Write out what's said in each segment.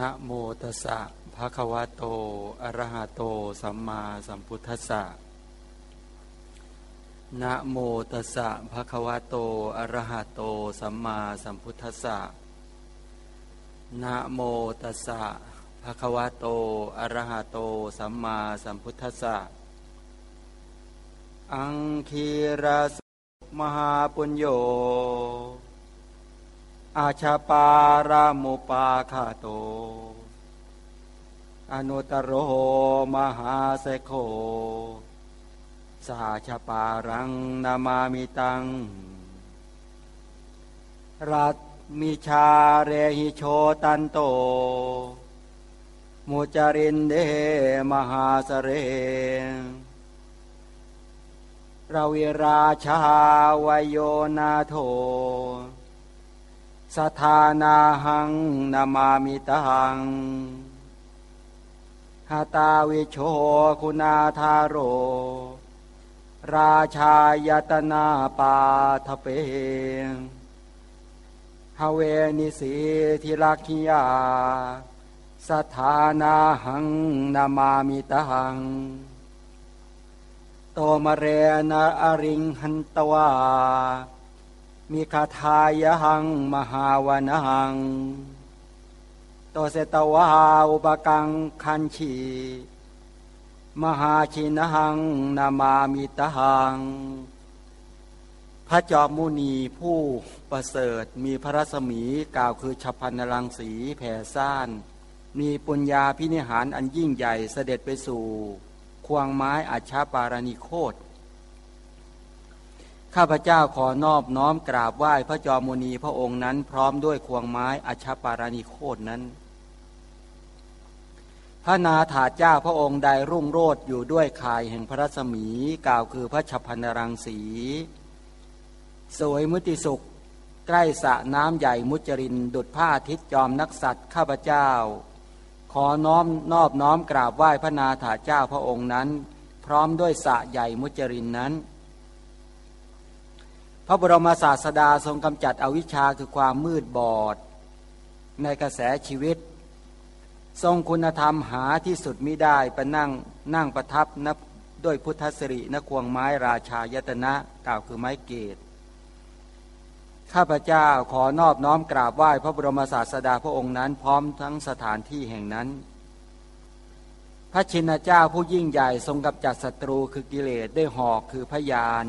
นะโมตัสสะภะคะวะโต อะระหะโต สัมมาสัมพุทธัสสะนะโมตัสสะภะคะวะโต อะระหะโต สัมมาสัมพุทธัสสะนะโมตัสสะภะคะวะโต อะระหะโต สัมมาสัมพุทธัสสะ อังคีรสมหาปุญโญ อาชาปารามุปาคาโต อนุตโรมหาเสโคสาชาปารังนามามิตัง รัตมิชาเรหิโชตันโต มุจารินเดมหาสเรราวิราชาวโยนาโท สถานาหังนามามิตังหาตาวิโชคุณาธาโร ราชายตนาปาทเปงฮเวนิสีทิรักิยา สถานาหังนามามิตัง โตมเรนาอริงหันตวา มีคาทายหัง มหาวนหังโตเสตวาอุปกังคันชีมหาชินหังนามามิตหัง พระจอมมุนีผู้ประเสริฐมีพระรัศมีกล่าวคือฉพันนรังสีแผ่ซ่าน มีปุญญาพินิหารอันยิ่งใหญ่เสด็จไปสู่ ควงไม้อัชชาปารานิโคต ข้าพเจ้าขอนอบน้อมกราบไหว้พระจอมุนีพระองค์นั้น พร้อมด้วยควงไม้อัชปารานิโคตนั้น พระนาถาเจ้าพระองค์ใดรุ่งโรดอยู่ด้วยข่ายแห่งพระรัศมีกล่าวคือพระฉัพันรังสี สวยมุติสุข ใกล้สระน้ำใหญ่มุจริน ดุดผ้าทิตย์จอมนักสัตว์ข้าพเจ้า ขอน้อมนอบน้อมกราบไหว้พระนาถาเจ้าพระองค์นั้น พร้อมด้วยสระใหญ่มุจรินนั้น พระบรมศาสดาทรงกำจัดอวิชชาคือความมืดบอด ในกระแสชีวิต ทรงคุณธรรมหาที่สุดมิได้ไปนั่งนั่งประทับนับด้วยพุทธสิรินควงไม้ราชายตนะกล่าวคือไม้เกตข้าพเจ้าขอนอบน้อมกราบไหว้พระบรมศาสดาพระองค์นั้นพร้อมทั้งสถานที่แห่งนั้น พระชินเจ้าผู้ยิ่งใหญ่ทรงกำจัดศัตรูคือกิเลสได้หอกคือพยาน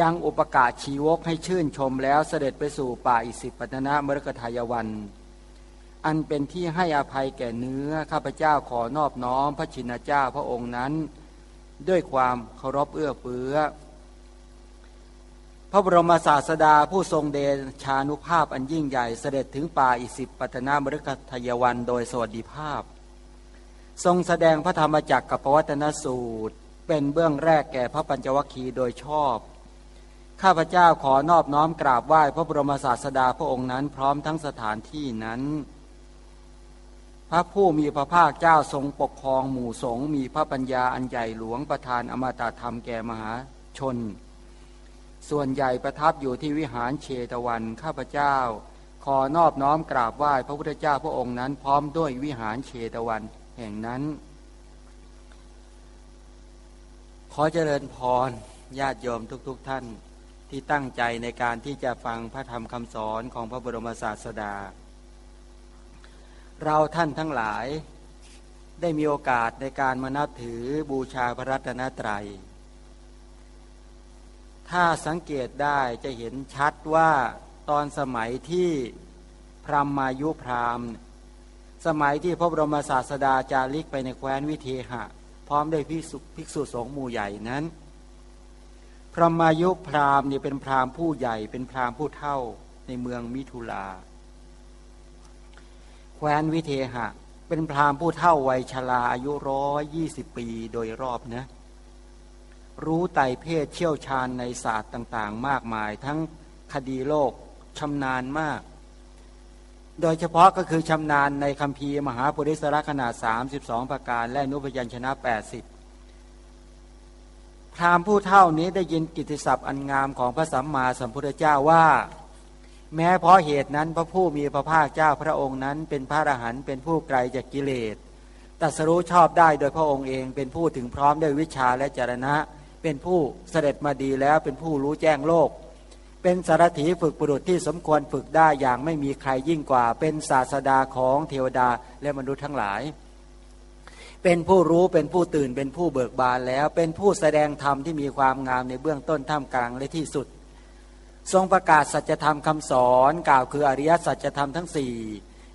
ยังอุปกาศชีวกให้ชื่นชมแล้วเสด็จไปสู่ป่าอิสิปตนะมรกทายวัน อันเป็นที่ให้อภัยแก่เนื้อข้าพเจ้าขอนอบน้อมพระชินเจ้าพระองค์นั้น ด้วยความเคารพเอื้อเฟื้อ พระบรมศาสดาผู้ทรงเดชานุภาพอันยิ่งใหญ่เสด็จถึงป่าอิสิปตนามฤคทายวันโดยสวัสดิภาพ ทรงแสดงพระธรรมจักรกับปวัตนสูตร เป็นเบื้องแรกแก่พระปัญจวัคคีย์โดยชอบ ข้าพเจ้าขอนอบน้อมกราบไหว้พระบรมศาสดาพระองค์นั้นพร้อมทั้งสถานที่นั้น พระผู้มีพระภาคเจ้าทรงปกครองหมู่สงฆ์มีพระปัญญาอันใหญ่หลวงประทานอมตะธรรมแก่มหาชน ส่วนใหญ่ประทับอยู่ที่วิหารเชตวันข้าพเจ้า ขอนอบน้อมกราบไหว้พระพุทธเจ้าพระองค์นั้นพร้อมด้วยวิหารเชตวันแห่งนั้น ขอเจริญพรญาติโยมทุกๆทท่าน ที่ตั้งใจในการที่จะฟังพระธรรมคำสอนของพระบรมศาสดา เราท่านทั้งหลายได้มีโอกาสในการมานับถือบูชาพระรัตนตรัย ถ้าสังเกตได้จะเห็นชัดว่าตอนสมัยที่พรหมมายุพรามสมัยที่พระบรมศาสดาจาริกไปในแคว้นวิเทหะ พร้อมด้วยภิกษุสงฆ์หมู่ใหญ่นั้น พระมายุพราหมณ์เนี่ยเป็นพราหมณ์ผู้ใหญ่เป็นพราหมณ์ผู้เท่าในเมืองมิถุลาแคว้นวิเทหะ เป็นพราหมณ์ผู้เท่าวัยชราอายุร้อยยี่สิบปีโดยรอบนะ รู้ไต่เพศเชี่ยวชาญในศาสตร์ต่างๆ มากมาย ทั้งคดีโลกชำนาญมาก โดยเฉพาะก็คือชำนาญในคัมภีร์มหาปุริสระขนาด 32 ประการ และนุพยัญชนะ 80 พราหมณ์ผู้เท่านี้ได้ยินกิติศัพท์อันงามของพระสัมมาสัมพุทธเจ้าว่า แม้เพราะเหตุนั้นพระผู้มีพระภาคเจ้าพระองค์นั้น เป็นพระอรหันต์เป็นผู้ไกลจากกิเลสตัสรู้ชอบได้โดยพระองค์เองเป็นผู้ถึงพร้อมด้วยวิชาและจรณะ เป็นผู้เสด็จมาดีแล้วเป็นผู้รู้แจ้งโลก เป็นสารถีฝึกบุรุษที่สมควรฝึกได้อย่างไม่มีใครยิ่งกว่า เป็นศาสดาของเทวดาและมนุษย์ทั้งหลาย เป็นผู้รู้เป็นผู้ตื่นเป็นผู้เบิกบานแล้ว เป็นผู้แสดงธรรมที่มีความงามในเบื้องต้นท่ามกลางและที่สุด ทรงประกาศสัจธรรมคำสอนกล่าวคืออริยสัจธรรมทั้งสี่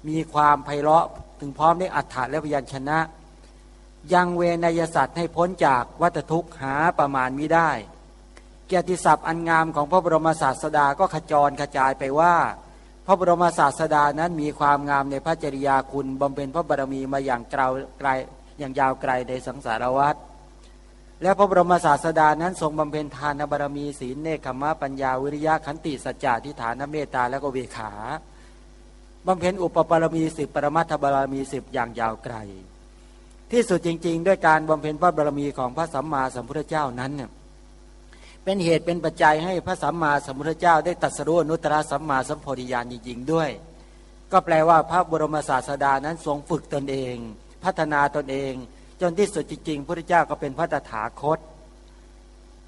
มีความไพเราะถึงพร้อมด้วยอัฏฐะและพยัญชนะ ยังเวนยสัตว์ให้พ้นจากวัฏทุกข์หาประมาณมิได้ เกียรติศัพท์อันงามของพระบรมศาสดาก็ขจรกระจายไปว่า พระบรมศาสดานั้นมีความงามในพระจริยาคุณบำเพ็ญพระบารมีมาอย่างไกล อย่างยาวไกลในสังสารวัฏและพระบรมศาสดานั้นทรงบำเพ็ญทานบารมีศีลเนคขมะปัญญาวิริยะขันติสัจจะทิฏฐานเมตตาและก็เวขาบำเพ็ญอุปปารมีสิบปรมัตถบารมีสิบอย่างยาวไกล ที่สุดจริง ๆ ด้วยการบำเพ็ญพระบารมีของพระสัมมาสัมพุทธเจ้านั้นเนี่ยเป็นเหตุเป็นปัจจัยให้พระสัมมาสัมพุทธเจ้าได้ตัดสรุนุตตรสัมมาสัมโพธิญาณจริงๆด้วย ก็แปลว่าพระบรมศาสดานั้นทรงฝึกตนเอง พัฒนาตนเอง จนที่สุดจริงๆพระเจ้าก็เป็นพระตถาคต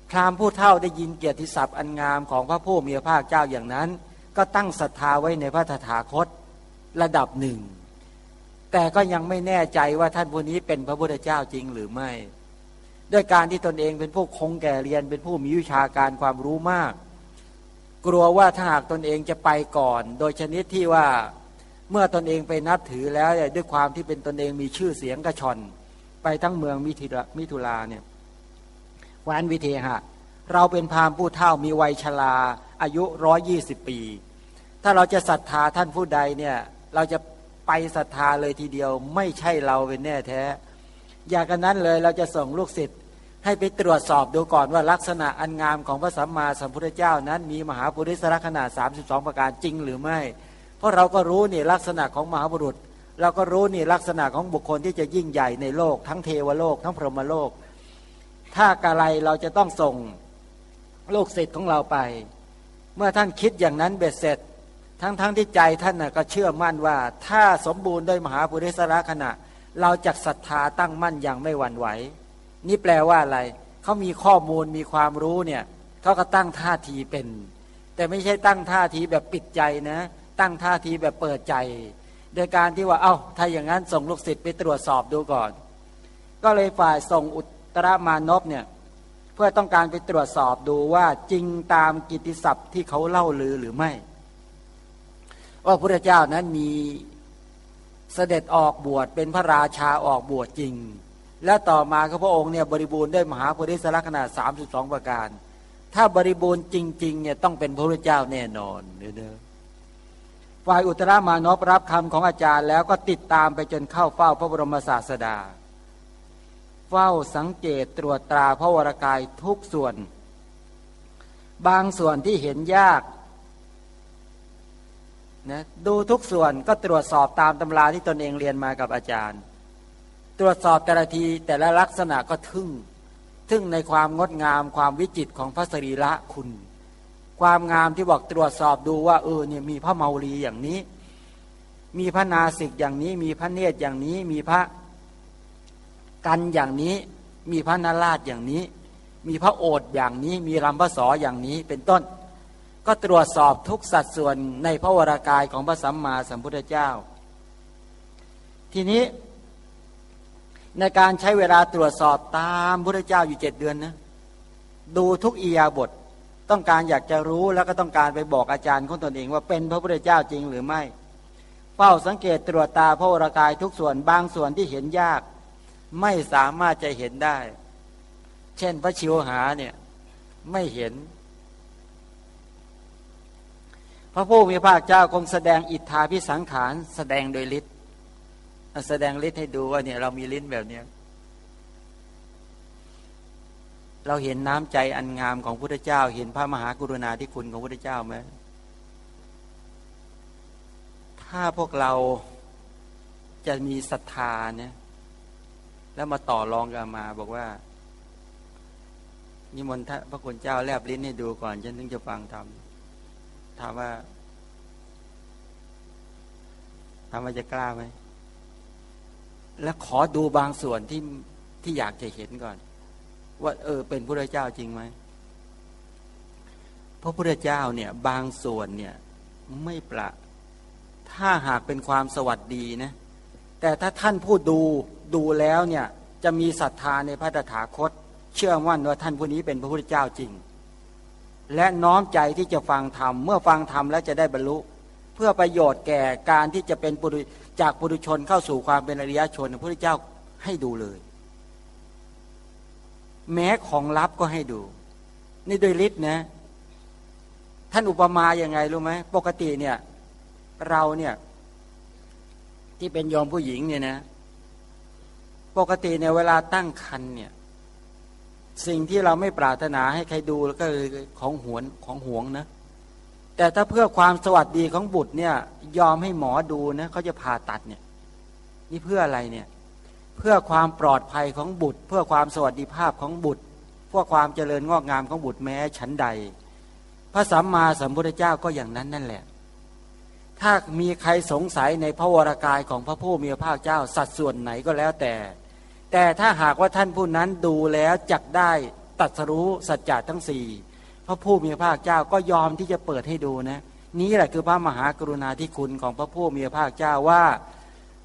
พราหมณ์ผู้เท่าได้ยินเกียรติศัพท์อันงามของพระผู้มีพระภาคเจ้าอย่างนั้น ก็ตั้งศรัทธาไว้ในพระตถาคตระดับหนึ่ง แต่ก็ยังไม่แน่ใจว่าท่านผู้นี้เป็นพระพุทธเจ้าจริงหรือไม่ ด้วยการที่ตนเองเป็นผู้คงแก่เรียนเป็นผู้มีวิชาการความรู้มาก กลัวว่าถ้าหากตนเองจะไปก่อน โดยชนิดที่ว่า เมื่อตนเองไปนับถือแล้วด้วยความที่เป็นตนเองมีชื่อเสียงกระชอนไปทั้งเมืองมิถิมิถุลาเนี่ยวันวิเทหะ เราเป็นพราหมณ์ผู้เฒ่ามีวัยชราอายุร้อยยี่สิบปี ถ้าเราจะศรัทธาท่านผู้ใดเนี่ยเราจะไปศรัทธาเลยทีเดียว ไม่ใช่เราเป็นแน่แท้ อยากันนั้นเลยเราจะส่งลูกศิษย์ให้ไปตรวจสอบดูก่อนว่าลักษณะอันงามของพระสัมมาสัมพุทธเจ้านั้นมีมหาปุริสระขนาด32 ประการจริงหรือไม่ ราะเราก็รู้นี่ลักษณะของมหาบุรุษ เราก็รู้นี่ลักษณะของบุคคลที่จะยิ่งใหญ่ในโลก ทั้งเทวโลก ทั้งพรหมโลก ถ้ากะไรเราจะต้องส่งลูกศิษย์ของเราไป เมื่อท่านคิดอย่างนั้นเบ็ดเสร็จ ทั้งๆทที่ใจท่านก็เชื่อมั่นว่า ถ้าสมบูรณ์ด้วยมหาปุริสระขณะ เราจะศรัทธาตั้งมั่นอย่างไม่หวั่นไหว นี่แปลว่าอะไรเขามีข้อมูลมีความรู้เนี่ยเขาก็ตั้งท่าทีเป็น แต่ไม่ใช่ตั้งท่าทีแบบปิดใจนะ ตั้งท่าทีแบบเปิดใจ โดยการที่ว่าเอา้าถ้าอย่างนั้นส่งลูกศิษย์ไปตรวจสอบดูก่อน ก็เลยฝ่ายส่งอุตรมานพเนี่ยเพื่อต้องการไปตรวจสอบดูว่าจริงตามกิติศัพท์ที่เขาเล่าลือหรือไม่ ว่าพระเจ้านั้นมีเสด็จออกบวชเป็นพระราชาออกบวชจริง และต่อมาก็พระองค์เนี่ยบริบูรณ์ด้วยมหาปุริสละขนาดสามสิบสองประการ ถ้าบริบูรณ์จริงๆเนี่ยต้องเป็นพระพุทธเจ้าแน่นอนเด้อ ฝ่ายอุตรามานพรับคำของอาจารย์แล้วก็ติดตามไปจนเข้าเฝ้าพระบรมศาสดา เฝ้าสังเกตตรวจตราพระวรากายทุกส่วน บางส่วนที่เห็นยากนะดูทุกส่วนก็ตรวจสอบตามตำราที่ตนเองเรียนมากับอาจารย์ ตรวจสอบแต่ละทีแต่ละลักษณะก็ทึ่งทึ่งในความงดงามความวิจิตของพระสรีระคุณ ความงามที่บอกตรวจสอบดูว่าเออเนี่ยมีพระเมารีอย่างนี้ มีพระนาสิกอย่างนี้ มีพระเนตรอย่างนี้ มีพระกันอย่างนี้ มีพระนาราชอย่างนี้ มีพระโอษอย่างนี้ มีรำพระสออย่างนี้เป็นต้น ก็ตรวจสอบทุกสัดส่วนในพระวรากายของพระสัมมาสัมพุทธเจ้า ทีนี้ในการใช้เวลาตรวจสอบตามพระเจ้าอยู่เจ็ดเดือนนะดูทุกอียาบท ต้องการอยากจะรู้แล้วก็ต้องการไปบอกอาจารย์ของตนเองว่าเป็นพระพุทธเจ้าจริงหรือไม่ เฝ้าสังเกตตรวจตาพระวรากายทุกส่วนบางส่วนที่เห็นยาก ไม่สามารถจะเห็นได้ เช่นพระชิวหาเนี่ยไม่เห็น พระผู้มีพระเจ้าคงแสดงอิทธาพิสังขารแสดงโดยฤทธิ์แสดงฤทธิ์ให้ดูว่าเนี่ยเรามีลิ้นแบบเนี้ย เราเห็นน้ำใจอันงามของพุทธเจ้า เห็นพระมหากรุณาธิคุณของพุทธเจ้าไหมถ้าพวกเราจะมีศรัทธาเนี่ยแล้วมาต่อรองกันมาบอกว่านิมนต์พระคุณเจ้าแลบลิ้นให้ดูก่อนฉันถึงจะฟังธรรมถามว่าทำมาจะกล้าไหมแล้วขอดูบางส่วนที่ที่อยากจะเห็นก่อน ว่าเออเป็นพระเจ้าจริงไหมพระพุทธเจ้าเนี่ยบางส่วนเนี่ยไม่ประ ถ้าหากเป็นความสวัสดีนะแต่ถ้าท่านผู้ดูดูแล้วเนี่ยจะมีศรัทธาในพระตถาคต เชื่อมั่นว่าท่านผู้นี้เป็นพระพุทธเจ้าจริง และน้อมใจที่จะฟังธรรม เมื่อฟังธรรมแล้วจะได้บรรลุ เพื่อประโยชน์แก่การที่จะเป็นปุรุจากปุถุชนเข้าสู่ความเป็นอริยชนพระพุทธเจ้าให้ดูเลย แม้ของลับก็ให้ดู นี่โดยฤทธิ์นะ ท่านอุปมาอย่างไงรู้ไหมปกติเนี่ย เราเนี่ย ที่เป็นยอมผู้หญิงเนี่ยนะ ปกติเนี่ยเวลาตั้งคันเนี่ย สิ่งที่เราไม่ปรารถนาให้ใครดูแล้วก็ของหวนของห่วงนะแต่ถ้าเพื่อความสวัสดีของบุตรเนี่ย ยอมให้หมอดูนะเขาจะผ่าตัดเนี่ย นี่เพื่ออะไรเนี่ย เพื่อความปลอดภัยของบุตร เพื่อความสวัสดิภาพของบุตรเพื่อความเจริญงอกงามของบุตรแม้ชั้นใด พระสัมมาสัมพุทธเจ้าก็อย่างนั้นนั่นแหละ ถ้ามีใครสงสัยในพระวรากายของพระผู้มีพระภาคเจ้าสัดส่วนไหนก็แล้วแต่ แต่ถ้าหากว่าท่านผู้นั้นดูแล้วจักได้ตัดสรู้สัจจะทั้งสี่พระผู้มีพระภาคเจ้าก็ยอมที่จะเปิดให้ดูนะ นี้แหละคือพระมหากรุณาธิคุณของพระผู้มีพระภาคเจ้าว่า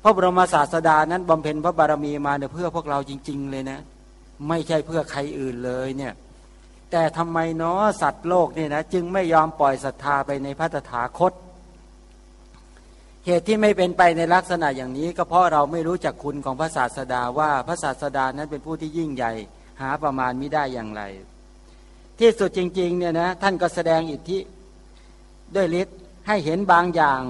พระบรมศาสดานั้นบำเพ็ญพระบารมีมาเพื่อพวกเราจริง ๆ เลยนะ ไม่ใช่เพื่อใครอื่นเลยเนี่ย แต่ทำไมเนาะสัตว์โลกเนี่ยนะจึงไม่ยอมปล่อยศรัทธาไปในพระตถาคต เหตุที่ไม่เป็นไปในลักษณะอย่างนี้ ก็เพราะเราไม่รู้จักคุณของพระศาสดาว่าพระศาสดานั้นเป็นผู้ที่ยิ่งใหญ่ หาประมาณไม่ได้อย่างไร ที่สุดจริงๆเนี่ยนะท่านก็แสดงอิทธิด้วยฤทธิ์ให้เห็นบางอย่าง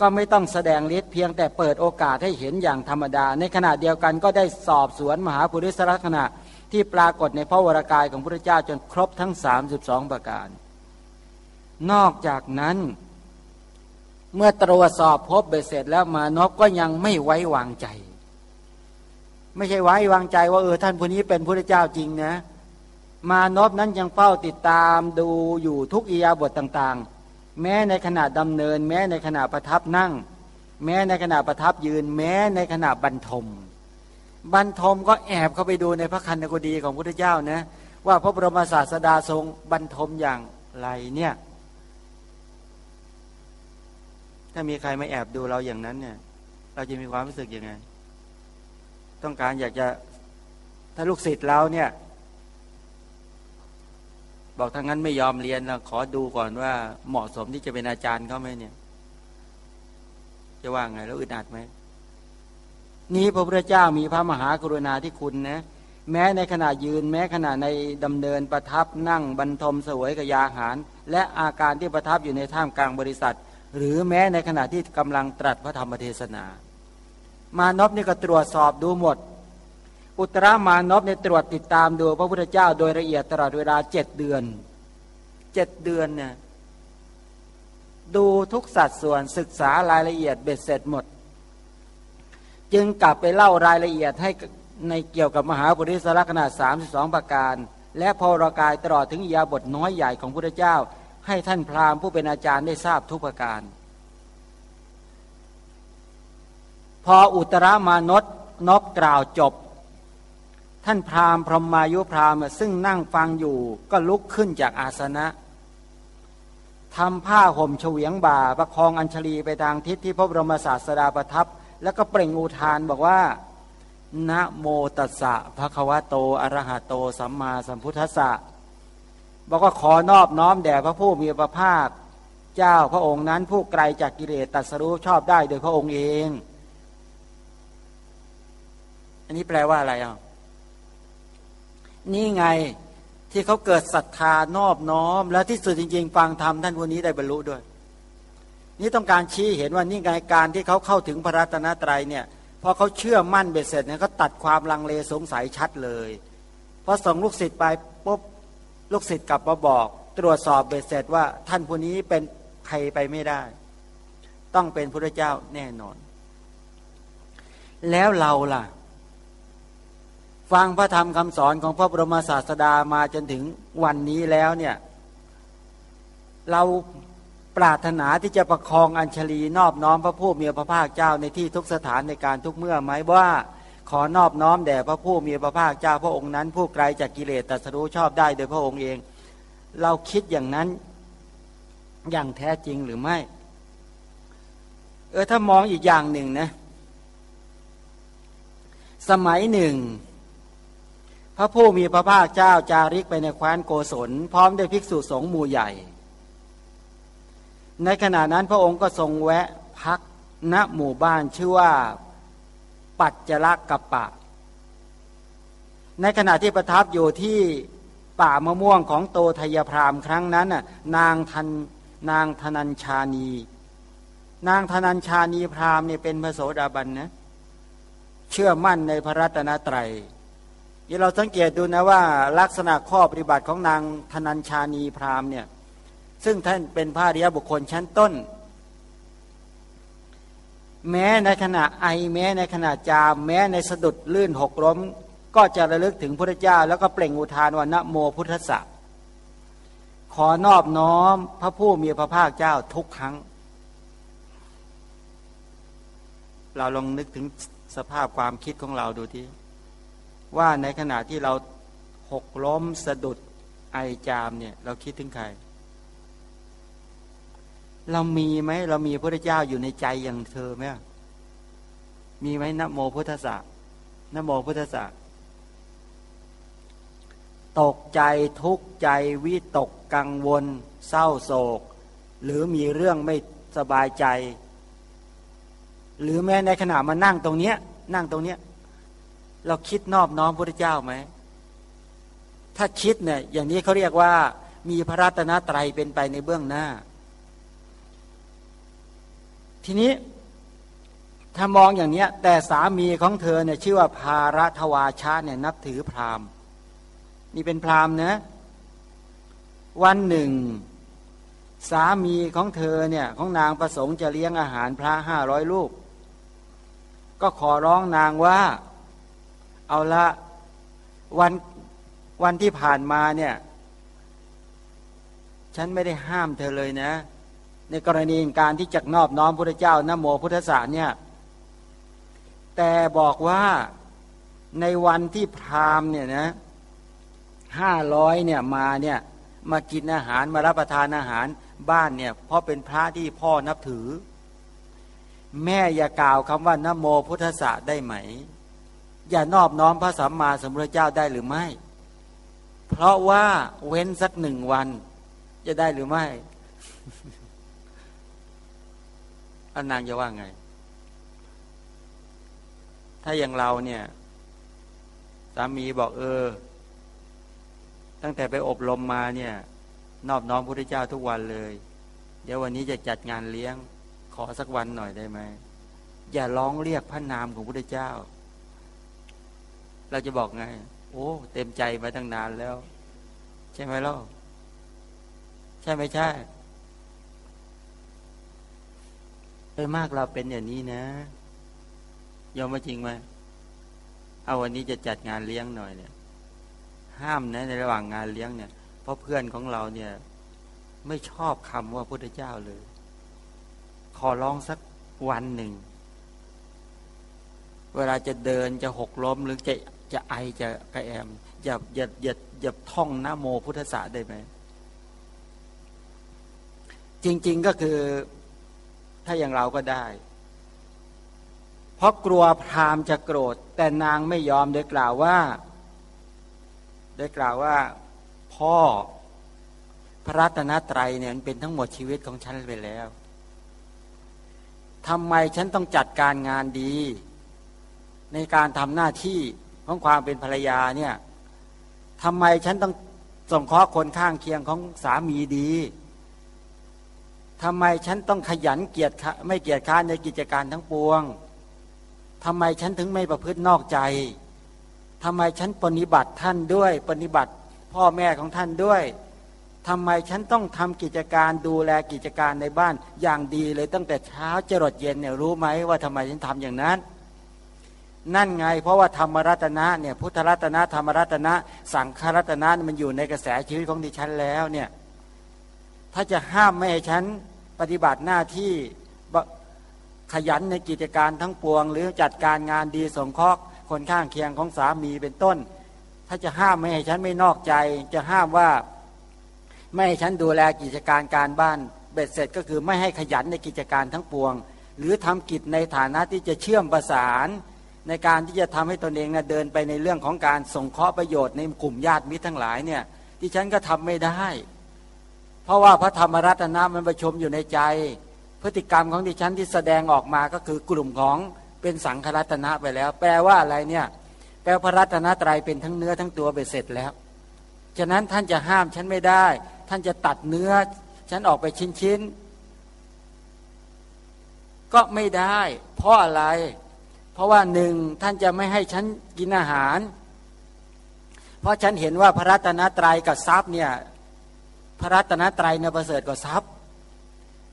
ก็ไม่ต้องแสดงฤทธิ์เพียงแต่เปิดโอกาสให้เห็นอย่างธรรมดา ในขณะเดียวกันก็ได้สอบสวนมหาปุริสลักษณะที่ปรากฏในพระวรากายของพระเจ้าจนครบทั้ง 32 ประการ นอกจากนั้น เมื่อตรวจสอบพบเบ็ดเสร็จแล้วมานพก็ยังไม่ไว้วางใจ ไม่ใช่ไว้วางใจว่าเออท่านผู้นี้เป็นพระเจ้าจริงนะ มานพนั้นยังเฝ้าติดตามดูอยู่ทุกอียาบทต่างๆ แม้ในขณะดำเนิน แม้ในขณะประทับนั่ง แม้ในขณะประทับยืน แม้ในขณะบรรทม บรรทมก็แอบเข้าไปดูในพระคันธกุฎีของพระเจ้านะว่าพระบรมศาสดาทรงบรรทมอย่างไรเนี่ย ถ้ามีใครมาแอบดูเราอย่างนั้นเนี่ย เราจะมีความรู้สึกยังไง ต้องการอยากจะถ้าลูกศิษย์เราเนี่ย บอกถ้างั้นไม่ยอมเรียนเราขอดูก่อนว่า เหมาะสมที่จะเป็นอาจารย์เขาไหมเนี่ย จะว่าไงแล้วอึดอัดไหมนี้พระพุทธเจ้ามีพระมหากรุณาที่คุณนะแม้ในขณะยืน แม้ขณะในดำเนินประทับนั่งบรรทมสวยกับยาหาร และอาการที่ประทับอยู่ในท่ามกลางบริษัท หรือแม้ในขณะที่กำลังตรัสพระธรรมเทศนา มานพนี่ก็ตรวจสอบดูหมด อุตรามานพในตรวจติดตามดูพระพุทธเจ้าโดยละเอียดตลอดเวลาเจ็ดเดือนเจ็ดเดือนเนี่ยดูทุกสัดส่วนศึกษารายละเอียดเบ็ดเสร็จหมด จึงกลับไปเล่ารายละเอียดให้ในเกี่ยวกับมหาบุริสลักษณะสามสิบสองประการ และพอรากายตลอดถึงยาบทน้อยใหญ่ของพระพุทธเจ้า ให้ท่านพราหมณ์ผู้เป็นอาจารย์ได้ทราบทุกประการ พออุตรามานตนบกล่าวจบ ท่านพราหมณ์พรหมายุพราหมณ์ซึ่งนั่งฟังอยู่ก็ลุกขึ้นจากอาสนะทำผ้าห่มเฉวียงบ่าประคองอัญชลีไปทางทิศที่พระบรมศาสดาประทับ แล้วก็เปล่งอุทานบอกว่านะโมตัสสะภะคะวะโตอรหะโต สัมมาสัมพุทธัสสะบอกว่าขอนอบน้อมแด่พระผู้มีพระภาค เจ้าพระองค์นั้นผู้ไกลจากกิเลสตัสรู้ชอบได้โดยพระองค์เอง อันนี้แปลว่าอะไรอะ นี่ไงที่เขาเกิดศรัทธานอบน้อม แล้วที่สุดจริง ๆ ฟังธรรมท่านคนนี้ได้บรรลุด้วย นี่ต้องการชี้เห็นว่านี่ไงการที่เขาเข้าถึงพระรัตนตรัยเนี่ยพอเขาเชื่อมั่นเบ็ดเสร็จเนี่ยเขาตัดความลังเลสงสัยชัดเลยพอส่งลูกศิษย์ไปปุ๊บลูกศิษย์กลับมาบอก ตรวจสอบเบ็ดเสร็จว่า ท่านผู้นี้เป็นใครไปไม่ได้ ต้องเป็นพระเจ้าแน่นอน แล้วเราล่ะ ฟังพระธรรมคำสอนของพระบรมศาสดามาจนถึงวันนี้แล้วเนี่ยเราปรารถนาที่จะประคองอัญชลีนอบน้อมพระผู้มีพระภาคเจ้าในที่ทุกสถานในการทุกเมื่อไหมว่าขอนอบน้อมแด่พระผู้มีพระภาคเจ้าพระองค์นั้น ผู้ไกลจากกิเลสตรัสรู้ชอบได้โดยพระองค์เอง เราคิดอย่างนั้นอย่างแท้จริงหรือไม่ เออถ้ามองอีกอย่างหนึ่งนะ สมัยหนึ่ง พระผู้มีพระภาคเจ้าจาริกไปในแคว้นโกศล พร้อมด้วยภิกษุสงฆ์หมู่ใหญ่ ในขณะนั้นพระองค์ก็ทรงแวะพักณหมู่บ้านชื่อว่าปัจจลกัปปะ ในขณะที่ประทับอยู่ที่ป่ามะม่วงของโตทยพรามครั้งนั้นน่ะนางทันนางธนัญชานี นางธนัญชานีพรามเนี่ยเป็นพระโสดาบันนะเชื่อมั่นในพระรัตนตรัย ยี่เราสังเกตดูนะว่าลักษณะข้อปฏิบัติของนางธนัญชานีพราหม์เนี่ยซึ่งท่านเป็นพระริยบุคคลชั้นต้น แม้ในขณะไอแม้ในขณะจาม แม้ในสะดุดลื่นหกล้ม ก็จะระลึกถึงพระเจ้า แล้วก็เปล่งอุทานว่านะโมพุทธะขอนอบน้อมพระผู้มีพระภาคเจ้าทุกครั้ง เราลองนึกถึงสภาพความคิดของเราดูที่ ว่าในขณะที่เราหกล้มสะดุดไอจามเนี่ย เราคิดถึงใคร เรามีไหมเรามีพระเจ้าอยู่ในใจอย่างเธอไหมมีไหมนโมพุทธะนโมพุทธะตกใจทุกข์ใจวิตกกังวล เศร้าโศก หรือมีเรื่องไม่สบายใจ หรือแม้ในขณะมานั่งตรงเนี้ย นั่งตรงเนี้ย เราคิดนอบน้อมพระเจ้าไหม ถ้าคิดเนี่ย อย่างนี้เขาเรียกว่า มีพระรัตนตรัยเป็นไปในเบื้องหน้า ทีนี้ถ้ามองอย่างเนี้ย แต่สามีของเธอเนี่ยชื่อว่าภารัทวาชาเนี่ยนับถือพราหมณ์นี่เป็นพราหมณ์นะ วันหนึ่ง สามีของเธอเนี่ย ของนางประสงค์จะเลี้ยงอาหารพระห้าร้อยลูก ก็ขอร้องนางว่า เอาละวันวันที่ผ่านมาเนี่ย ฉันไม่ได้ห้ามเธอเลยนะ ในกรณีการที่จักนอบน้อมพระเจ้านโมพุทธศาสเนี่ย แต่บอกว่าในวันที่พราหมณ์เนี่ยนะห้าร้อยเนี่ยมาเนี่ยมากินอาหารมารับประทานอาหารบ้านเนี่ยเพราะเป็นพระที่พ่อนับถือ แม่อย่ากล่าวคำว่านโมพุทธะได้ไหม อย่านอบน้อมพระสัมมาสัมพุทธเจ้าได้หรือไม่ เพราะว่าเว้นสักหนึ่งวัน จะได้หรือไม่อันนางจะว่าไง ถ้าอย่างเราเนี่ย สามีบอกเออ ตั้งแต่ไปอบรมมาเนี่ย นอบน้อมพระเจ้าทุกวันเลย เดี๋ยววันนี้จะจัดงานเลี้ยง ขอสักวันหน่อยได้ไหมอย่าร้องเรียกพระนามของพระเจ้า เราจะบอกไง โอ้ เต็มใจมาตั้งนานแล้ว ใช่ไหมล่ะใช่ไม่ใช่ไปมากเราเป็นอย่างนี้นะยอมมาจริงไหมเอาวันนี้จะจัดงานเลี้ยงหน่อยเนี่ย ห้ามนะในระหว่างงานเลี้ยงเนี่ย เพราะเพื่อนของเราเนี่ย ไม่ชอบคำว่าพุทธเจ้าเลย ขอร้องสักวันหนึ่ง เวลาจะเดินจะหกล้มหรือจะ จะไอจะกระแอมอย่าอย่าอย่าอย่าท่องนะโมพุทธศาสได้ไหมจริง ๆก็คือถ้าอย่างเราก็ได้ เพราะกลัวพรามจะโกรธ แต่นางไม่ยอมโดยกล่าวว่า ได้กล่าวว่า พ่อพระรัตนตรัยเนี่ยเป็นทั้งหมดชีวิตของฉันไปแล้วทำไมฉันต้องจัดการงานดี ในการทำหน้าที่ ของความเป็นภรรยาเนี่ยทำไมฉันต้องส่งเคราะคนข้างเคียงของสามีดีทำไมฉันต้องขยันเกียรติไม่เกียรติค้านในกิจการทั้งปวงทำไมฉันถึงไม่ประพฤตินอกใจทำไมฉันปฏิบัติท่านด้วย ปฏิบัติพ่อแม่ของท่านด้วยทำไมฉันต้องทำกิจการดูแลกิจการในบ้านอย่างดีเลยตั้งแต่เช้าจรดเย็นเนี่ยรู้ไหมว่าทำไมฉันทำอย่างนั้น นั่นไง เพราะว่าธรรมรัตนะเนี่ยพุทธรัตนะธรรมรัตนะ สังฆรัตนะมันอยู่ในกระแสชีวิตของดิฉันแล้วเนี่ยถ้าจะห้ามไม่ให้ฉันปฏิบัติหน้าที่ขยันในกิจการทั้งปวง หรือจัดการงานดีสงเคราะห์คนข้างเคียงของสามีเป็นต้น ถ้าจะห้ามไม่ให้ฉันไม่นอกใจ จะห้ามว่าไม่ให้ฉันดูแลกิจการการบ้านเบ็ดเสร็จก็คือไม่ให้ขยันในกิจการทั้งปวง หรือทำกิจในฐานะที่จะเชื่อมประสาน ในการที่จะทำให้ตนเองนะเดินไปในเรื่องของการส่งเคราะห์ประโยชน์ในกลุ่มญาติมิตรทั้งหลายเนี่ยที่ฉันก็ทำไม่ได้ เพราะว่าพระธรรมรัตนะมันประชมอยู่ในใจ พฤติกรรมของดิฉันที่แสดงออกมาก็คือกลุ่มของเป็นสังฆรัตนะไปแล้ว แปลว่าอะไรเนี่ยแปลพระรัตนตรัยเป็นทั้งเนื้อทั้งตัวไปเสร็จแล้วฉะนั้นท่านจะห้ามฉันไม่ได้ ท่านจะตัดเนื้อ ฉันออกไปชิ้นชิ้นก็ไม่ได้ เพราะอะไร เพราะว่าหนึ่งท่านจะไม่ให้ฉันกินอาหาร เพราะฉันเห็นว่าพระรัตนตรัยกับทรัพย์เนี่ยพระรัตนตรัยเนี่ยประเสริฐกว่าทรัพย์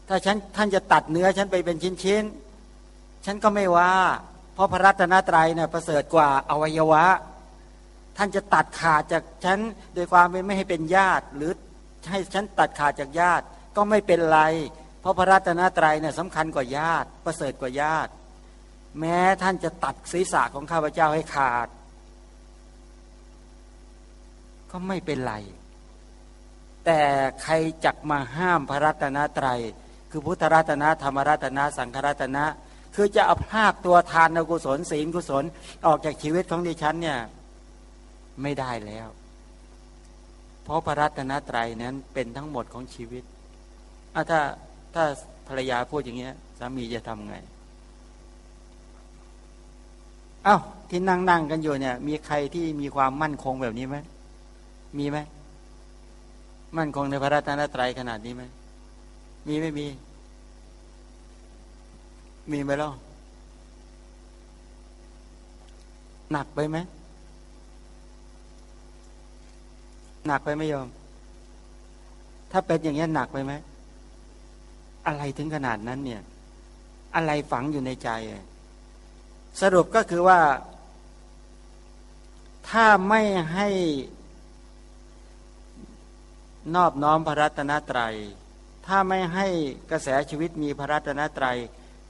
ถ้าฉันท่านจะตัดเนื้อฉันไปเป็นชิ้นชิ้นฉันก็ไม่ว่า เพราะพระรัตนตรัยเนี่ยประเสริฐกว่าอวัยวะ ท่านจะตัดขาดจากฉันโดยความไม่ให้เป็นญาติ หรือให้ฉันตัดขาดจากญาติก็ไม่เป็นไร เพราะพระรัตนตรัยเนี่ยสำคัญกว่าญาติ ประเสริฐกว่าญาติ แม้ท่านจะตัดศีรษะของข้าพเจ้าให้ขาด ก็ไม่เป็นไร แต่ใครจักมาห้ามพระรัตนตรัย คือพุทธรัตนะธรรมรัตนะสังฆรัตนะ คือจะเอาภาคตัวทานกุศลศีลกุศล ออกจากชีวิตของดิฉันเนี่ยไม่ได้แล้ว เพราะพระรัตนตรัยนั้นเป็นทั้งหมดของชีวิตถ้าถ้าภรรยาพูดอย่างเงี้ยสามีจะทำไง อา้าที่นั่งนั่งกันอยู่เนี่ย มีใครที่มีความมั่นคงแบบนี้ไหมมีไหมมั่นคงในพระรัตนตรัยขนาดนี้ไหมมีไม่มี มีไหมล่ะหนักไปไหมหนักไปไม่ยอมถ้าเป็นอย่างนี้หนักไปไหมอะไรถึงขนาดนั้นเนี่ย อะไรฝังอยู่ในใจ สรุปก็คือว่า ถ้าไม่ให้นอบน้อมพระรัตนตรยัย ถ้าไม่ให้กระแสชีวิตมีพระรัตนตรยัย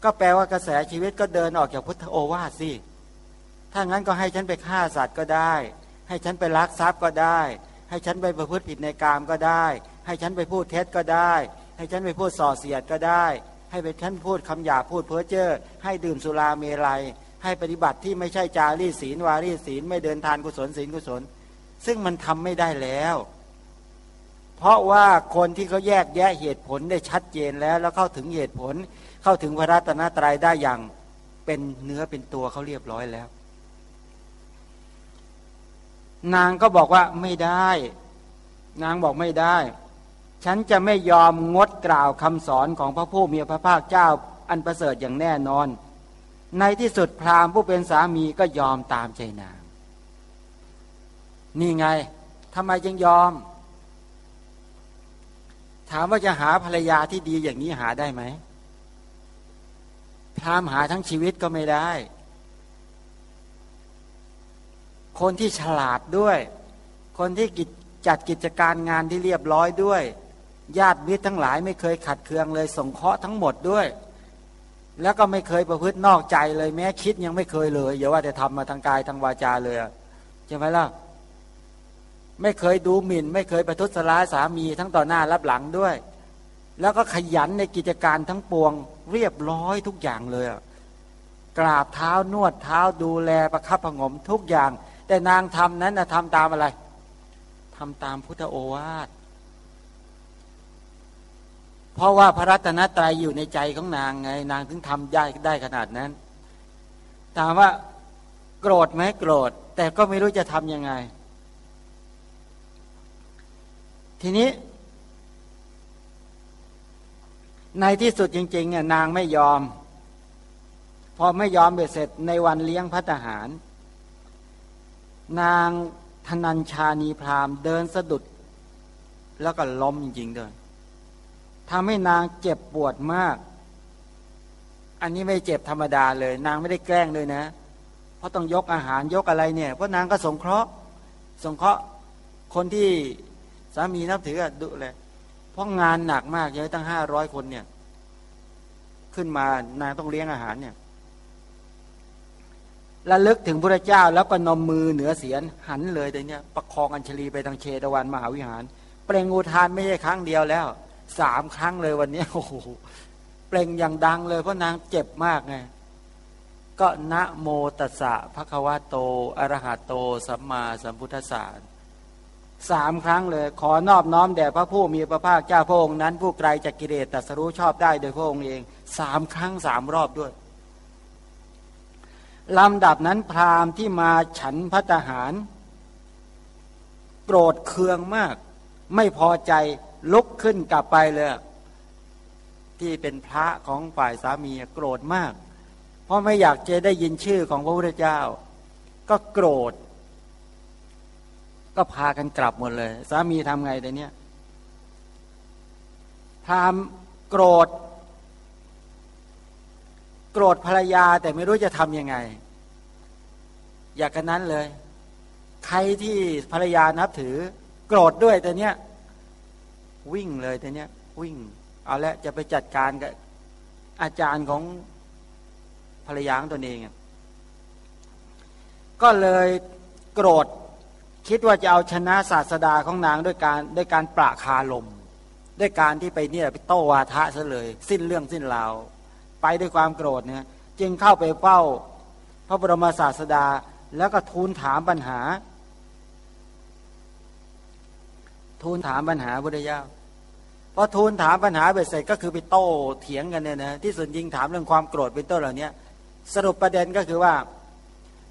ก็แปลว่ากระแสชีวิตก็เดินออกจากพุทธโอวาทสิถ้างั้นก็ให้ฉันไปฆ่าสัตว์ก็ได้ ให้ฉันไปลักทรัพย์ก็ได้ ให้ฉันไปประพฤติผิดในกามก็ได้ ให้ฉันไปพูดเท็จก็ได้ ให้ฉันไปพูดส่อเสียดก็ได้ ให้ไปฉันพูดคำหยาพูดเพ้อเจ้อให้ดื่มสุราเมลัย ให้ปฏิบัติที่ไม่ใช่จารีศีลวารีศีลไม่เดินทานกุศลศีลกุศล ซึ่งมันทำไม่ได้แล้ว เพราะว่าคนที่เขาแยกแยะเหตุผลได้ชัดเจนแล้วแล้วเข้าถึงเหตุผล เข้าถึงพระรัตนตรัยได้อย่างเป็นเนื้อเป็นตัวเขาเรียบร้อยแล้ว นางก็บอกว่าไม่ได้ นางบอกไม่ได้ ฉันจะไม่ยอมงดกล่าวคำสอนของพระผู้มีพระภาคเจ้าอันประเสริฐอย่างแน่นอน ในที่สุดพราหมณ์ผู้เป็นสามีก็ยอมตามใจนาง นี่ไงทำไมจึงยอม ถามว่าจะหาภรรยาที่ดีอย่างนี้หาได้ไหมพราหมณ์หาทั้งชีวิตก็ไม่ได้ คนที่ฉลาดด้วย คนที่จัดกิจการงานที่เรียบร้อยด้วย ญาติมิตรทั้งหลายไม่เคยขัดเคืองเลยส่งเคราะห์ทั้งหมดด้วย แล้วก็ไม่เคยประพฤตินอกใจเลย แม้คิดยังไม่เคยเลยอย่าว่าแต่ทำมาทางกายทางวาจาเลยใช่ไหมล่ะไม่เคยดูหมิ่น ไม่เคยประทุษร้ายสามีทั้งต่อหน้ารับหลังด้วย แล้วก็ขยันในกิจการทั้งปวง เรียบร้อยทุกอย่างเลยกราบเท้านวดเท้าดูแลประคับประงมทุกอย่าง แต่นางทำนั้นนะทำตามอะไรทำตามพุทธโอวาท เพราะว่าพระรัตนตรัยอยู่ในใจของนางไง นางถึงทำได้ได้ขนาดนั้น ถามว่าโกรธไหมโกรธ แต่ก็ไม่รู้จะทำยังไง ทีนี้ ในที่สุดจริงๆเนี่ยนางไม่ยอม พอไม่ยอมเบ็ดเสร็จในวันเลี้ยงพัฒหาร นางธนัญชานีพรามเดินสะดุด แล้วก็ล้มจริงๆเลย ทำให้นางเจ็บปวดมาก อันนี้ไม่เจ็บธรรมดาเลย นางไม่ได้แกล้งเลยนะ เพราะต้องยกอาหารยกอะไรเนี่ย เพราะนางก็สงเคราะห์ สงเคราะห์คนที่สามีนับถือดุเลยเพราะงานหนักมากเยอะตั้งห้าร้อยคนเนี่ย ขึ้นมานางต้องเลี้ยงอาหารเนี่ยระลึกถึงพระเจ้าแล้วก็นมมือเหนือเสียนหันเลยแต่เนี้ยประคองอัญชลีไปทางเชตวันมหาวิหาร เปล่งอุทานไม่ใช่ครั้งเดียวแล้ว สามครั้งเลยวันนี้โอ้โหเปล่งอย่างดังเลยเพราะนางเจ็บมากไงก็นะโมตัสสะภะคะวะโตอรหะโต สัมมาสัมพุทธัสสะสามครั้งเลย ขอนอบน้อมแด่พระผู้มีพระภาคเจ้าพระองค์นั้น ผู้ไกลจากกิเลสตัสรู้ชอบได้โดยพระองค์เองสามครั้งสามรอบด้วยลำดับนั้นพราหมณ์ที่มาฉันพัตหาร โกรธเคืองมาก ไม่พอใจ ลุกขึ้นกลับไปเลยที่เป็นพระของฝ่ายสามีโกรธมาก เพราะไม่อยากจะได้ยินชื่อของพระพุทธเจ้า ก็โกรธ ก็พากันกลับหมดเลย สามีทำไงแต่เนี้ยพรามโกรธ โกรธภรรยาแต่ไม่รู้จะทำยังไง อยากกันนั้นเลย ใครที่ภรรยานับถือ โกรธด้วยแต่เนี้ย วิ่งเลยแต่เนี้ย วิ่ง เอาละจะไปจัดการกับอาจารย์ของภรรยาของตนเองก็เลยโกรธคิดว่าจะเอาชนะศาสดาของนางด้วยการด้วยการปราคาลม ด้วยการที่ไปเนี่ยไปโต้วาทะซะเลย สิ้นเรื่องสิ้นราว ไปด้วยความโกรธเนี่ยจึงเข้าไปเฝ้า พระบรมศาสดาแล้วก็ทูลถามปัญหา ทูลถามปัญหาพุทธเจ้าพอทูลถามปัญหาเบ็ดเสร็จก็คือไปโต้เถียงกันเนี่ยนะที่สุดยิงถามเรื่องความโกรธเป็นต้นเหล่านี้สรุปประเด็นก็คือว่า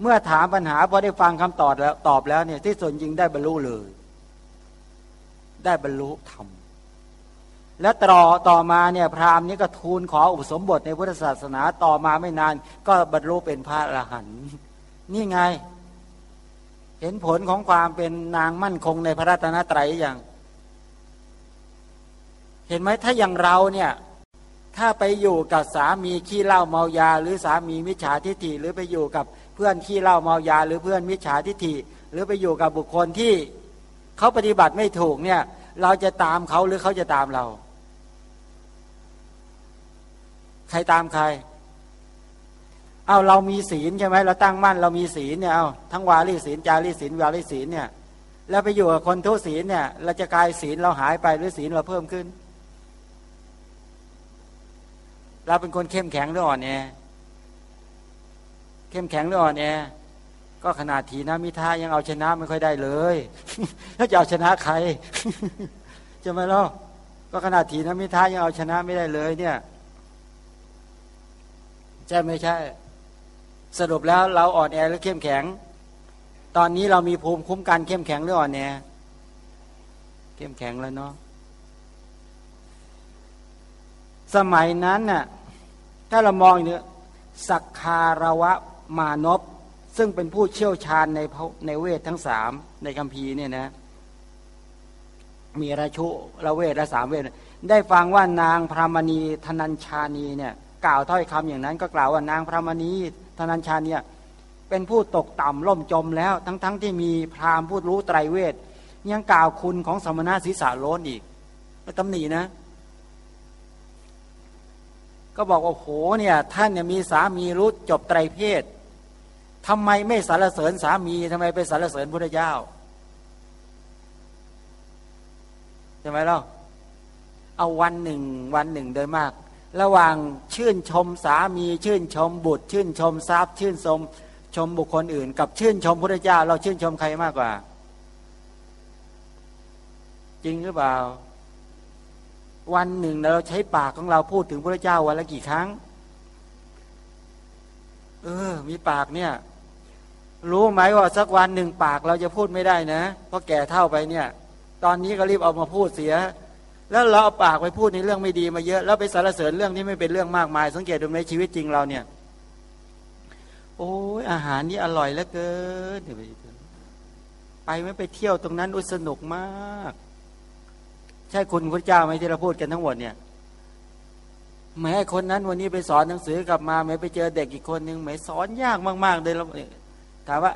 เมื่อถามปัญหาพอได้ฟังคำตอบแล้วตอบแล้วเนี่ยที่สุดยิงได้บรรลุเลย ได้บรรลุธรรมและต่อต่อมาเนี่ยพราหมณ์นี้ก็ทูลขออุปสมบทในพุทธศาสนาต่อมาไม่นาน ก็บรรลุเป็นพระอรหันต์นี่ไง เห็นผลของความเป็นนางมั่นคงในพระรัตนตรัยอย่าง เห็นไหมถ้าอย่างเราเนี่ยถ้าไปอยู่กับสามีขี้เหล้าเมายา หรือสามีมิจฉาทิฏฐิหรือไปอยู่กับเพื่อนขี้เหล้าเมายา หรือเพื่อนมิจฉาทิฏฐิ หรือไปอยู่กับบุคคลที่เขาปฏิบัติไม่ถูกเนี่ย เราจะตามเขาหรือเขาจะตามเรา ใครตามใคร เอาเรามีศีลใช่ไหมเราตั้งมั่นเรามีศีลเนี่ยเอาทั้งวาลีศีลจารีศีลวาลีศีลเนี่ย แล้วไปอยู่กับคนทุศีลเนี่ย เราจะกลายศีลเราหายไปหรือศีลเราเพิ่มขึ้น เราเป็นคนเข้มแข็งหรืออ่อนแอเข้มแข็งหรืออ่อนแอก็ขนาดทีนะมิท่ายังเอาชนะไม่ค่อยได้เลยแล้วจะเอาชนะใครจะไหมล่ะก็ขนาดทีนะมิท่ายังเอาชนะไม่ได้เลย เนี่ยใช่ไม่ใช่ สรุปแล้วเราอ่อนแอหรือเข้มแข็ง ตอนนี้เรามีภูมิคุ้มกันเข้มแข็งหรืออ่อนแอเข้มแข็งแล้วเนาะสมัยนั้นน่ะถ้าเรามองเนี่ยสักคารวะมานพซึ่งเป็นผู้เชี่ยวชาญในในเวททั้งสามในคัมภีร์เนี่ยนะ มีราชุระเวทและสามเวท ได้ฟังว่านางพรามณีธนัญชานีเนี่ย กล่าวถ้อยคำอย่างนั้น ก็กล่าวว่านางพระมณี ธนัญชาเนี่ยเป็นผู้ตกต่ำล่มจมแล้ว ทั้งๆทที่มีพราหมณ์ผู้รู้ไตรเวทยังกล่าวคุณของสมณะศีรษะโลนอีกไม่ตำหนินะ ก็บอกว่าโหเนี่ยท่านเนี่ยมีสามีรู้จบไตรเพศทำไมไม่สรรเสริญสามีทำไมไปสรรเสริญพระเจ้าใช่ไหมล่ะเอาวันหนึ่ง วันหนึ่งโดยมาก ระหว่างชื่นชมสามี ชื่นชมบุตร ชื่นชมทรัพย์ ชื่นชมชมบุคคลอื่น กับชื่นชมพระเจ้า เราชื่นชมใครมากกว่า จริงหรือเปล่า วันหนึ่งเราใช้ปากของเราพูดถึงพระเจ้าวันละกี่ครั้ง เออ มีปากเนี่ย รู้ไหมว่าสักวันหนึ่งปากเราจะพูดไม่ได้นะเพราะแก่เท่าไปเนี่ย ตอนนี้ก็รีบเอามาพูดเสีย แล้วเราเอาปากไปพูดในเรื่องไม่ดีมาเยอะ แล้วไปสารเสริญเรื่องที่ไม่เป็นเรื่องมากมาย สังเกตดูในชีวิตจริงเราเนี่ย โอ้ยอาหารนี่อร่อยเหลือเกินไปไม่ไปเที่ยวตรงนั้นอุสนุกมาก ใช่คุณพระเจ้าไหมที่เราพูดกันทั้งหมดเนี่ยแม้คนนั้นวันนี้ไปสอนหนังสือกลับมาแม้ไปเจอเด็กอีกคนหนึ่งแม้สอนยากมาก ๆ เลยเราถามว่า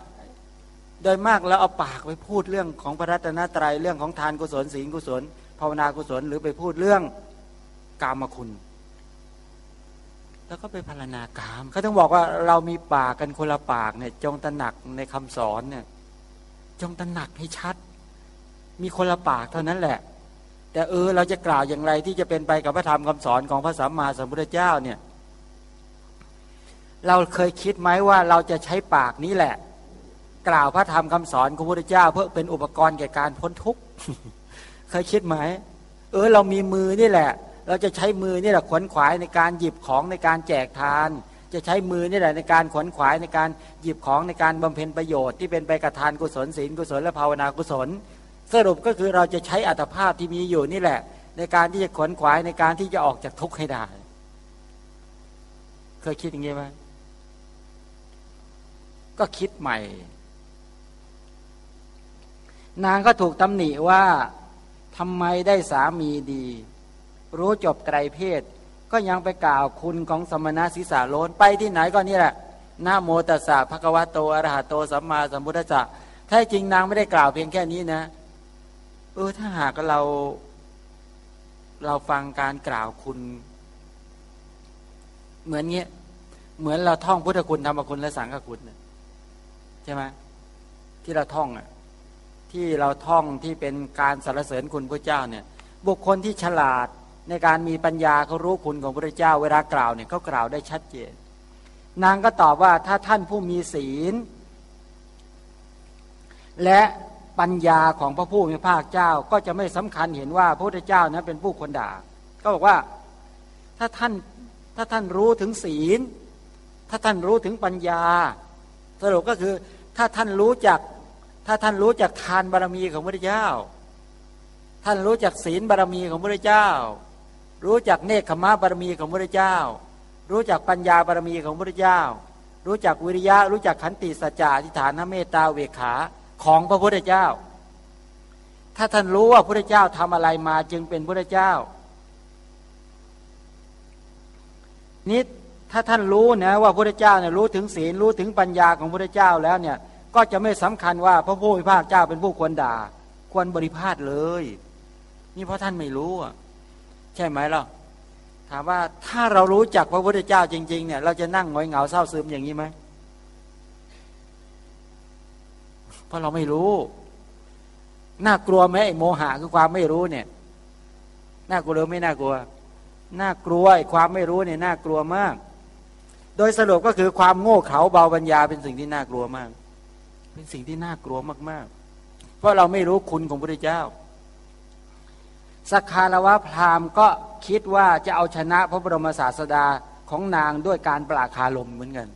โดยมากแล้วเอาปากไปพูดเรื่องของพระรัตนตรัยเรื่องของทานกุศลศีลกุศล ภาวนากุศลหรือไปพูดเรื่องกามคุณ แล้วก็ไปพารณากามเขาต้องบอกว่าเรามีปากกันคนละปากเนี่ย จงตระหนักในคำสอนเนี่ย จงตระหนักให้ชัด มีคนละปากเท่านั้นแหละ แต่เออเราจะกล่าวอย่างไรที่จะเป็นไปกับพระธรรมคำสอนของพระสัมมาสัมพุทธเจ้าเนี่ย เราเคยคิดไหมว่าเราจะใช้ปากนี้แหละ กล่าวพระธรรมคำสอนของพระพุทธเจ้า เพื่อเป็นอุปกรณ์แก่การพ้นทุกข์ เคยคิดไหมเออเรามีมือนี่แหละ เราจะใช้มือนี่แหละขวนขวายในการหยิบของในการแจกทาน จะใช้มือนี่แหละในการขวนขวายในการหยิบของในการบำเพ็ญประโยชน์ที่เป็นไปกับทานกุศลศีลกุศลและภาวนากุศล สรุปก็คือเราจะใช้อัตภาพที่มีอยู่นี่แหละ ในการที่จะขวนขวายในการที่จะออกจากทุกข์ให้ได้ เคยคิดอย่างนี้ไหมก็คิดใหม่ นางก็ถูกตำหนิว่า ทำไมได้สามีดี รู้จบไตรเพศ ก็ยังไปกล่าวคุณของสมณะศิสาโลนไปที่ไหนก็นี่แหละหน้าโมตสสะภควะโตอระหะโตสัมมาสัมพุทธัสสะถ้าจริงนางไม่ได้กล่าวเพียงแค่นี้นะเออถ้าหากเรา เราฟังการกล่าวคุณ เหมือนเงี้ยเหมือนเราท่องพุทธคุณธรรมคุณและสังฆคุณใช่ไหมที่เราท่องอะ ที่เราท่องที่เป็นการสรรเสริญคุณพระเจ้าเนี่ยบุคคลที่ฉลาดในการมีปัญญาเขารู้คุณของพระเจ้า เวลากล่าวเนี่ยเขากล่าวได้ชัดเจน นางก็ตอบว่าถ้าท่านผู้มีศีล และปัญญาของพระผู้มีภาคเจ้าก็จะไม่สำคัญเห็นว่าพระพุทธเจ้านั้นเป็นผู้คนด่า ก็บอกว่าถ้าท่านถ้าท่านรู้ถึงศีล ถ้าท่านรู้ถึงปัญญา สรุปก็คือถ้าท่านรู้จัก ถ้าท่านรู้จักทานบารมีของพระเจ้า ท่านรู้จักศีลบารมีของพระเจ้า รู้จักเนคขมะบารมีของพระเจ้า รู้จักปัญญาบารมีของพระเจ้า รู้จักวิริยะ รู้จักขันติสัจจะทิฐานเมตตาเวขาของพระพุทธเจ้า ถ้าท่านรู้ว่าพระเจ้าทำอะไรมาจึงเป็นพระเจ้านี่ถ้าท่านรู้นะว่าพระเจ้าเนี่ยรู้ถึงศีลรู้ถึงปัญญาของพระเจ้าแล้วเนี่ย ก็จะไม่สำคัญว่าพระผู้มีพระเจ้าเป็นผู้ควรด่า ควรบริพาทเลย นี่เพราะท่านไม่รู้อะใช่ไหมล่ะถามว่าถ้าเรารู้จักพระพุทธเจ้าจริง ๆ เนี่ย เราจะนั่งงอยเหงาเศร้าซึมอย่างนี้ไหมเพราะเราไม่รู้ น่ากลัวไหมไอ้โมหะคือความไม่รู้เนี่ย น่ากลัวหรือไม่น่ากลัว น่ากลัวไอ้ความไม่รู้เนี่ยน่ากลัวมาก โดยสรุปก็คือความโง่เขลาเบาปัญญาเป็นสิ่งที่น่ากลัวมาก เป็นสิ่งที่น่ากลัวมาก ๆ เพราะเราไม่รู้คุณของพระเจ้าสักคารวะพราหมณ์ก็คิดว่าจะเอาชนะพระบรมศาสดาของนางด้วยการปราคาลมเหมือนกัน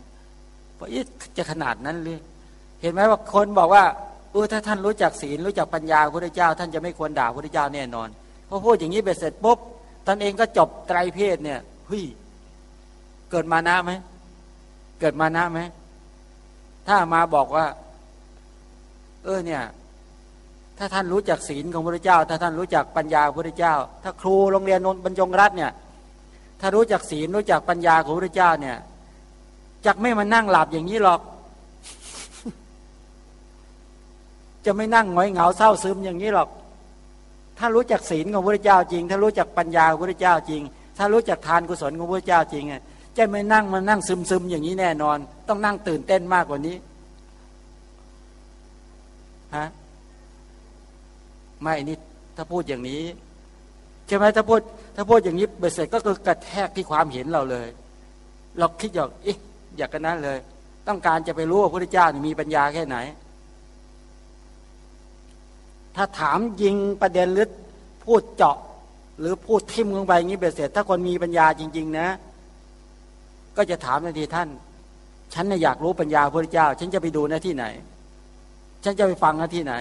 เพราะจะขนาดนั้นเลยเห็นไหมว่าคนบอกว่าเออถ้าท่านรู้จักศีลรู้จักปัญญาพระเจ้า ท่านจะไม่ควรด่าพระเจ้าแน่นอนพอพูดอย่างนี้เบ็ดเสร็จปุ๊บตนเองก็จบไตรเพศเนี่ยเฮ้ยเกิดมานะไหมเกิดมานะไหมถ้ามาบอกว่า เออเนี่ย ถ้าท่านรู้จักศีลของพระเจ้า ถ้าท่านรู้จักปัญญาพระเจ้า ถ้าครูโรงเรียนนนบรรจงรัฐเนี่ย ถ้ารู้จักศีลรู้จักปัญญาของพระเจ้าเนี่ยจะไม่มานั่งหลับอย่างนี้หรอก จะไม่นั่งหงอยเหงาเศร้าซึมอย่างนี้หรอก ถ้ารู้จักศีลของพระเจ้าจริง ถ้ารู้จักปัญญาของพระเจ้าจริง ถ้ารู้จักทานกุศลของพระเจ้าจริงจะไม่นั่งมานั่งซึมซึมอย่างนี้แน่นอน ต้องนั่งตื่นเต้นมากกว่านี้ ฮะไม่นี่ถ้าพูดอย่างนี้ใช่ไหมถ้าพูดถ้าพูดอย่างนี้เบสเสร็จก็คือกระแทกที่ความเห็นเราเลย เราคิดอยากอ๊ะอยากกันนั้นเลย ต้องการจะไปรู้ว่าพระเจ้ามีปัญญาแค่ไหน ถ้าถามยิงประเด็นหรือพูดเจาะ หรือพูดทิมลงไปอย่างนี้เบสเสร็จ ถ้าคนมีปัญญาจริง ๆ นะ ก็จะถามทันทีท่าน ฉันอยากรู้ปัญญาพระเจ้า ฉันจะไปดูน้าที่ไหน ฉันจะไปฟังนะที่ไหน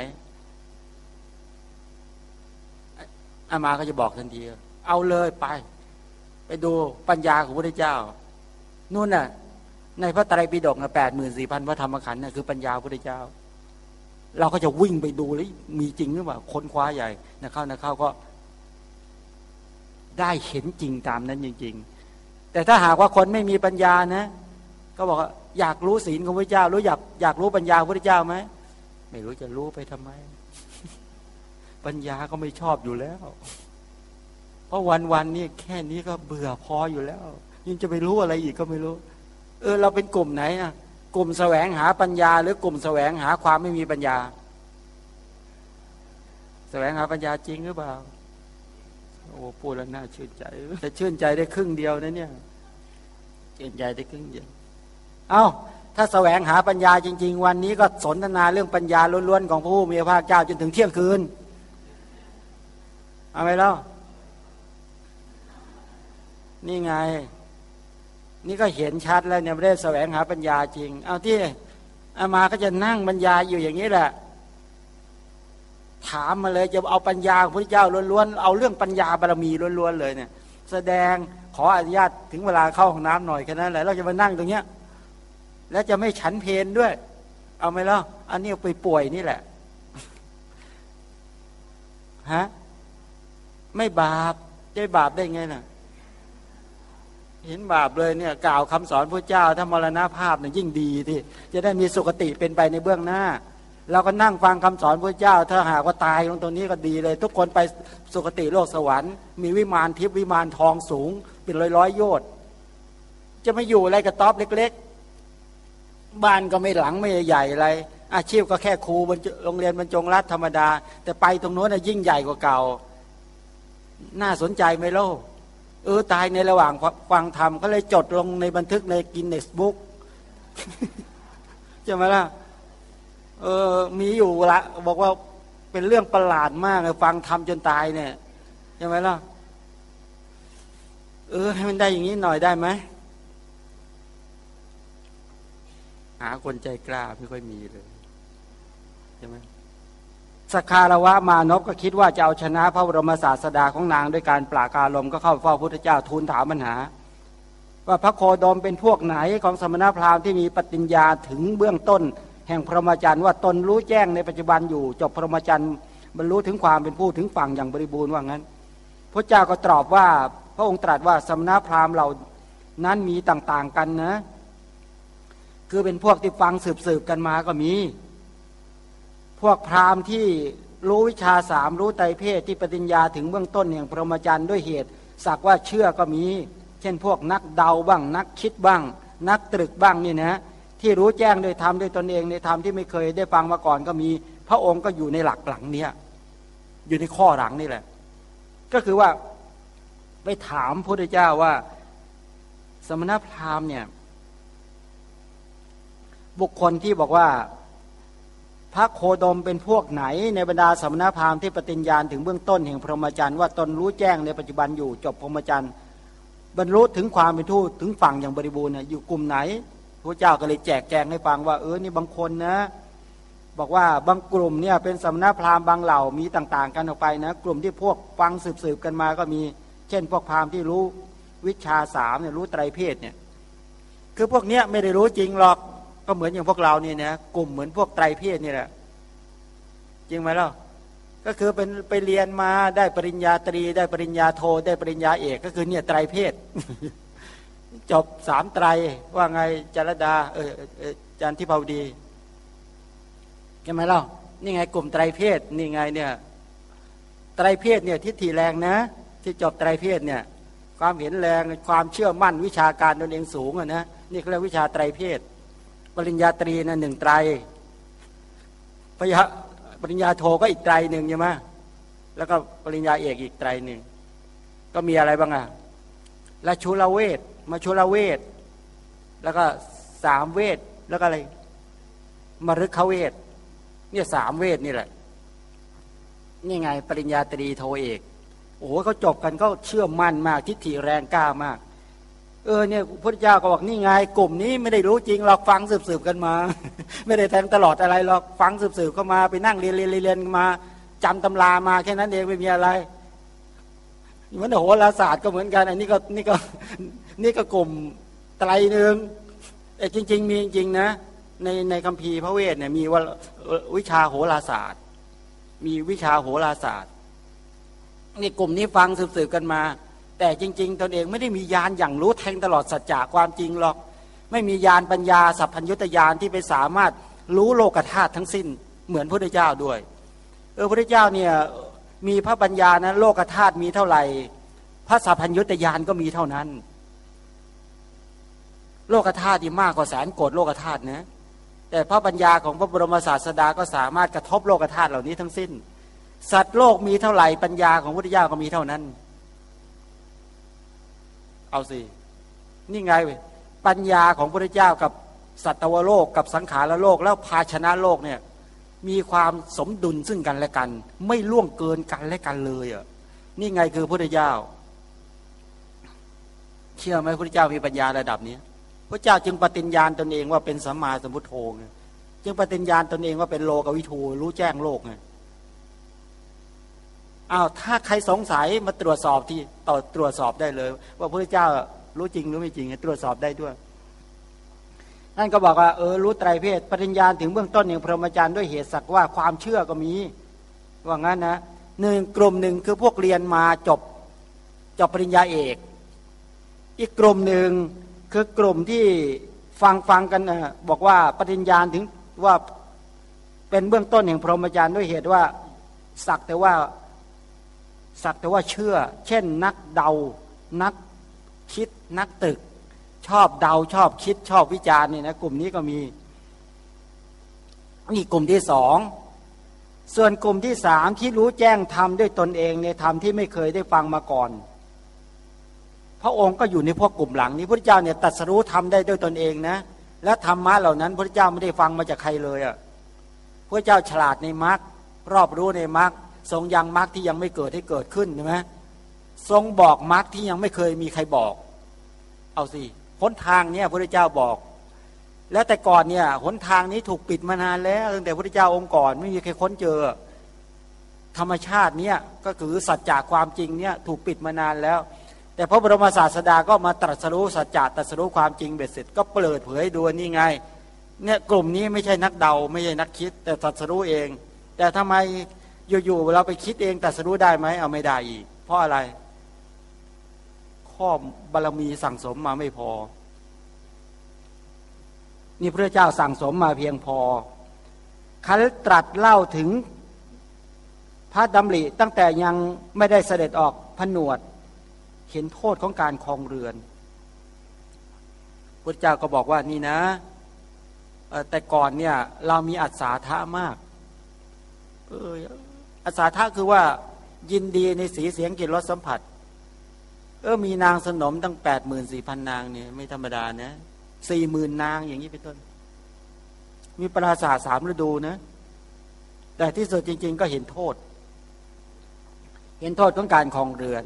อามาก็จะบอกทันทีเอาเลยไป ไปดูปัญญาของพระเจ้านู่นน่ะ ในพระไตรปิฎกนะแปดหมื่นสี่พันพระธรรมขันธ์น่ะคือปัญญาพระเจ้า เราก็จะวิ่งไปดูเลยมีจริงหรือเปล่าค้นคว้าใหญ่นะเข้านะเข้าก็ ได้เห็นจริงตามนั้นจริง ๆ แต่ถ้าหากว่าคนไม่มีปัญญานะ ก็บอกว่าอยากรู้ศีลของพระเจ้า รู้อยากอยากรู้ปัญญาพระเจ้าไหม ไม่รู้จะรู้ไปทำไม ปัญญาก็ไม่ชอบอยู่แล้ว เพราะวันวันนี้แค่นี้ก็เบื่อพออยู่แล้วยังจะไปรู้อะไรอีกก็ไม่รู้ เออ เราเป็นกลุ่มไหนนะกลุ่มแสวงหาปัญญา หรือกลุ่มแสวงหาความไม่มีปัญญา แสวงหาปัญญาจริงหรือเปล่าโอ้พูดแล้วน่าชื่นใจแต่ชื่นใจได้ครึ่งเดียวนะเนี่ยชื่นใจได้ครึ่งเดียว เอา้า ถ้าแสวงหาปัญญาจริง ๆ วันนี้ก็สนทนาเรื่องปัญญาล้วนๆของพระผู้มีพระภาคเจ้าจนถึงเที่ยงคืนเอาไหมล่ะนี่ไง นี่ก็เห็นชัดแล้วเนี่ยไม่ได้แสวงหาปัญญาจริง เอาที่อามาก็จะนั่งบรรยายอยู่อย่างนี้แหละ ถามมาเลยจะเอาปัญญาพระเจ้าล้วนๆเอาเรื่องปัญญาบารมีล้วนๆเลยเนี่ย แสดงขออนุญาตถึงเวลาเข้าห้องน้ำหน่อยแค่นั้นแหละเราจะมานั่งตรงเนี้ย แล้วจะไม่ฉันเพนด้วย เอาไหมล่ะอันนี้ไปป่วยนี่แหละฮะไม่บาปจะบาปได้ไงน่ะ เห็นบาปเลยเนี่ย กล่าวคำสอนพระเจ้าถ้ามรณภาพเนี่ยยิ่งดีที่จะได้มีสุคติเป็นไปในเบื้องหน้าเราก็นั่งฟังคำสอนพระเจ้า ถ้าหากว่าตายตรงตรงนี้ก็ดีเลย ทุกคนไปสุคติโลกสวรรค์ มีวิมานทิพย์วิมานทองสูง เป็นร้อยร้อยโยชน์จะไม่อยู่อะไรกับต๊อบเล็ก ๆ บ้านก็ไม่หลังไม่ใหญ่อะไร อาชีพก็แค่ครูโรงเรียนบรรจงรัฐธรรมดา แต่ไปตรงโน้นยิ่งใหญ่กว่าเก่า น่าสนใจไหมล่ะเออตายในระหว่างฟังธรรมก็เลยจดลงในบันทึกในกินเนสบุ๊กใช่ไหมล่ะเออมีอยู่ละบอกว่าเป็นเรื่องประหลาดมากเลยฟังธรรมจนตายเนี่ยใช่ไหมล่ะเออให้มันได้อย่างนี้หน่อยได้ไหม หาคนใจกล้าไม่ค่อยมีเลยใช่ไหมสคารวะมานพก็คิดว่าจะเอาชนะพระบรมศาสดาของนางด้วยการปราการลมก็เข้าเฝ้าพระพุทธเจ้าทูลถามปัญหา ว่าพระโคดมเป็นพวกไหนของสมณพราหมณ์ที่มีปฏิญญาถึงเบื้องต้น แห่งพรหมจรรย์ว่าตนรู้แจ้งในปัจจุบันอยู่ จบพรหมจรรย์บรรลุถึงความเป็นผู้ถึงฝั่งอย่างบริบูรณ์ว่างั้นพระเจ้าก็ตอบว่าพระองค์ตรัสว่าสมณพราหมณ์เหล่านั้นมีต่างๆกันนะ คือเป็นพวกที่ฟังสืบๆกันมาก็มี พวกพราหมณ์ที่รู้วิชาสามรู้ไตเพศที่ปฏิญญาถึงเบื้องต้นแห่างพรหมจรรย์ด้วยเหตุ สักว่าเชื่อก็มี เช่นพวกนักเดาบ้าง นักคิดบ้าง นักตรึกบ้างนี่นะที่รู้แจ้งโดยธรรมด้วยตนเองในธรรมที่ไม่เคยได้ฟังมาก่อนก็มี พระองค์ก็อยู่ในหลักหลังเนี้ยอยู่ในข้อหลังนี่แหละ ก็คือว่าไปถามพระพุทธเจ้าว่า สมณพราหมณ์เนี่ย บุคคลที่บอกว่าพระโคดมเป็นพวกไหนในบรรดาสมณพราหมณ์ที่ปฏิญญาณถึงเบื้องต้นแห่งพรหมจรรย์ว่าตนรู้แจ้งในปัจจุบันอยู่จบพรหมจรรย์บรรลุถึงความเป็นทูตถึงฝั่งอย่างบริบูรณ์อยู่กลุ่มไหนพระเจ้าก็เลยแจกแจงให้ฟังว่าเออนี่บางคนนะ บอกว่าบางกลุ่มเนี่ยเป็นสมณพราหมณ์บางเหล่ามีต่าง ๆ กันออกไปนะกลุ่มที่พวกฟังสืบๆกันมาก็มี เช่น พวกพราหมณ์ที่รู้วิชาสามเนี่ยรู้ไตรเพศเนี่ยคือพวกเนี้ยไม่ได้รู้จริงหรอก ก็เหมือนอย่างพวกเราเนี่ยนะกลุ่มเหมือนพวกไตรเพศนี่แหละจริงไหมล่ะก็คือเป็นไปเรียนมาได้ปริญญาตรี ได้ปริญญาโทได้ปริญญาเอก ก็คือเนี่ยไตรเพศ จบสามไตรว่าไงจารดา เออจันทิพาวดีใช่ไหมล่ะนี่ไงกลุ่มไตรเพศนี่ไงเนี่ยไตรเพศเนี่ยทิฏฐิแรงนะ ที่จบไตรเพศเนี่ยความเห็นแรงความเชื่อมั่นวิชาการตนเองสูงอะนะนี่เขาเรียกวิชาไตรเพศ ริญญาตรีนะหนึ่งไตรพยาปริญญาโทก็อีกไตรหนึ่งใช่ไหมแล้วก็ปริญญาเอกอีกไตรหนึ่งก็มีอะไรบ้างอะละชุลเวทมาชุลเวท แล้วก็สามเวท แล้วก็อะไรมฤคเวท เนี่ยสามเวทนี่แหละ นี่ไง ปริญญาตรีโทเอก โอ้โหเขาจบกันก็เชื่อมั่นมาก ทิฏฐิแรงกล้ามาก เออเนี่ยพระเจ้าก็บอกนี่ไงกลุ่มนี้ไม่ได้รู้จริงเราฟังสืบๆกันมา ไม่ได้แทงตลอดอะไรหรอกฟังสืบๆก็มาไปนั่งเรียนเรียนเรียนมาจำตำรามาแค่นั้นเองไม่มีอะไรเหมือนโหราศาสตร์ก็เหมือนกันอันนี้ก็นี่ก็นี่ก็กลุ่มไตรหนึ่งแต่จริง ๆ มีจริงนะ ในในคัมภีร์พระเวทเนี่ยมีว่าวิชาโหราศาสตร์ มีวิชาโหราศาสตร์นี่กลุ่มนี้ฟังสืบๆกันมา แต่จริง ๆ ตนเองไม่ได้มียานอย่างรู้แทงตลอดสัจจะความจริงหรอก ไม่มียานปัญญาสัพพัญญุตยานที่ไปสามารถรู้โลกธาตุทั้งสิ้นเหมือนพระพุทธเจ้าด้วย เออพระพุทธเจ้าเนี่ยมีพระปัญญานะโลกธาตุมีเท่าไหร่ พระสัพพัญญุตยานก็มีเท่านั้น โลกธาตุที่มากกว่าแสนโกดโลกธาตุนะแต่พระปัญญาของพระบรมศาสดาก็สามารถกระทบโลกธาตุเหล่านี้ทั้งสิ้น สัตว์โลกมีเท่าไหร่ปัญญาของพระพุทธเจ้าก็มีเท่านั้น เอาสิ นี่ไงปัญญาของพระเจ้ากับสัตวโลกกับสังขารโลกแล้วภาชนะโลกเนี่ยมีความสมดุลซึ่งกันและกัน ไม่ล่วงเกินกันและกันเลยอะนี่ไงคือพระเจ้า เชื่อไหมพระเจ้ามีปัญญาระดับนี้พระเจ้าจึงปฏิญญาณตนเองว่าเป็นสัมมาสัมพุทโธไงจึงปฏิญญาณตนเองว่าเป็นโลกวิทูรู้แจ้งโลกไง อ้าวถ้าใครสงสัยมาตรวจสอบที่ต่อตรวจสอบได้เลย ว่าพระเจ้ารู้จริงหรือไม่จริงตรวจสอบได้ด้วยท่านก็บอกว่าเออรู้ไตรเพศปริญญาถึงเบื้องต้นอย่างพรหมจารย์ด้วยเหตุสักว่าความเชื่อก็มี ว่างั้นนะหนึ่งกลุ่มหนึ่งคือพวกเรียนมาจบจบปริญญาเอก อีกกลุ่มหนึ่งคือกลุ่มที่ฟังฟังกันนะบอกว่าปริญญาถึงว่าเป็นเบื้องต้นแห่งพรหมจารย์ด้วยเหตุว่าสักแต่ว่า สักแต่ว่าเชื่อ เช่นนักเดา นักคิดนักตึก ชอบเดาชอบคิดชอบวิจารณ์นี่นะกลุ่มนี้ก็มีนี่กลุ่มที่สองส่วนกลุ่มที่สามที่รู้แจ้งทำด้วยตนเองในธรรมที่ไม่เคยได้ฟังมาก่อน พระองค์ก็อยู่ในพวกกลุ่มหลังนี้พระเจ้าเนี่ยตัดสรู้ทำได้ด้วยตนเองนะ และธรรมะเหล่านั้นพระเจ้าไม่ได้ฟังมาจากใครเลยอะ่ะพระเจ้าฉลาดในมรรครอบรู้ในมรรค ทรงยังมรรคที่ยังไม่เกิดให้เกิดขึ้นใช่ไหมทรงบอกมรรคที่ยังไม่เคยมีใครบอก เอาสิหนทางเนี่ยพระเจ้าบอก แล้วแต่ก่อนเนี่ยหนทางนี้ถูกปิดมานานแล้วตั้งแต่พระเจ้าองค์ก่อนไม่มีใครค้นเจอ ธรรมชาติเนี่ยก็คือสัจจะความจริงเนี่ยถูกปิดมานานแล้ว แต่พระบรมศาสดาก็มาตรัสรู้สัจจะตรัสรู้ความจริงเบ็ดเสร็จ ก็เปิดเผยดูนี่ไงเนี่ยกลุ่มนี้ไม่ใช่นักเดา ไม่ใช่นักคิด แต่ตรัสรู้เอง แต่ทำไม อยู่ๆเราไปคิดเองแตรัสรู้ได้ไหมเอาไม่ได้อีก เพราะอะไร ข้อบารมีสั่งสมมาไม่พอ นี่พระเจ้าสั่งสมมาเพียงพอคันตรัสเล่าถึงพระดำริตั้งแต่ยังไม่ได้เสด็จออกผนวด เห็นโทษของการคลองเรือนพระเจ้าก็บอกว่านี่นะ แต่ก่อนเนี่ย เรามีอัศาธามาก เออ อัศาธาคือว่ายินดีในสีเสียงกลิ่นรสสัมผัส เออมีนางสนมตั้งแปดหมื่นสี่พันนางเนี่ยไม่ธรรมดานะสี่หมื่นนางอย่างนี้เป็นต้น มีปราสาทสามฤดูนะ แต่ที่สุดจริง ๆ ก็เห็นโทษ เห็นโทษของการคลองเรือน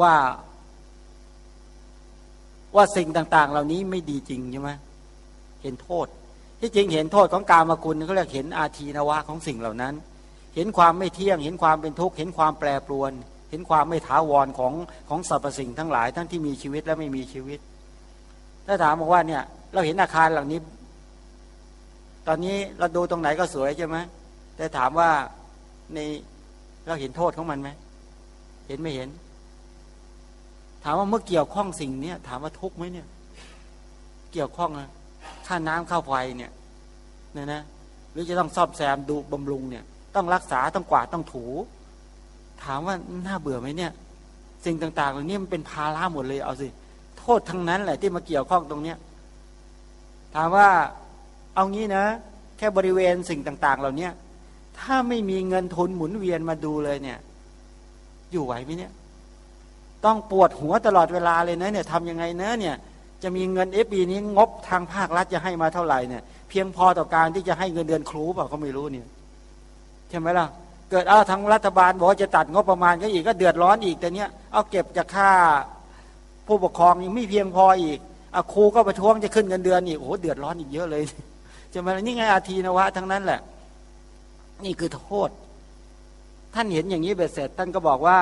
ว่า ว่าสิ่งต่าง ๆ เหล่านี้ไม่ดีจริงใช่ไหมเห็นโทษ ที่จริงเห็นโทษของการมาคุณเขาเรียกเห็นอาทีนวะของสิ่งเหล่านั้น เห็นความไม่เที่ยง เห็นความเป็นทุกข์ เห็นความแปรปรวน เห็นความไม่ถาวรของของสรรพสิ่งทั้งหลายทั้งที่มีชีวิตและไม่มีชีวิต ถ้าถามบอกว่าเนี่ยเราเห็นอาคารหลังนี้ ตอนนี้เราดูตรงไหนก็สวยใช่ไหมแต่ถามว่าในเราเห็นโทษของมันไหมเห็นไม่เห็น ถามว่าเมื่อเกี่ยวข้องสิ่งเนี้ยถามว่าทุกข์ไหมเนี่ย เกี่ยวข้องนะค่าน้ำข้าวไฟเนี่ยนี่ยนะหรือจะต้องซ่อมแซมดูบำรุงเนี่ย ต้องรักษาต้องกวาดต้องถู ถามว่าน่าเบื่อไหมเนี่ย สิ่งต่างๆเหล่านี้มันเป็นภาระหมดเลยเอาสิ โทษทั้งนั้นแหละที่มาเกี่ยวข้องตรงเนี้ยถามว่าเอางี้นะ แค่บริเวณสิ่งต่าง ๆ เหล่านี้ถ้าไม่มีเงินทุนหมุนเวียนมาดูเลยเนี่ย อยู่ไหวไหมเนี่ย ต้องปวดหัวตลอดเวลาเลยนะเนี่ยทำยังไงนะเนี่ย จะมีเงินเอฟบีนี้งบทางภาครัฐจะให้มาเท่าไหร่เนี่ย เพียงพอต่อการที่จะให้เงินเดือนครูเปล่าก็ไม่รู้เนี่ย ใช่ไหมล่ะ เกิดเอาทางรัฐบาลบอกจะตัดงบประมาณก็อีกก็เดือดร้อนอีกแต่เนี้ยเอาเก็บจากค่าผู้ปกครองยังไม่เพียงพออีกอาครูก็ไปท้วงจะขึ้นเงินเดือนอีกโอ้โหเดือดร้อนอีกเยอะเลยจะมานี่ไงอาทีนวะทั้งนั้นแหละ นี่คือโทษ ท่านเห็นอย่างนี้เบ็ดเสร็จ ท่านก็บอกว่า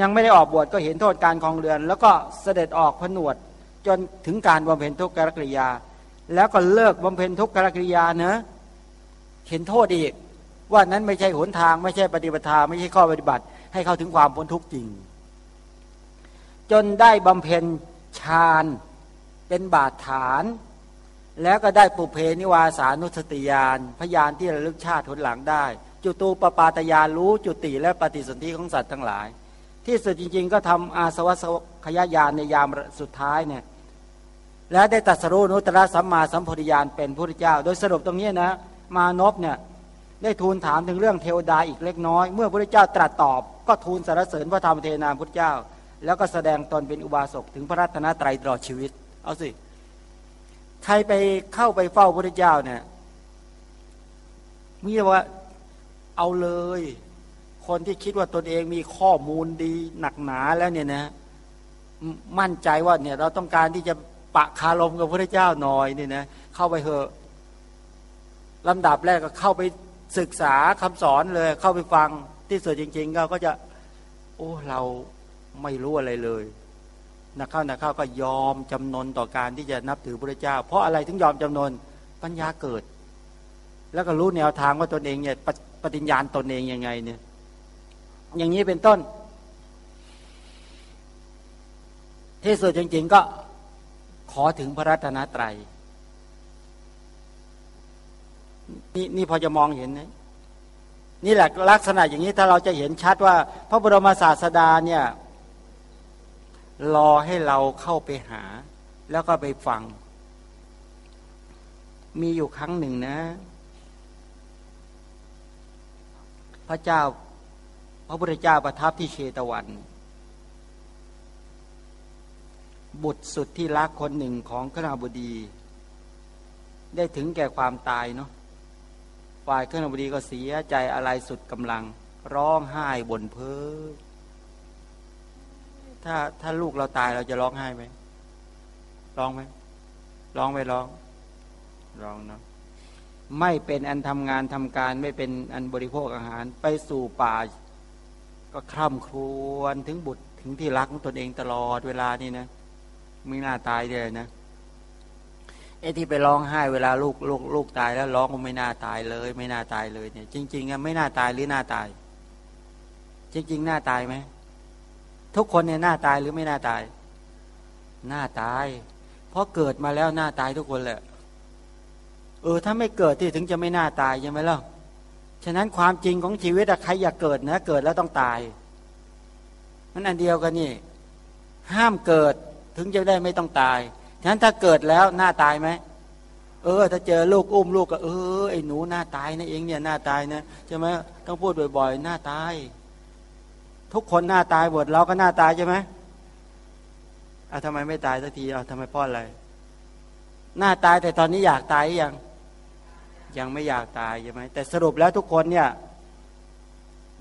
ยังไม่ได้ออกบวชก็เห็นโทษการคลองเรือน แล้วก็เสด็จออกผนวด จนถึงการบำเพ็ญทุกขกริยา แล้วก็เลิกบำเพ็ญทุกขกริยาเนะ เห็นโทษอีก ว่านั้นไม่ใช่หนทาง ไม่ใช่ปฏิบัติไม่ใช่ข้อปฏิบัติ ให้เข้าถึงความพ้นทุกข์จริง จนได้บำเพ็ญฌานเป็นบาดฐาน แล้วก็ได้ปุเพนิวาสานุสติยานพยานที่ระลึกชาติทนหลังได้ จุตูปปาตยานรู้จุติและปฏิสนธิของสัตว์ทั้งหลาย ที่สุดจริง ๆ ก็ทำอาสวะขยายานในยามสุดท้ายเนี่ยและได้ตรัสรู้นุตตรสัมมาสัมพุทธญาณเป็นพระพุทธเจ้า โดยสรุปตรงนี้นะ มานพเนี่ยได้ทูลถามถึงเรื่องเทวดาอีกเล็กน้อย เมื่อพระเจ้าตรัสตอบ ก็ทูลสรรเสริญพระธรรมเทนาพุทธเจ้า แล้วก็แสดงตนเป็นอุบาสกถึงพระรัตนตรัยตลอดชีวิต เอาสิ ใครไปเข้าไปเฝ้าพระเจ้าเนี่ยมีว่าเอาเลย คนที่คิดว่าตนเองมีข้อมูลดีหนักหนาแล้วเนี่ยนะ มั่นใจว่าเนี่ยเราต้องการที่จะปะคารมกับพระเจ้าหน่อยเนี่ยนะ เข้าไปเหอะ ลำดับแรกก็เข้าไปศึกษาคำสอนเลย เข้าไปฟังที่สุดจริงๆ ก็ก็จะ โอ้เราไม่รู้อะไรเลยนักเข้านักเข้าก็ยอมจำนนต่อการที่จะนับถือพระเจ้า เพราะอะไรถึงยอมจำนนปัญญาเกิด แล้วก็รู้แนวทางว่าตนเองเนี่ยปปฏิญญาณตนเองยังไงเนี่ย อย่างนี้เป็นต้น ที่สุดจริง ๆ ก็ขอถึงพระรัตนตรัย นี่นี่พอจะมองเห็นนะนี่แหละลักษณะอย่างนี้ถ้าเราจะเห็นชัดว่า พระบรมศาสดาเนี่ย รอให้เราเข้าไปหา แล้วก็ไปฟัง มีอยู่ครั้งหนึ่งนะ พระเจ้า พระพุทธเจ้าประทับที่เชตวัน บุตรสุดที่รักคนหนึ่งของขณาบดี ได้ถึงแก่ความตายเนาะ ฝ่ายเครื่องบดีก็เสียใจอะไรสุดกำลัง ร้องไห้บ่นเพ้อถ้าถ้าลูกเราตายเราจะร้องไห้ไหมร้องไหมร้องไม่ร้องร้องเนาะไม่เป็นอันทำงานทำการไม่เป็นอันบริโภคอาหารไปสู่ป่า ก็คร่ำครวญถึงบุตรถึงที่รักของตนเองตลอดเวลานี่นะไม่น่าตายเลยนะ ไอ้ที่ไปร้องไห้เวลาลูกลูกลูกตายแล้วร้องก็ไม่น่าตายเลย ไม่น่าตายเลยเนี่ย จริงๆอะไม่น่าตายหรือน่าตาย จริง ๆ น่าตายไหมทุกคนเนี่ยน่าตายหรือไม่น่าตาย น่าตาย เพราะเกิดมาแล้วน่าตายทุกคนแหละเออถ้าไม่เกิดที่ถึงจะไม่น่าตายใช่ไหมล่ะฉะนั้นความจริงของชีวิตอะใครอยากเกิดนะ เกิดแล้วต้องตายมันอันเดียวกันนี่ ห้ามเกิดถึงจะได้ไม่ต้องตาย ฉะนั้นถ้าเกิดแล้วหน้าตายไหมเออ ถ้าเจอลูกอุ้มลูกก็เออไอ้หนูหน้าตายนะเองเนี่ยหน้าตายนะใช่ไหมต้องพูดบ่อยๆ หน้าตาย ทุกคนหน้าตายหมดเราก็หน้าตายใช่ไหมอะทำไมไม่ตายสักทีเอาทำไมพ่ออะไรหน้าตายแต่ตอนนี้อยากตายยังยังไม่อยากตายใช่ไหมแต่สรุปแล้วทุกคนเนี่ย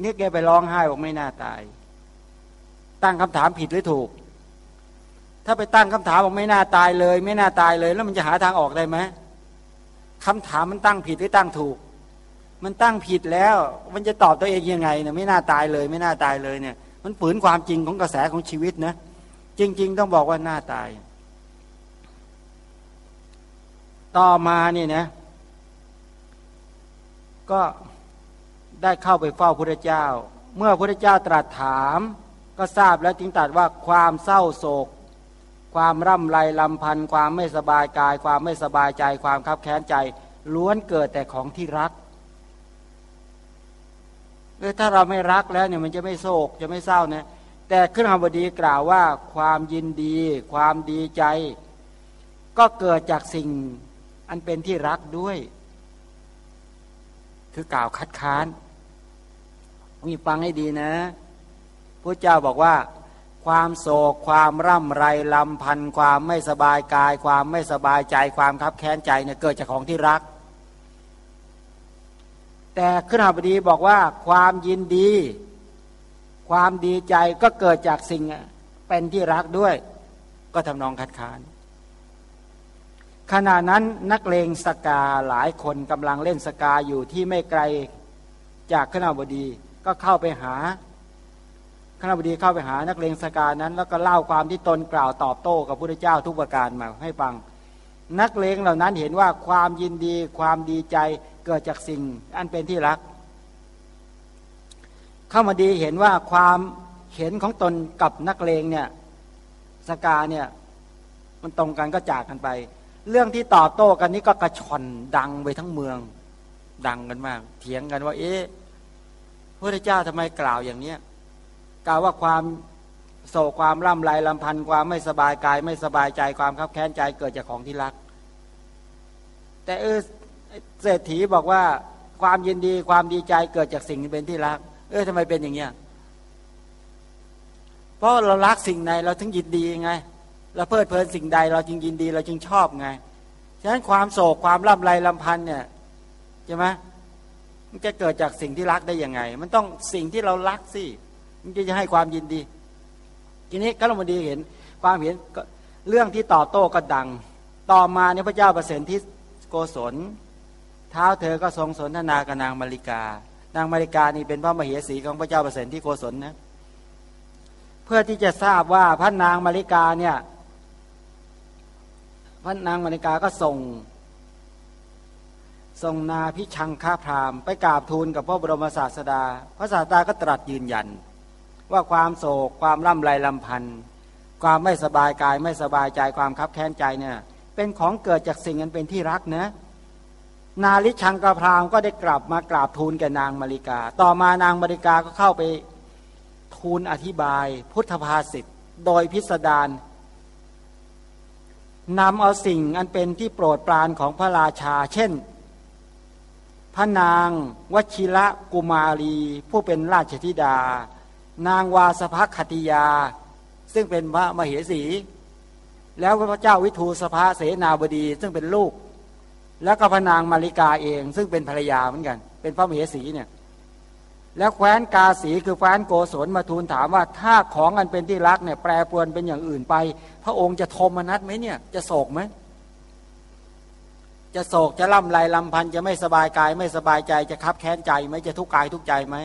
เนี่แกไปร้องไห้บอกไม่น่าตาย ตั้งคำถามผิดหรือถูก ถ้าไปตั้งคำถามบอกไม่น่าตายเลย ไม่น่าตายเลย แล้วมันจะหาทางออกได้ไหมคำถามมันตั้งผิดหรือตั้งถูก มันตั้งผิดแล้ว มันจะตอบตัวเองยังไงเนี่ยไม่น่าตายเลย ไม่น่าตายเลยเนี่ย มันฝืนความจริงของกระแสของชีวิตนะจริง ๆ ต้องบอกว่าน่าตาย ต่อมาเนี่ยนะ ก็ได้เข้าไปเฝ้าพระเจ้า เมื่อพระเจ้าตรัสถาม ก็ทราบแล้วจึงตรัสว่าความเศร้าโศก ความร่ำไรลำพันธ์ความไม่สบายกาย ความไม่สบายใจ ความคับแค้นใจ ล้วนเกิดแต่ของที่รักเออถ้าเราไม่รักแล้วเนี่ยมันจะไม่โศกจะไม่เศร้านะแต่ขึ้นหบดีกล่าวว่า ความยินดี ความดีใจ ก็เกิดจากสิ่งอันเป็นที่รักด้วย คือกล่าวคัดค้านมีฟังให้ดีนะพระเจ้าบอกว่า ความโศกความร่ำไรลำพันธ์ความไม่สบายกาย ความไม่สบายใจความคับแค้นใจเนี่ยเกิดจากของที่รัก แต่ขึ้นหบดีบอกว่าความยินดี ความดีใจก็เกิดจากสิ่งเป็นที่รักด้วย ก็ทำนองคัดค้านขณะนั้นนักเลงสกาหลายคนกำลังเล่นสกาอยู่ที่ไม่ไกลจากขณบดีก็เข้าไปหา ขณะบดีเข้าไปหานักเลงสกานั้น แล้วก็เล่าความที่ตนกล่าวตอบโต้กับพระเจ้าทุกประการมาให้ฟัง นักเลงเหล่านั้นเห็นว่าความยินดีความดีใจเกิดจากสิ่งอันเป็นที่รัก เข้ามาดีเห็นว่าความเห็นของตนกับนักเลงเนี่ยสกาเนี่ยมันตรงกันก็จากกันไป เรื่องที่ตอบโต้กันนี้ก็กระชอนดังไปทั้งเมืองดังกันมาก เถียงกันว่า เอ๊ะพระเจ้าทำไมกล่าวอย่างเนี้ย กล่าวว่าความโศกความร่ำไรลำพันธ์ความไม่สบายกายไม่สบายใจความคับแค้นใจเกิดจากของที่รัก แต่เออเศรษฐีบอกว่าความยินดีความดีใจเกิดจากสิ่งที่เป็นที่รัก เออทำไมเป็นอย่างเงี้ยเพราะเรารักสิ่งไหนเราถึงยินดีไงเราเพลิดเพลินสิ่งใดเราจึงยินดีเราจึงชอบไงฉะนั้นความโศกความร่ำไรลำพันธ์เนี่ยใช่ไหมมันจะเกิดจากสิ่งที่รักได้ยังไง มันต้องสิ่งที่เรารักสิ มันจะให้ความยินดี ทีนี้ก็ลงมาดีเห็นความเห็นเรื่องที่ต่อโต้ก็ดัง ต่อมาเนี่ยพระเจ้าประเสริฐที่โกศล เท้าเธอก็ทรงสนทนากับนางมาริกา นางมาริกานี่เป็นพระมเหสีของพระเจ้าประเสริฐที่โกศลนะเพื่อที่จะทราบว่าพระนางมาริกาเนี่ยพระนางมาริกาก็ส่งส่งนาพิชังค้าพรามไปกราบทูลกับพระบรมศาสดา พระศาสดาก็ตรัสยืนยัน ว่าความโศกความร่ำไรลำพันธ์ความไม่สบายกายไม่สบายใจความคับแค้นใจเนี่ยเป็นของเกิดจากสิ่งนั้นเป็นที่รักนะ นาลิชังกระพรามก็ได้กลับมากราบทูลแก่นางมาริกา ต่อมานางมาริกาก็เข้าไปทูลอธิบาย พุทธภาษิตโดยพิสดารนำเอาสิ่งอันเป็นที่โปรดปรานของพระราชา เช่น พระนางวชิระกุมารี ผู้เป็นราชธิดา นางวาสภคติยา ซึ่งเป็นพระมเหสี แล้วพระเจ้าวิทูสภาเสนาบดี ซึ่งเป็นลูก แล้วก็พระนางมาริกาเอง ซึ่งเป็นภรรยาเหมือนกัน เป็นพระมเหสีเนี่ยแล้วแคว้นกาสีคือแคว้นโกศลมาทูลถามว่าถ้าของอันเป็นที่รักเนี่ยแปรปรวนเป็นอย่างอื่นไป พระองค์จะทมนัดไหมเนี่ย จะโศกไหมจะโศกจะล่ำไรลำพันจะไม่สบายกาย ไม่สบายใจจะคับแค้นใจไหมจะทุกข์กายทุกใจไหม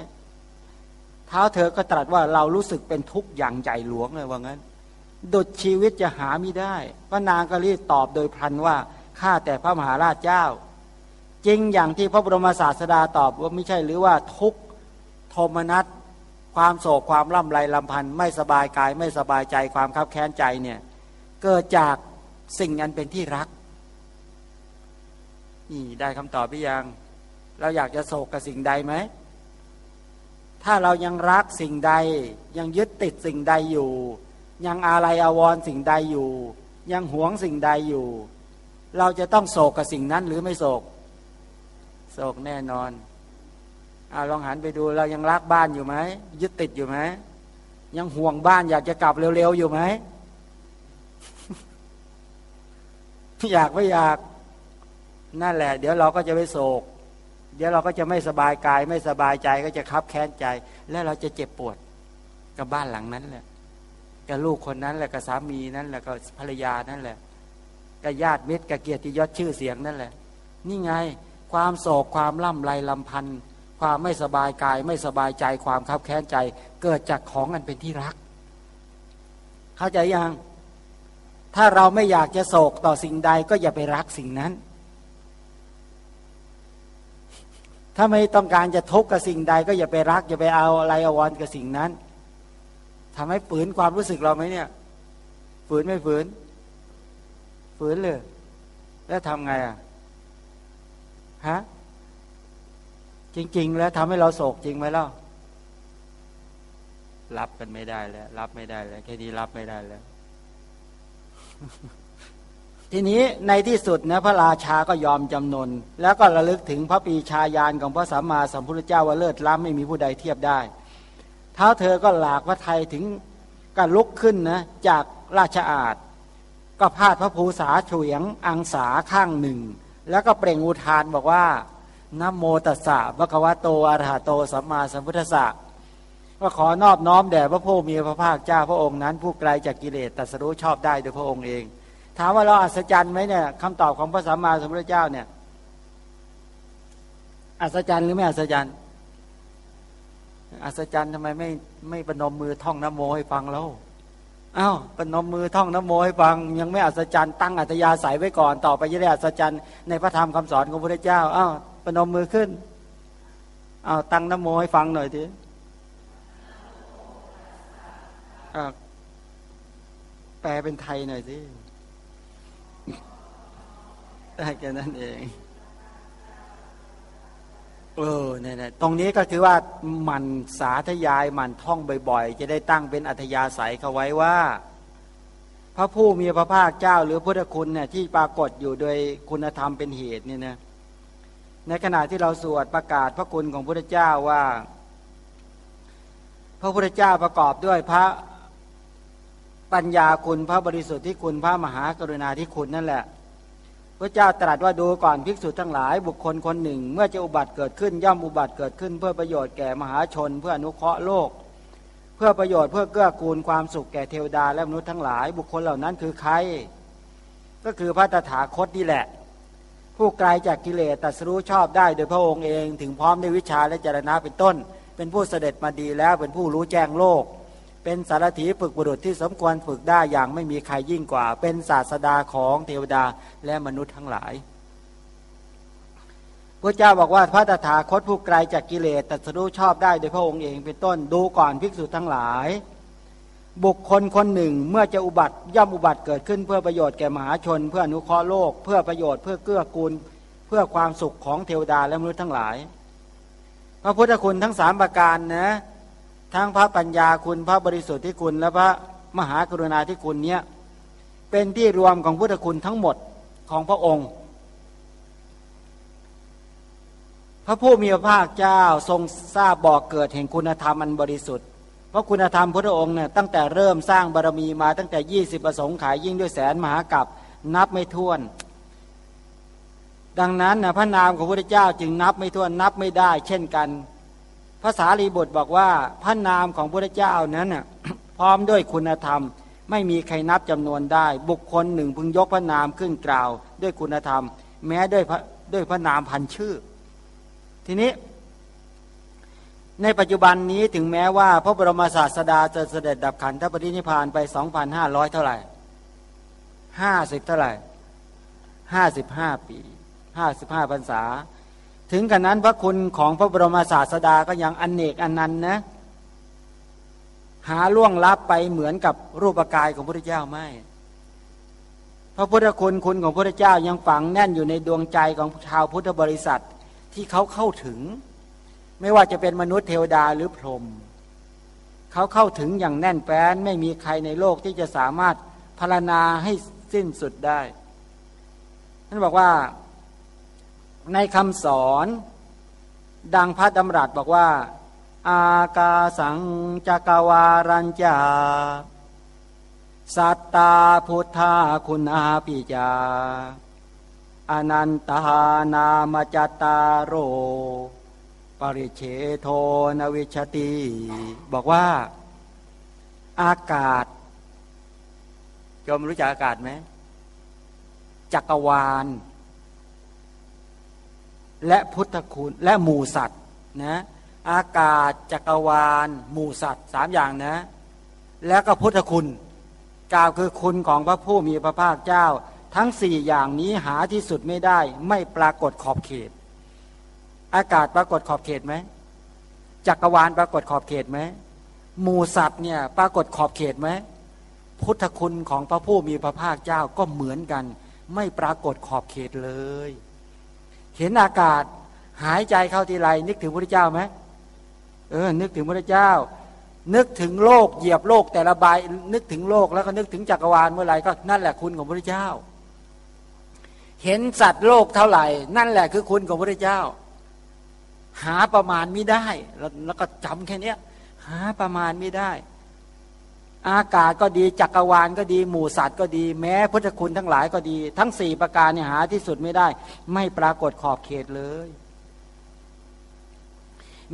ท้าเธอก็ตรัสว่าเรารู้สึกเป็นทุกข์อย่างใจหลวงเลยว่างั้นดุดชีวิตจะหาไม่ได้พระนางก็รีบตอบโดยพลันว่าข้าแต่พระมหาราชเจ้า จริงอย่างที่พระบรมศาสดาตอบว่าไม่ใช่หรือว่าทุกโทมนัสความโศกความล่ำไรลำพันธ์ไม่สบายกายไม่สบายใจความคับแค้นใจเนี่ยเกิดจากสิ่งอันเป็นที่รักนี่ได้คำตอบพี่ยัง เราอยากจะโศกกับสิ่งใดไหม ถ้าเรายังรักสิ่งใด ยังยึดติดสิ่งใดอยู่ ยังอาลัยอาวรณ์สิ่งใดอยู่ ยังหวงสิ่งใดอยู่ เราจะต้องโศกกับสิ่งนั้นหรือไม่โศก โศกแน่นอนอาลองหันไปดูเรายังรักบ้านอยู่ไหมยึดติดอยู่ไหมยังห่วงบ้านอยากจะกลับเร็วๆอยู่ไหมอยากไม่อยากนั่นแหละ เดี๋ยวเราก็จะไปโศก เดี๋ยวเราก็จะไม่สบายกาย ไม่สบายใจก็จะคับแค้นใจ และเราจะเจ็บปวดกับบ้านหลังนั้นแหละกับลูกคนนั้นแหละกับสามีนั้นแหละกับภรรยานั่นแหละกับญาติมิตรกับเกียรติยศชื่อเสียงนั่นแหละ นี่ไงความโศกความล่ำไรลำพันธ์ความไม่สบายกายไม่สบายใจความคับแค้นใจ เกิดจากของอันเป็นที่รัก เข้าใจยังถ้าเราไม่อยากจะโศกต่อสิ่งใดก็อย่าไปรักสิ่งนั้น ถ้าไม่ต้องการจะทุกข์กับสิ่งใด ก็อย่าไปรัก อย่าไปเอาอะไรอววรกับสิ่งนั้นทำให้ฝืนความรู้สึกเราไหมเนี่ย ฝืนไม่ฝืน ฝืนเลย แล้วทำไงอะฮะจริง ๆ แล้วทำให้เราโศกจริงไหมเล่ะรับกันไม่ได้แล้ว รับไม่ได้แล้วแค่นี้รับไม่ได้แล้ว ทีนี้ในที่สุดนะพระราชาก็ยอมจำนน แล้วก็ระลึกถึงพระปีชายานของพระสัมมาสัมพุทธเจ้าว่าเลิศล้ำไม่มีผู้ใดเทียบได้ เท้าเธอก็หลากพระไทยถึงก็ลุกขึ้นนะจากราชอาณก็พาดพระภูษาเฉวียงอังสาข้างหนึ่ง แล้วก็เปล่งอุทานบอกว่านโมตัสสะพระควะโตอรหะโตสัมมาสัมพุทธัสสะก็ขอนอบน้อมแด่พระผู้มีพระภาคเจ้าพระองค์นั้น ผู้ไกลจากกิเลสตัสรู้ชอบได้โดยพระองค์เอง ถามว่าเราอัศจรรย์ไหมเนี่ยคำตอบของพระสัมมาสัมพุทธเจ้าเนี่ย อัศจรรย์หรือไม่อัศจรรย์อัศจรรย์ทำไมไม่ไม่ปนมมือท่องนโมให้ฟังแล้วอ้าวปนมมือท่องนโมให้ฟัง ยังไม่อัศจรรย์ตั้งอัตยาศัยไว้ก่อน ต่อไปจะได้อัศจรรย์ในพระธรรมคำสอนของพระพุทธเจ้าอ้าวปนมมือขึ้นอ้าวตั้งนโมให้ฟังหน่อยทีแปลเป็นไทยหน่อยสิ ได้แค่นั้นเองเออเนี่ยตรงนี้ก็คือว่ามันสาธยายมันท่องบ่อย ๆ จะได้ตั้งเป็นอัธยาศัยเขาไว้ว่า พระผู้มีพระภาคเจ้าหรือพุทธคุณเนี่ยที่ปรากฏอยู่โดยคุณธรรมเป็นเหตุเนี่ยนะในขณะที่เราสวดประกาศพระคุณของพระเจ้าว่า พระพุทธเจ้าประกอบด้วยพระปัญญาคุณพระบริสุทธิ์ที่คุณพระมหากรุณาธิคุณนั่นแหละ พระเจ้าตรัสว่าดูก่อนภิกษุทั้งหลายบุคคลคนหนึ่ง เมื่อจะอุบัติเกิดขึ้นย่อมอุบัติเกิดขึ้น เพื่อประโยชน์แก่มหาชน เพื่ออนุเคราะห์โลก เพื่อประโยชน์เพื่อเกื้อกูลความสุขแก่เทวดาและมนุษย์ทั้งหลาย บุคคลเหล่านั้นคือใคร ก็คือพระตถาคตนี่แหละ ผู้ไกลจากกิเลสตัดสู้ชอบได้โดยพระองค์เองถึงพร้อมด้วยวิชาและจรณะเป็นต้น เป็นผู้เสด็จมาดีแล้วเป็นผู้รู้แจ้งโลก เป็นสารถีฝึกบุรุษที่สมควรฝึกได้อย่างไม่มีใครยิ่งกว่า เป็นศาสดาของเทวดาและมนุษย์ทั้งหลายพระเจ้าบอกว่าพระตถาคตผู้ไกลจากกิเลสตัดสู้ชอบได้โดยพระองค์เองเป็นต้นดูก่อนภิกษุทั้งหลาย บุคคลคนหนึ่งเมื่อจะอุบัติย่อมอุบัติเกิดขึ้นเพื่อประโยชน์แก่มหาชน เพื่ออนุเคราะห์โลก เพื่อประโยชน์เพื่อเกื้อกูล เพื่อความสุขของเทวดาและมนุษย์ทั้งหลาย พระพุทธคุณทั้งสามประการนะ ทั้งพระปัญญาคุณพระบริสุทธิ์ที่คุณ และพระมหากรุณาธิคุณเนี้ยเป็นที่รวมของพุทธคุณทั้งหมดของพระองค์ พระผู้มีพระภาคเจ้าทรงทราบบอกเกิดแห่งคุณธรรมอันบริสุทธิ์เพราะคุณธรรมพระองค์เนี่ยตั้งแต่เริ่มสร้างบารมีมาตั้งแต่ยี่สิบประสงค์ขายยิ่งด้วยแสนมหากับนับไม่ถ้วน ดังนั้นนะพระนามของพระเจ้าจึงนับไม่ถ้วนนับไม่ได้ เช่นกัน ภาษาลีบทบอกว่าพระนามของพระเจ้านั้นน่ะพร้อมด้วยคุณธรรม ไม่มีใครนับจำนวนได้ บุคคลหนึ่งพึงยกพระนามขึ้นกล่าว ด้วยคุณธรรม แม้ด้วยพระด้วยพระนามพันชื่อ ทีนี้ ในปัจจุบันนี้ถึงแม้ว่า พระบรมศาสดาจะเสด็จดับขันธปรินิพานไป 2,500 เท่าไหร่ห้าสิบเท่าไหร่ห้าสิบห้าปีห้าสิบห้าพรรษา ถึงกันนั้นพระคุณของพระบรมศาสดาก็ยังอนเนกอันนันนะ หาล่วงลับไปเหมือนกับรูปกายของพระเจ้าไม่ พระพุทธคุณคุณของพระเจ้ายังฝังแน่นอยู่ในดวงใจของชาวพุทธบริษัทที่เขาเข้าถึง ไม่ว่าจะเป็นมนุษย์เทวดาหรือพรหมเขาเข้าถึงอย่างแน่นแฟ้นไม่มีใครในโลกที่จะสามารถพารณาให้สิ้นสุดได้ท่านบอกว่า ในคำสอนดังพระดำรัสบอกว่า อากาสังจักวารัญจา สัตตาพุทธาคุณอาปิจาอนันตานามจตารโร ปริเฉโทนวิชติ บอกว่า อากาศจมรู้จักอากาศไหมจักรวาล และพุทธคุณและหมูสัตว์นะอากาศจักรวาล หมูสัตว์สามอย่างนะ แล้วก็พุทธคุณ กล่าวคือคุณของพระผู้มีพระภาคเจ้า ทั้งสี่อย่างนี้หาที่สุดไม่ได้ไม่ปรากฏขอบเขต อากาศปรากฏขอบเขตไหมจักรวาลปรากฏขอบเขตไหมหมูสัตว์เนี่ยปรากฏขอบเขตไหมพุทธคุณของพระผู้มีพระภาคเจ้าก็เหมือนกัน ไม่ปรากฏขอบเขตเลย เห็นอากาศ หายใจเข้าทีไรนึกถึงพระเจ้าไหมเออ นึกถึงพระเจ้า นึกถึงโลกเหยียบโลกแต่ละใบนึกถึงโลกแล้วก็นึกถึงจักรวาลเมื่อไหร่ก็นั่นแหละคุณของพระเจ้า เห็นสัตว์โลกเท่าไหร่ นั่นแหละคือคุณของพระเจ้า หาประมาณไม่ได้ แล้วก็จำแค่นี้หาประมาณไม่ได้ อากาศก็ดีจักรวาลก็ดี หมู่สัตว์ก็ดี แม้พุทธคุณทั้งหลายก็ดี ทั้งสี่ประการเนี่ยหาที่สุดไม่ได้ ไม่ปรากฏขอบเขตเลย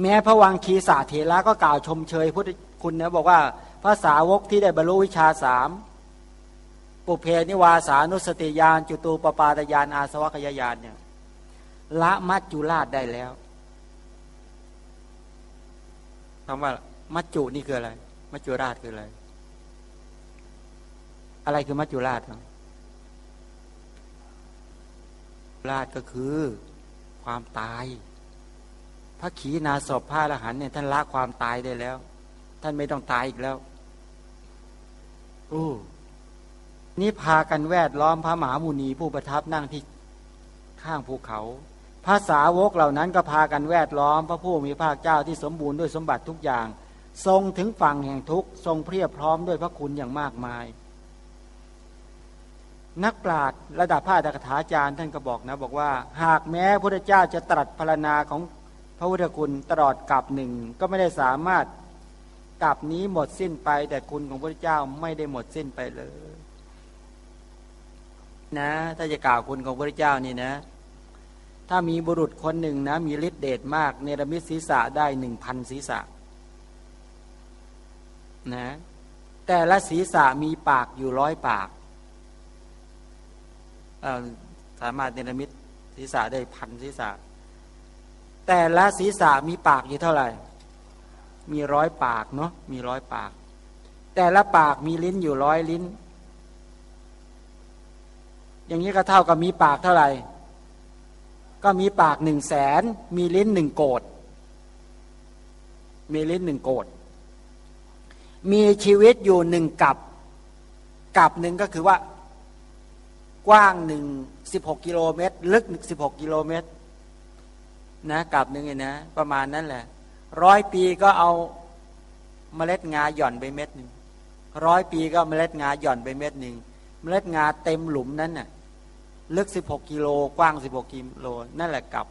แม้พระวังคีสาเถระก็กล่าวชมเชยพุทธคุณนะบอกว่าภาษาวกที่ได้บรรลุวิชาสามปุเพนิวาสานุสติยานจุตูปปาตยานอาสวัคยายานเนี่ยละมัจจุราชได้แล้วคำว่ามัจจุนี่คืออะไร มัจจุราชคืออะไร อะไรคือมัจจุราชครับราชก็คือความตาย พระขีณาสพพระอรหันเนี่ยท่านละความตายได้แล้ว ท่านไม่ต้องตายอีกแล้วโอ้นี่พากันแวดล้อมพระมหามุนีผู้ประทับนั่งที่ข้างภูเขาพภาษาวกเหล่านั้นก็พากันแวดล้อม พระผู้มีพระเจ้าที่สมบูรณ์ด้วยสมบัติทุกอย่าง ทรงถึงฝั่งแห่งทุกทรงเพียบพร้อมด้วยพระคุณอย่างมากมาย นักปราชญ์ระดับพระอัตถกถาจารย์ท่านก็บอกนะ บอกว่า หากแม้พระเจ้าจะตรัสพรรณนาของพระพุทธคุณตลอดกับหนึ่งก็ไม่ได้สามารถกับนี้หมดสิ้นไป แต่คุณของพระเจ้าไม่ได้หมดสิ้นไปเลย นะ ถ้าจะกล่าวคุณของพระเจ้านี่นะ ถ้ามีบุรุษคนหนึ่งนะ มีฤทธิเดชมาก เนรมิตศีรษะได้หนึ่งพันศีรษะ นะ แต่ละศีรษะมีปากอยู่ร้อยปาก สามารถเนรมิตศีรษะได้พันศีรษะ แต่ละศีรษะมีปากอยู่เท่าไหร่ มีร้อยปากเนาะมีร้อยปาก แต่ละปากมีลิ้นอยู่ร้อยลิ้น อย่างนี้ก็เท่ากับมีปากเท่าไหร่ ก็มีปากหนึ่งแสนมีลิ้นหนึ่งโกดมีลิ้นหนึ่งโกดมีชีวิตอยู่หนึ่งกับ กับหนึ่งก็คือว่า กว้างหนึ่งสิบหกกิโลเมตร ลึกหนึ่งสิบหกกิโลเมตรนะกับหนึ่งไงนะ ประมาณนั้นแหละร้อยปีก็เอาเมล็ดงาหย่อนไปเม็ดหนึ่งร้อยปีก็เมล็ดงาหย่อนไปเม็ดหนึ่งเมล็ดงาเต็มหลุมนั้นน่ะลึกสิบหกกิโลกว้างสิบหกกิโลนั่นแหละกับ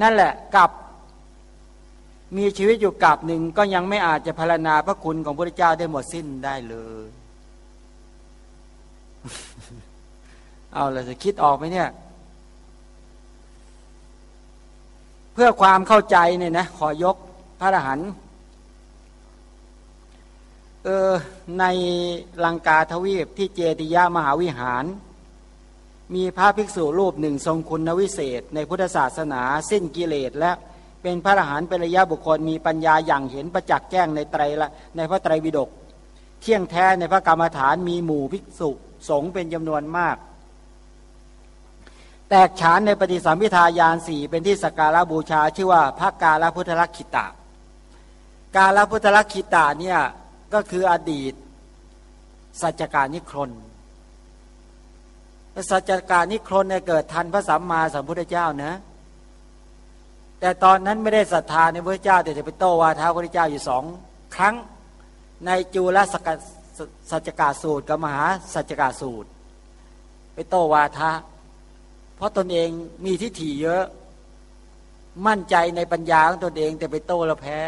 นั่นแหละกับมีชีวิตอยู่กับหนึ่งก็ยังไม่อาจจะพรรณนาพระคุณของพระเจ้าได้หมดสิ้นได้เลย เอาเลยจะคิดออกไหมเนี่ย เพื่อความเข้าใจเนี่ยนะขอยกพระอรหันต์เออในลังกาทวีปที่เจติยามหาวิหาร มีพระภิกษุรูปหนึ่งทรงคุณวิเศษ ในพุทธศาสนาสิ้นกิเลสและเป็นพระอรหันต์เป็นระยะบุคคลมีปัญญาอย่างเห็นประจักษ์แจ้งในไตรละในพระไตรปิฎกเที่ยงแท้ในพระกรรมฐานมีหมู่ภิกษุ สงเป็นจำนวนมาก แตกฉานในปฏิสัมพิทายานสี่เป็นที่สักการะบูชาชื่อว่าพระกาลพุทธลักขิตะกาลพุทธลักขิตะเนี่ยก็คืออดีต สัจการนิครนสัจการนิครนเนี่ยเกิดทันพระสัมมาสัมพุทธเจ้านะ แต่ตอนนั้นไม่ได้ศรัทธาในพระเจ้า แต่จะไปโตวาทาพระเจ้าอยู่สองครั้งในจูลสก สัจกาสูตรกับมหาสัจกาสูตร ไปโตวาทะ เพราะตนเองมีทิฏฐิเยอะ มั่นใจในปัญญาของตนเอง แต่ไปโตแล้วแพ้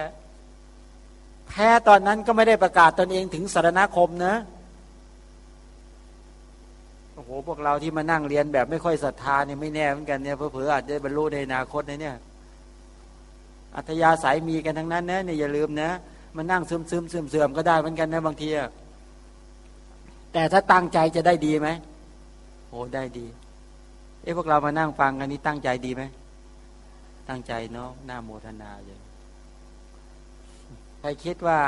แพ้ตอนนั้นก็ไม่ได้ประกาศตนเองถึงสารณคมนะโอ้โหพวกเราที่มานั่งเรียนแบบไม่ค่อยศรัทธาเนี่ยไม่แน่เหมือนกันเนี่ยเผื่ออาจจะบรรลุในอนาคตนะเนี่ย อัธยาศัยมีกันทั้งนั้นนะเนี่ยอย่าลืมนะมันนั่งซึมซึมซึมเสื่อมก็ได้เหมือนกันนะบางที แต่ถ้าตั้งใจจะได้ดีไหมโอ้ได้ดี เอ้พวกเรามานั่งฟังกันนี้ตั้งใจดีไหมตั้งใจเนาะหน้าโมทนาเลยใครคิดว่า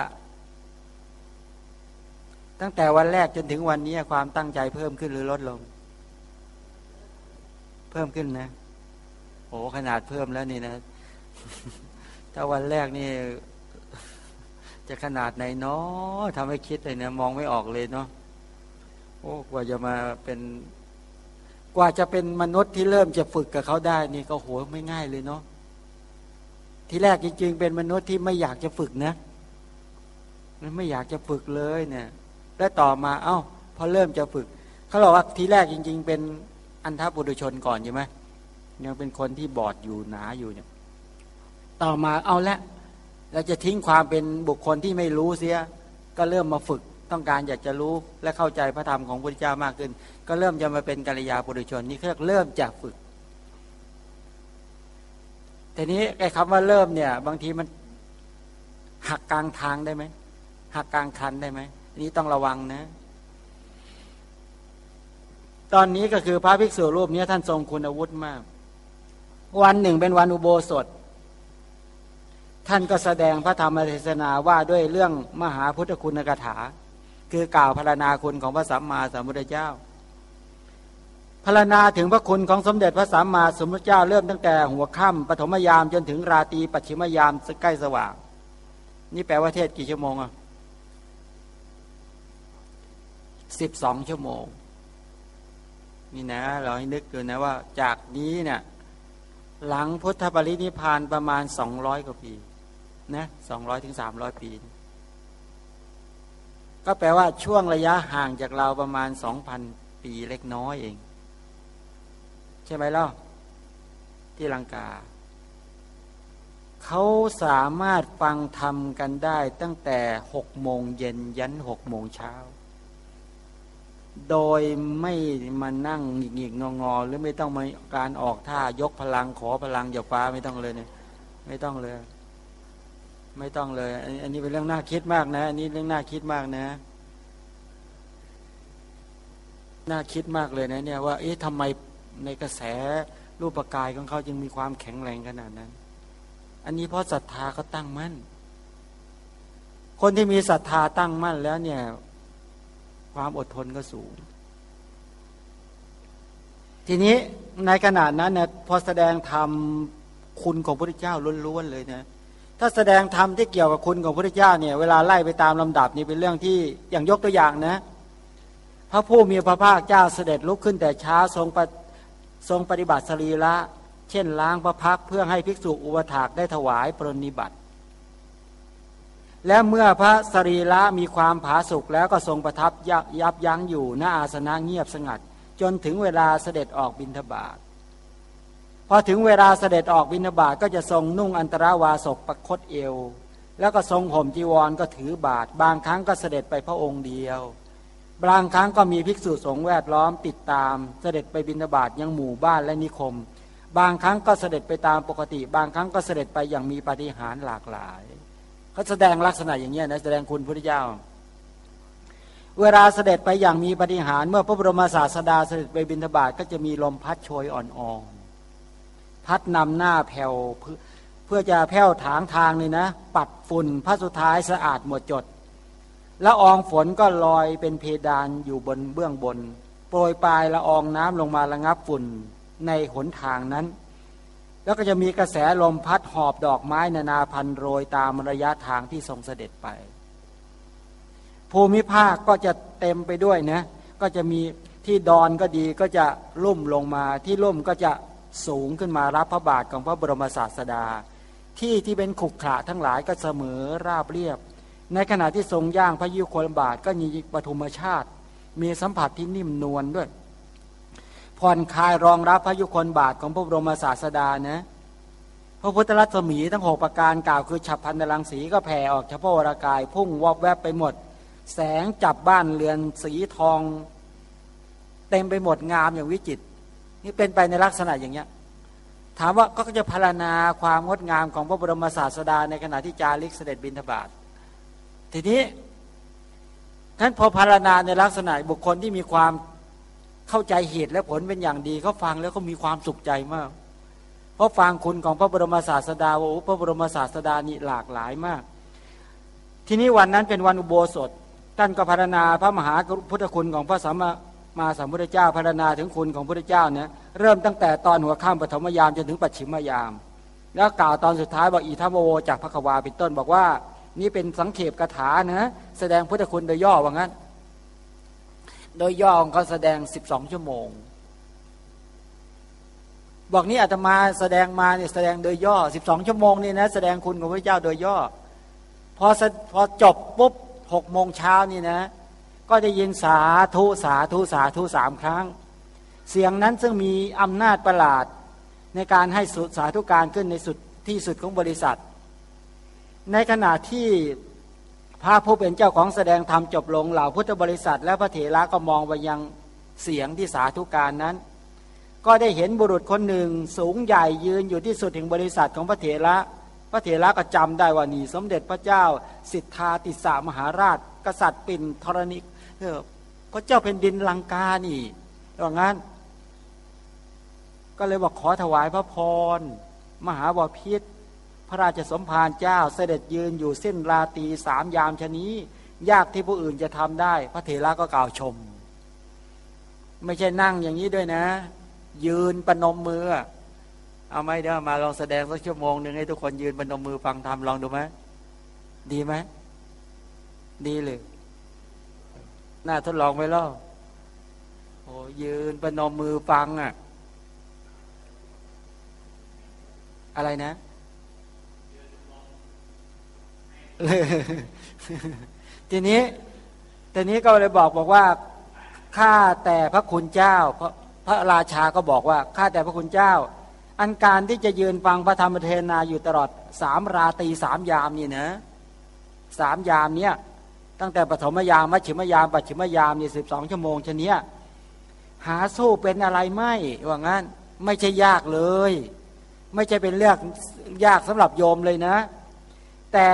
ตั้งแต่วันแรกจนถึงวันนี้ความตั้งใจเพิ่มขึ้นหรือลดลง เพิ่มขึ้นนะโอ้ขนาดเพิ่มแล้วนี่นะ ถ้าวันแรกนี่ จะขนาดไหนเนาะทำให้คิดเลยเนี่ยมองไม่ออกเลยเนาะ โอ้กว่าจะมาเป็นกว่าจะเป็นมนุษย์ที่เริ่มจะฝึกกับเขาได้นี่ก็โหไม่ง่ายเลยเนาะที่แรกจริง ๆ เป็นมนุษย์ที่ไม่อยากจะฝึกนะมันไม่อยากจะฝึกเลยเนี่ยแล้วต่อมาเอา้า พอเริ่มจะฝึกเขาบอกว่าทีแรกจริง ๆ เป็นอันทบุรุชนก่อนใช่ไหมยังเป็นคนที่บอดอยู่หนาอยู่เนี่ย ต่อมาเอาละเราจะทิ้งความเป็นบุคคลที่ไม่รู้เสีย ก็เริ่มมาฝึก ต้องการอยากจะรู้และเข้าใจพระธรรมของพระเจ้ามากขึ้น ก็เริ่มจะมาเป็นกัลยาปุถุชนนี่เริ่มจากฝึกทีนี้ไอ้คำว่าเริ่มเนี่ย บางทีมันหักกลางทางได้ไหมหักกลางคันได้ไหมนี้ต้องระวังนะ ตอนนี้ก็คือพระภิกษุรูปนี้ท่านทรงคุณอาวุฒิมาก วันหนึ่งเป็นวันอุโบสถ ท่านก็แสดงพระธรรมเทศนาว่าด้วยเรื่องมหาพุทธคุณกถา คือกล่าวพรรณนาคุณของพระสัมมาสัมพุทธเจ้าพรรณนาถึงพระคุณของสมเด็จพระสัมมาสัมพุทธเจ้าเริ่มตั้งแต่หัวค่ำปฐมยามจนถึงราตรีปัจฉิมยามใกล้สว่าง นี่แปลว่าเทศกี่ชั่วโมงอะสิบสองชั่วโมง นี่นะ เราให้นึกดูนะว่า จากนี้เนี่ยหลังพุทธปรินิพานประมาณสองร้อยกว่าปี นะสองร้อยถึงสามร้อยปี ก็แปลว่าช่วงระยะห่างจากเราประมาณสองพันปีเล็กน้อยเอง ใช่ไหมล่ะที่ลังกา เขาสามารถฟังธรรมกันได้ตั้งแต่หกโมงเย็นยันหกโมงเช้า โดยไม่มานั่งหงิกหงิกงองอหรือไม่ต้องมาการออกท่ายกพลังขอพลังจากฟ้าไม่ต้องเลยเนี่ยไม่ต้องเลย ไม่ต้องเลย อันนี้เป็นเรื่องน่าคิดมากนะ อันนี้เรื่องน่าคิดมากนะ น่าคิดมากเลยนะเนี่ยว่า เอ๊ะทำไมในกระแสรูปกายของเขาจึงมีความแข็งแรงขนาดนั้น อันนี้เพราะศรัทธาเขาตั้งมั่น คนที่มีศรัทธาตั้งมั่นแล้วเนี่ย ความอดทนก็สูง ทีนี้ในขณะนั้นเนี่ยพอแสดงธรรมคุณของพระพุทธเจ้าล้วนๆเลยนะ ถ้าแสดงธรรมที่เกี่ยวกับคุณของพระพุทธเจ้าเนี่ยเวลาไล่ไปตามลำดับนี่เป็นเรื่องที่อย่างยกตัวอย่างนะ พระผู้มีพระภาคเจ้าเสด็จลุกขึ้นแต่เช้าทรงปทรงปฏิบัติสรีระ เช่นล้างพระพักเพื่อให้ภิกษุอุปถากได้ถวายปรนิบัติ และเมื่อพระสรีระมีความผาสุกแล้วก็ทรงประทับยับยั้งอยู่ณอาสนะเงียบสงัด จนถึงเวลาเสด็จออกบิณฑบาต พอถึงเวลาเสด็จออกบิณฑบาตก็จะทรงนุ่งอันตราวาสกประคตเอว แล้วก็ทรงห่มจีวรก็ถือบาท บางครั้งก็เสด็จไปพระองค์เดียว บางครั้งก็มีภิกษุสงฆ์แวดล้อมติดตาม เสด็จไปบิณฑบาตยังหมู่บ้านและนิคม บางครั้งก็เสด็จไปตามปกติ บางครั้งก็เสด็จไปอย่างมีปฏิหารหลากหลายเขาแสดงลักษณะอย่างนี้นะแสดงคุณพระเจ้าเวลาเสด็จไปอย่างมีปฏิหาร เมื่อพระบรมศาสดาเสด็จไปบิณฑบาตก็จะมีลมพัดโชยอ่อน พัดนำหน้าแผ่วเพื่อจะแผ่วถางทางเลยนะ ปัดฝุ่นพระสุดท้ายสะอาดหมดจดละอองฝนก็ลอยเป็นเพดานอยู่บนเบื้องบน โปรยปลายละอองน้ำลงมาระงับฝุ่นในหนทางนั้น แล้วก็จะมีกระแสลมพัดหอบดอกไม้นานาพันโรยตามระยะทางที่ทรงเสด็จไป ภูมิภาคก็จะเต็มไปด้วยนะก็จะมีที่ดอนก็ดีก็จะลุ่มลงมาที่ลุ่มก็จะ สูงขึ้นมารับพระบาทของพระบรมศาสดา ที่ที่เป็นขุกขระทั้งหลายก็เสมอราบเรียบ ในขณะที่ทรงย่างพระยุคลบาทก็มีปฐุมชาติ มีสัมผัสที่นิ่มนวลด้วยผ่อนคลายรองรับพระยุคลบาทของพระบรมศาสดานะพระพุทธรัตมีทั้งหกประการกล่าวคือฉับพันธรังสีก็แผ่ออกเฉพาะวรากาย พุ่งวอบแวบไปหมด แสงจับบ้านเรือนสีทอง เต็มไปหมดงามอย่างวิจิต นี่เป็นไปในลักษณะอย่างเนี้ยถามว่าก็จะพารณาความงดงามของพระบรมศาสดาในขณะที่จาริกเสด็จบินทบาททีนี้ท่านพอพารณาในลักษณะบุคคลที่มีความเข้าใจเหตุและผลเป็นอย่างดีเขาฟังแล้วก็มีความสุขใจมากเพราะฟังคุณของพระบรมศาสดาว่าพระบรมศาสดานี่หลากหลายมาก ทีนี้วันนั้นเป็นวันอุโบสถท่านก็พารณาพระมหาพุทธคุณของพระสัมมา มาสัมพุทธเจ้าพารณนาถึงคุณของพระพุทธเจ้าเนี่ยเริ่มตั้งแต่ตอนหัวข้ามปฐมยามจนถึงปัจฉิมยาม แล้วกล่าวตอนสุดท้ายบอกอีทัมโวจากพระควาเป็นต้นบอกว่า นี่เป็นสังเขปกถานะแสดงพุทธคุณโดยย่อว่างั้น โดยย่อของเขาแสดงสิบสองชั่วโมง บอกนี้อาตมาแสดงมาเนี่ยแสดงโดยย่อสิบสองชั่วโมงนี่นะแสดงคุณของพระเจ้าโดยย่อพอพอจบปุ๊บหกโมงเช้านี่นะ ก็จะยินสาธุสาธุสาธุสามครั้ง เสียงนั้นซึ่งมีอำนาจประหลาดในการให้สุสาธุการขึ้นในสุดที่สุดของบริษัท ในขณะที่พระผู้เป็นเจ้าของแสดงธรรมจบลงเหล่าพุทธบริษัท และพระเถระก็มองไปยังเสียงที่สาธุการนั้น ก็ได้เห็นบุรุษคนหนึ่งสูงใหญ่ยืนอยู่ที่สุดแห่งบริษัทของพระเถระ พระเถระก็จำได้ว่านี่สมเด็จพระเจ้า สิทธาติสามหาราช กษัตริย์ปิ่นธรณิก พระเจ้าเป็นดินลังกานี่ว่างั้น ก็เลยบอกขอถวายพระพร มหาบพิษพระราชสมภารเจ้าเสด็จยืนอยู่เส้นราตีสามยามชนี้ ยากที่ผู้อื่นจะทำได้ พระเถระก็กล่าวชม ไม่ใช่นั่งอย่างนี้ด้วยนะ ยืนปนมมือ เอาไหมเดี๋ยวมาลองแสดงสักชั่วโมงหนึ่งให้ทุกคนยืนปนมมือฟังธรรมลองดูไหมดีไหมดีเลย น่าทดลองไว้แล้วโอ้ยืนปนมมือฟังอะ อะไรนะ ทีนี้ทีนี้ก็เลยบอกบอกว่าข้าแต่พระคุณเจ้า พระพระราชาก็บอกว่าข้าแต่พระคุณเจ้า อันการที่จะยืนฟังพระธรรมเทศนาอยู่ตลอดสามราตรีสามยามนี่นะสามยามเนี้ย ตั้งแต่ปฐมยามมัชฌิมยามปัจฉิมยามนี่สิบสองชั่วโมงชนเนี้ยหาสู้เป็นอะไรไม่ว่างั้น ไม่ใช่ยากเลย ไม่ใช่เป็นเรื่องยากสำหรับโยมเลยนะ แต่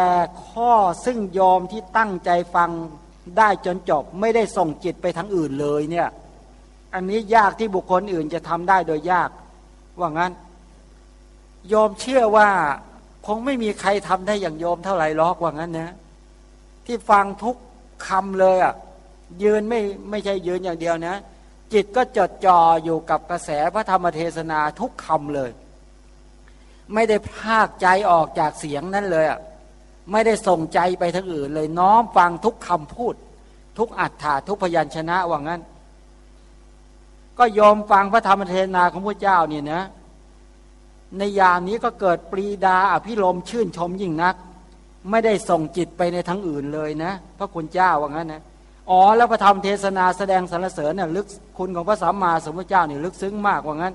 ข้อซึ่งโยมที่ตั้งใจฟังได้จนจบ ไม่ได้ส่งจิตไปทั้งอื่นเลยเนี่ย อันนี้ยากที่บุคคลอื่นจะทำได้โดยยาก ว่างั้นโยมเชื่อว่าคงไม่มีใครทำได้อย่างโยมเท่าไหร่ล็อกว่างั้นนะ ที่ฟังทุกคำเลยอะยืนไม่ไม่ใช่ยืนอย่างเดียวนะ จิตก็จดจ่ออยู่กับกระแสพระธรรมเทศนาทุกคำเลย ไม่ได้พากใจออกจากเสียงนั้นเลยอะไม่ได้ส่งใจไปทางอื่นเลยน้อมฟังทุกคำพูด ทุกอัฏฐาทุกพยัญชนะว่างั้น ก็ยอมฟังพระธรรมเทศนาของพระเจ้าเนี่ยนะ ในยามนี้ก็เกิดปรีดาอภิรมชื่นชมยิ่งนัก ไม่ได้ส่งจิตไปในทั้งอื่นเลยนะ พระคุณเจ้าว่างั้นนะอ๋อแล้วพระธรรมเทศนาแสดงสรรเสริญเนี่ยลึกคุณของพระสัมมาสัมพุทธเจ้าเนี่ยลึกซึ้งมากว่างั้น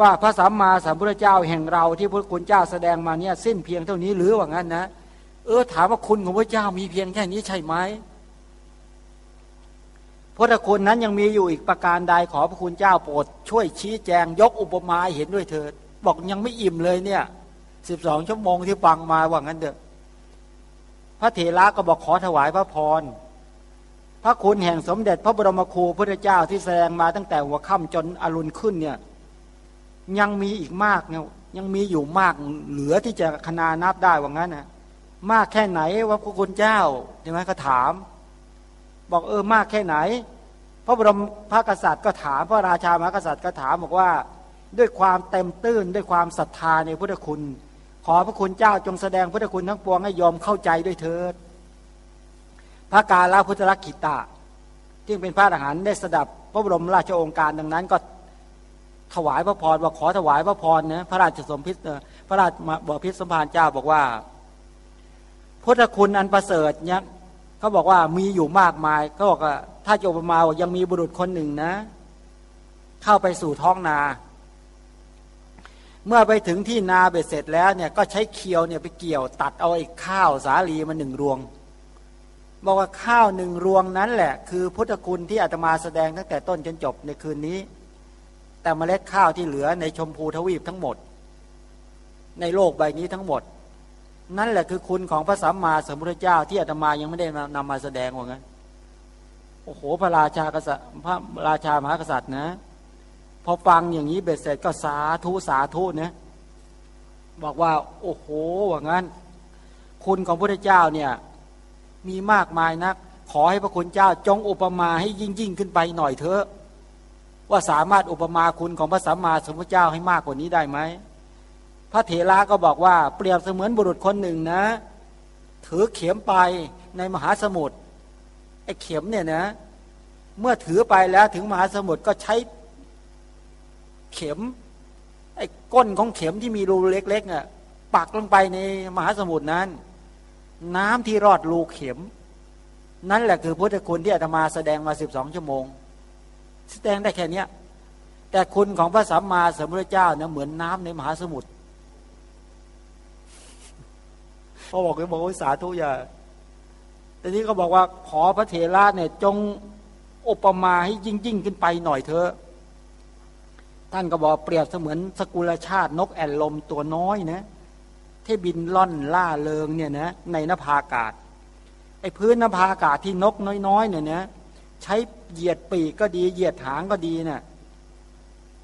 ว่าพระสัมมาสัมพุทธเจ้าแห่งเราที่พระคุณเจ้าแสดงมาเนี่ยสิ้นเพียงเท่านี้หรือว่างั้นนะเออถามว่าคุณของพระเจ้ามีเพียงแค่นี้ใช่ไหมพุทธคุณนั้นยังมีอยู่อีกประการใดขอพระคุณเจ้าโปรดช่วยชี้แจงยกอุปมาเห็นด้วยเถิดบอกยังไม่อิ่มเลยเนี่ย สิบสองชั่วโมงที่ฟังมาว่างั้นเถอะพระเถระก็บอกขอถวายพระพร พระคุณแห่งสมเด็จพระบรมครูพระเจ้าที่แสดงมาตั้งแต่หัวค่ำจนอรุณขึ้นเนี่ย ยังมีอีกมากเนี่ยยังมีอยู่มากเหลือที่จะคณานับได้ว่างั้นนะมากแค่ไหนว่าพระคุณเจ้าใช่ไหมก็ถาม บอกเออมากแค่ไหน พระบรมพระกษัตริย์ก็ถาม พระราชามหากษัตริย์ก็ถามบอกว่า ด้วยความเต็มตื้นด้วยความศรัทธาในพุทธคุณ ขอพระคุณเจ้าจงแสดงพุทธคุณทั้งปวงให้ยอมเข้าใจด้วยเถิด พระกาลาพุทธลักขิตาที่เป็นพระอรหันต์ได้สดับพระบรมราชโองการดังนั้นก็ถวายพระพรว่าขอถวายพระพรนะพระราชสมพิษพระราชบพิษสมภารเจ้าบอกว่า พุทธคุณอันประเสริฐเนี่ยเขาบอกว่ามีอยู่มากมายเขาบอกว่าถ้าโยบมายังมีบุรุษคนหนึ่งนะ เข้าไปสู่ท้องนา เมื่อไปถึงที่นาเบ็ดเสร็จแล้วเนี่ยก็ใช้เคียวเนี่ยไปเกี่ยวตัดเอาไอ้ข้าวสาลีมาหนึ่งรวง บอกว่าข้าวหนึ่งรวงนั้นแหละ คือพุทธคุณที่อาตมาแสดงตั้งแต่ต้นจนจบในคืนนี้ แต่เมล็ดข้าวที่เหลือในชมพูทวีปทั้งหมด ในโลกใบนี้ทั้งหมด นั่นแหละคือคุณของพระสัมมาสัมพุทธเจ้า ที่อาตมายังไม่ได้นำมาแสดงว่างั้นโอ้โหพระราชากษัตริย์พระราชามหากษัตริย์นะ อฟังอย่างนี้เบ็ดเสร็จก็สาธุสาธุเนี่ยบอกว่า โอ้โหว่างั้น คุณของพระเจ้าเนี่ยมีมากมายนัก ขอให้พระคุณเจ้าจงอุปมาให้ยิ่งยิ่งขึ้นไปหน่อยเถอะว่าสามารถอุปมาคุณของพระสัมมาสัมพุทธเจ้าให้มากกว่านี้ได้ไหม พระเถระก็บอกว่าเปรียบเสมือนบุรุษคนหนึ่งนะ ถือเข็มไปในมหาสมุทรไอ้เข็มเนี่ยนะ เมื่อถือไปแล้วถึงมหาสมุทรก็ใช้ เข็ม ไอ้ก้นของเข็มที่มีรูเล็กๆอะปักลงไปในมหาสมุทรนั้น น้ำที่รอดรูเข็ม นั่นแหละคือพุทธคุณที่อาตมาแสดงมาสิบสองชั่วโมง แสดงได้แค่เนี้ยแต่คุณของพระสัมมาสัมพุทธเจ้าเนี่ยเหมือนน้ำในมหาสมุทรพอบอกเลยบอกว่าสาธุอย่าแต่นี้ก็บอกว่าขอพระเถระเนี่ยจงอุปมาให้ยิ่งยิ่งขึ้นไปหน่อยเถอะ ท่านก็บอกเปรียบเสมือนสกุลชาตินกแอ่นลมตัวน้อยนะ ที่บินล่อนล่าเริงเนี่ยนะในนภาอากาศไอ้พื้นนภาอากาศที่นกน้อยๆเนี่ยนะใช้เหยียดปีกก็ดีเหยียดหางก็ดีเนะ่ย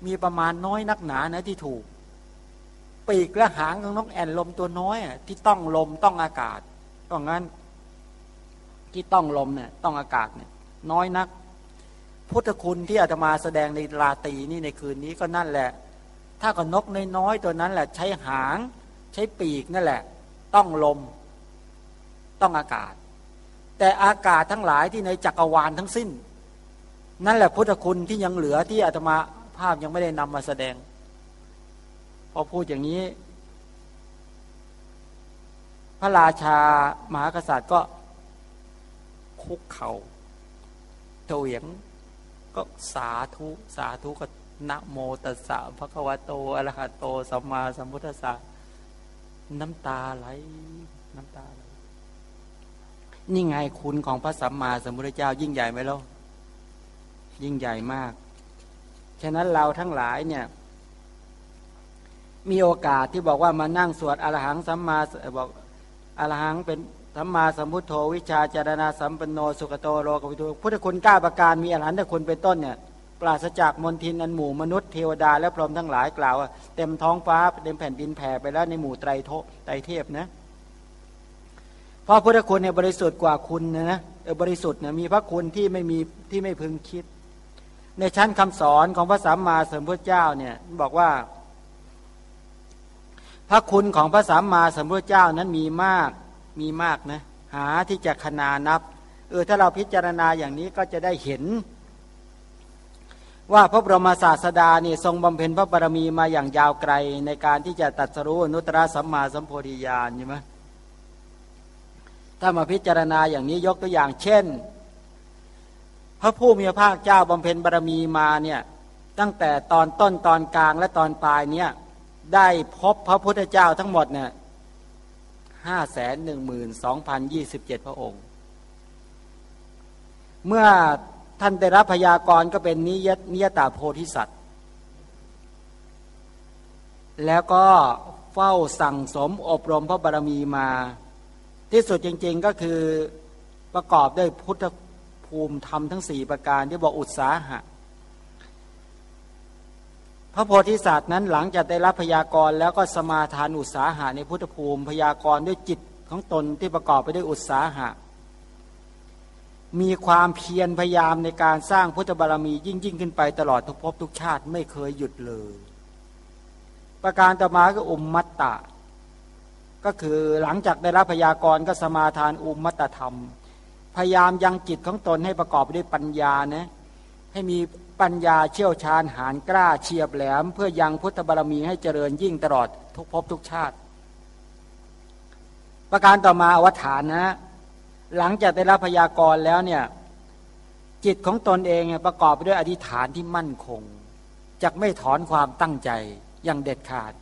มีประมาณน้อยนักหนานะที่ถูก ปีกและหางของนกแอ่นลมตัวน้อยอะที่ต้องลมต้องอากาศต้องงั้น ที่ต้องลมเนี่ยต้องอากาศเนี่ยน้อยนัก พุทธคุณที่อาตมาแสดงในราตีนี่ในคืนนี้ก็นั่นแหละ ถ้ากับนกน้อยๆตัวนั้นแหละ ใช้หางใช้ปีกนั่นแหละ ต้องลม ต้องอากาศ แต่อากาศทั้งหลายที่ในจักรวาลทั้งสิ้น นั่นแหละพุทธคุณที่ยังเหลือที่อาตมาภาพยังไม่ได้นำมาแสดง พอพูดอย่างนี้ พระราชามหากษัตริย์ก็คุกเขา่าเถียง ก็สาธุสาธุก็นะโมตัสสะพระควโตอระหะโตสัมมาสัมพุทธัสสะน้ำตาไหลน้ำตาไหลนี่ไงคุณของพระสัมมาสัมพุทธเจ้ายิ่งใหญ่ไหมล่ะยิ่งใหญ่มาก ฉะนั้นเราทั้งหลายเนี่ย มีโอกาสที่บอกว่ามานั่งสวดอรหังสัมมาบอกอรหังเป็น สัมมาสัมพุทโธวิชาจารณาสัมปันโนสุขโตโลกวิทูพุทธคุณก้าประการมีอรหันตคุณเป็นต้นเนี่ยปราศจากมนทินอันหมู่มนุษย์เทวดาและพรหมทั้งหลายกล่าวว่าเต็มท้องฟ้าเต็มแผ่นดินแผ่ไปแล้วในหมู่ไตรโทไตรเทพนะเพราะพุทธคุณเนี่ยบริสุทธิ์กว่าคุณนะนะบริสุทธิ์เนี่ยมีพระคุณที่ไม่มีที่ไม่พึงคิด ในชั้นคำสอนของพระสัมมาสัมพุทธเจ้าเนี่ยบอกว่า พระคุณของพระสัมมาสัมพุทธเจ้านั้นมีมาก มีมากนะหาที่จะขนานับเออถ้าเราพิจารณาอย่างนี้ก็จะได้เห็น ว่าพระบรมศาสดานี่ทรงบำเพ็ญพระบารมีมาอย่างยาวไกลในการที่จะตัดสรู้นุตตรสัมมาสัมโพธิญาณใช่ไหมถ้ามาพิจารณาอย่างนี้ยกตัวอย่างเช่น พระผู้มีพระภาคเจ้าบำเพ็ญบารมีมาเนี่ยตั้งแต่ตอนต้นตอนกลางและตอนปลายเนี่ยได้พบพระพุทธเจ้าทั้งหมดเนี่ย ห้าแสนหนึ่งหมื่นสองพันยี่สิบเจ็ดพระองค์ เมื่อท่านได้รับพยากรณ์ก็เป็นนิยนิยตาโพธิสัตว์ แล้วก็เฝ้าสั่งสมอบรมพระบารมีมา ที่สุดจริงๆก็คือประกอบด้วยพุทธภูมิธรรมทั้งสี่ประการที่บอกอุตสาหะ พระโพธิสัตว์นั้นหลังจากได้รับพยากรณ์แล้วก็สมาทานอุตสาหะในพุทธภูมิ พยากรณ์ด้วยจิตของตนที่ประกอบไปด้วยอุตสาหะ มีความเพียรพยายามในการสร้างพุทธบารมียิ่งยิ่งขึ้นไปตลอดทุกภพทุกชาติไม่เคยหยุดเลย ประการต่อมาก็อุมมัตตะ ก็คือหลังจากได้รับพยากรณ์ก็สมาทานอุมมัตตธรรม พยายามยังจิตของตนให้ประกอบไปด้วยปัญญานะให้มี ปัญญาเชี่ยวชาญหานกล้าเฉียบแหลม เพื่อยังพุทธบารมีให้เจริญยิ่งตลอดทุกภพทุกชาติ ประการต่อมาอวฐานนะ หลังจากได้รับพยากรณ์แล้วเนี่ยจิตของตนเองประกอบไปด้วยอธิษฐานที่มั่นคงจะไม่ถอนความตั้งใจอย่างเด็ดขาด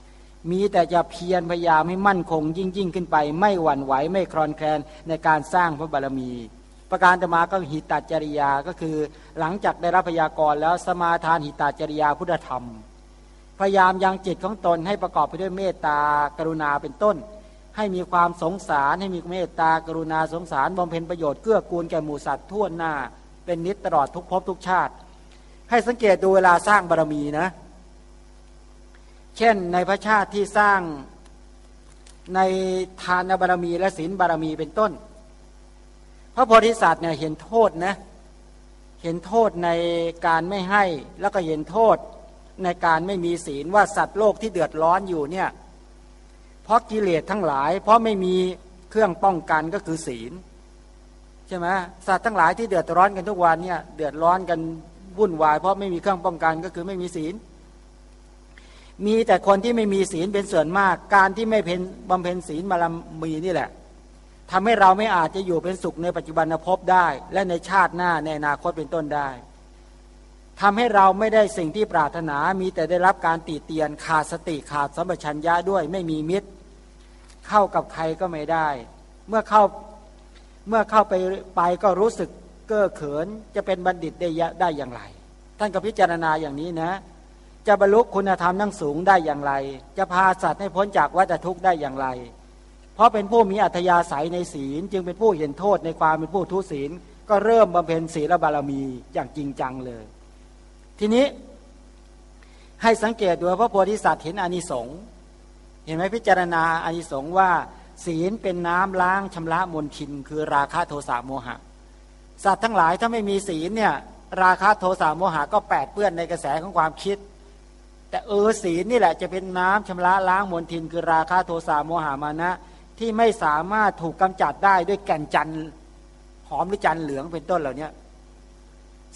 มีแต่จะเพียรพยายามให้มั่นคงยิ่งยิ่งขึ้นไป ไม่หวั่นไหวไม่คลอนแคลนในการสร้างพระบารมี ประการต่อมาก็หิตาจริยาก็คือหลังจากได้รับพยากรณ์แล้วสมาทานหิตาจริยาพุทธธรรม พยายามยังจิตของตนให้ประกอบไปด้วยเมตตากรุณาเป็นต้น ให้มีความสงสารให้มีเมตตากรุณาสงสารบำเพ็ญประโยชน์เกื้อกูลแก่หมู่สัตว์ทั่วหน้า เป็นนิจตลอดทุกภพทุกชาติ ให้สังเกตดูเวลาสร้างบารมีนะ เช่นในพระชาติที่สร้างในทานบารมีและศีลบารมีเป็นต้น พระโพธิสัตว์เนี่ยเห็นโทษนะเห็นโทษในการไม่ให้แล้วก็เห็นโทษในการไม่มีศีลว่าสัตว์โลกที่เดือดร้อนอยู่เนี่ยเพราะกิเลสทั้งหลาย เพราะไม่มีเครื่องป้องกันก็คือศีลใช่ไหมสัตว์ทั้งหลายที่เดือดร้อนกันทุกวันเนี่ยเดือดร้อนกันวุ่นวาย เพราะไม่มีเครื่องป้องกันก็คือไม่มีศีล มีแต่คนที่ไม่มีศีลเป็นส่วนมาก การที่ไม่เพนบำเพ็ญศีลมาลมีนี่แหละ ทำให้เราไม่อาจจะอยู่เป็นสุขในปัจจุบันภพได้ และในชาติหน้าในอนาคตเป็นต้นได้ทำให้เราไม่ได้สิ่งที่ปรารถนา มีแต่ได้รับการตีเตียนขาดสติขาดสัมปชัญญะด้วยไม่มีมิตร เข้ากับใครก็ไม่ได้ เมื่อเข้าเมื่อเข้าไปไปก็รู้สึกเก้อเขินจะเป็นบัณฑิตได้ได้อย่างไร ท่านก็พิจารณาอย่างนี้นะ จะบรรลุคุณธรรมนั่งสูงได้อย่างไร จะพาสัตว์ให้พ้นจากวัฏทุกข์ได้อย่างไร ราะเป็นผู้มีอัธยาศัยในศีล จึงเป็นผู้เห็นโทษในความเป็นผู้ทุศีล ก็เริ่มบำเพ็ญศีลบารมีอย่างจริงจังเลย ทีนี้ให้สังเกตดูพระโพธิสัตว์เห็นอานิสงส์เห็นไหมพิจารณาอานิสงส์ว่า ศีลเป็นน้ำล้างชำระมลทิน คือราคะโทสะโมหะ สัตว์ทั้งหลายถ้าไม่มีศีลเนี่ยราคะโทสะโมหะก็แปดเปื้อนในกระแสของความคิด แต่เออศีลนี่แหละจะเป็นน้ำชำระล้างมลทิน คือราคะโทสะโมหะมานะ ที่ไม่สามารถถูกกำจัดได้ด้วยแก่นจันทร์หอมหรือจันเหลืองเป็นต้นเหล่านี้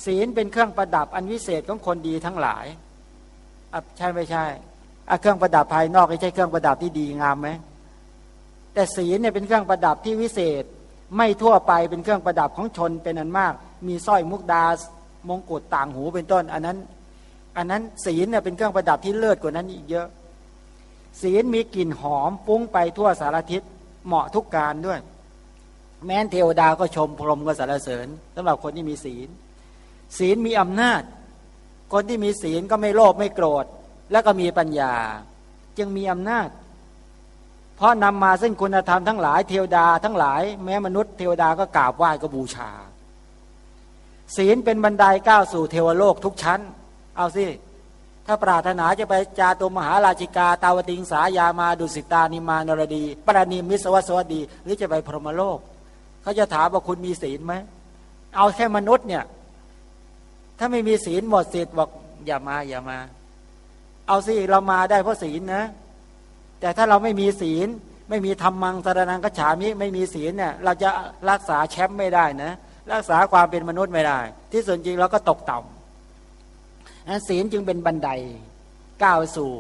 ศีลเป็นเครื่องประดับอันวิเศษของคนดีทั้งหลายใช่ไม่ใช่เครื่องประดับภายนอกไม่ใช่เครื่องประดับที่ดีงามไหมแต่ศีลเนี่ยเป็นเครื่องประดับที่วิเศษ ไม่ทั่วไปเป็นเครื่องประดับของชนเป็นอันมาก มีสร้อยมุกดามงกุฎต่างหูเป็นต้น อันนั้น อันนั้นศีลเนี่ยเป็นเครื่องประดับที่เลิศกว่านั้นอีกเยอะ ศีลมีกลิ่นหอมฟุ้งไปทั่วสารทิศเหมาะทุกการด้วย แม้นเทวดาก็ชมพรหมก็สรรเสริญสำหรับคนที่มีศีล ศีลมีอำนาจ คนที่มีศีลก็ไม่โลภไม่โกรธ แล้วก็มีปัญญา จึงมีอำนาจ เพราะนำมาซึ่งคุณธรรมทั้งหลายเทวดาทั้งหลาย แม้มนุษย์เทวดาก็กราบไหว้ก็บูชา ศีลเป็นบันไดก้าวสู่เทวโลกทุกชั้น เอาสิ ถ้าปรารถนาจะไปจาตุมหาราชิกา ตาวติงสายามาดุสิตานิมานรดี ปราณีมิสวัสวดี หรือจะไปพรหมโลก เขาจะถามว่าคุณมีศีลไหม เอาแค่มนุษย์เนี่ย ถ้าไม่มีศีลหมดสิทธิ์บอกอย่ามาอย่ามา เอาสิเรามาได้เพราะศีลนะ แต่ถ้าเราไม่มีศีล ไม่มีธรรมังสารนังกฉามิไม่มีศีลเนี่ย เราจะรักษาแชมป์ไม่ได้นะ รักษาความเป็นมนุษย์ไม่ได้ ที่ส่วนจริงเราก็ตกต่ำ ศีลจึงเป็นบันไดก้าวสู่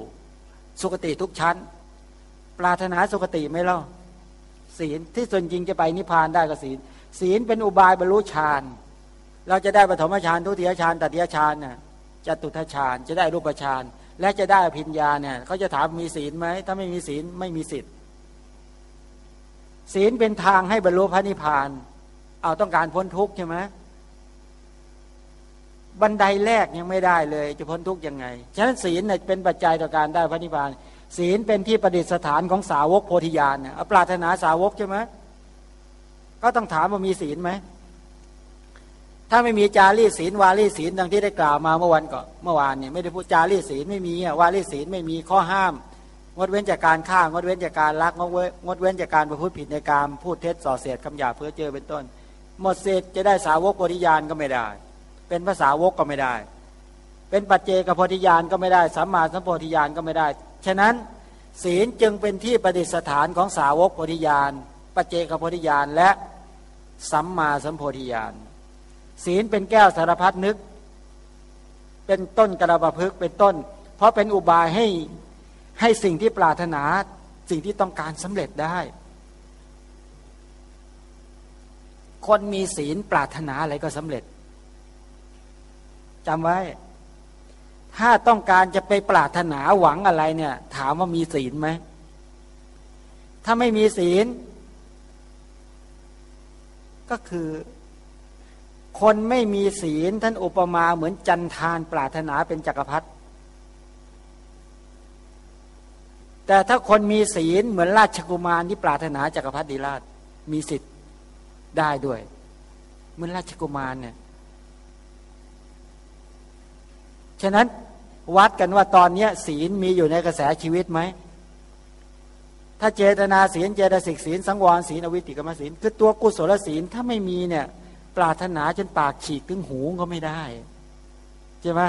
สุคติทุกชั้น ปรารถนาสุคติไม่เล่าศีลที่ส่วนจริงจะไปนิพพานได้ก็ศีล ศีลเป็นอุบายบรรลุฌานเราจะได้ปฐมฌานทุติยฌานตติยฌานน่ะจะตุทฌานจะได้รูปฌานและจะได้พิญญาเนี่ยเขาจะถามมีศีลไหมถ้าไม่มีศีลไม่มีสิทธิ์ศีลเป็นทางให้บรรลุพระนิพพาน เอาต้องการพ้นทุกข์ใช่ไหม บันไดแรกยังไม่ได้เลย จะพ้นทุกข์ยังไง ฉะนั้นศีลเเป็นปัจจัยต่อการได้พระนิพพาน ศีลเป็นที่ประดิษฐานของสาวกโพธิญาณเนี่ยปรารถนาสาวกใช่ไหมก็ต้องถามว่ามีศีลไหม ถ้าไม่มีจารีศีลวารีศีลดังที่ได้กล่าวมาเมื่อวันก่อนเมื่อวานเนี่ยไม่ได้พูดจารีศีลไม่มีวารีศีลไม่มีข้อห้าม งดเว้นจากการฆ่างดเว้นจากการลักงดเว้นจากการประพฤติผิดในการพูดเท็จส่อเสียดคำหยาเพื่อเจอเป็นต้น หมดเศษจะได้สาวกโพธิญาณก็ไม่ได้ เป็นภาษาวกก็ไม่ได้ เป็นปัจเจกโพธิญาณก็ไม่ได้สัมมาสัมโพธิญาณก็ไม่ได้ ฉะนั้นศีลจึงเป็นที่ประดิษฐานของสาวกโพธิญาณปัจเจกโพธิญาณและสัมมาสัมโพธิญาณศีลเป็นแก้วสารพัดนึก เป็นต้นกระบะพึกเป็นต้น เพราะเป็นอุบายให้ให้สิ่งที่ปรารถนาสิ่งที่ต้องการสำเร็จได้ คนมีศีลปรารถนาอะไรก็สำเร็จ จำไว้ ถ้าต้องการจะไปปรารถนาหวังอะไรเนี่ย ถามว่ามีศีลไหม ถ้าไม่มีศีล ก็คือ คนไม่มีศีลท่านอุปมาเหมือนจันทานปรารถนาเป็นจักรพรรดิแต่ถ้าคนมีศีลเหมือนราชกุมารที่ปรารถนาจักรพรรดิราชมีสิทธิ์ได้ด้วย เหมือนราชกุมารเนี่ย ฉะนั้นวัดกันว่าตอนนี้ศีลมีอยู่ในกระแสชีวิตไหม ถ้าเจตนาศีลเจตสิกศีลสังวรศีลอวิติกรรมศีลคือตัวกุศลศีลถ้าไม่มีเนี่ยปรารถนาจนปากฉีกถึงหูก็ไม่ได้ใช่ไหม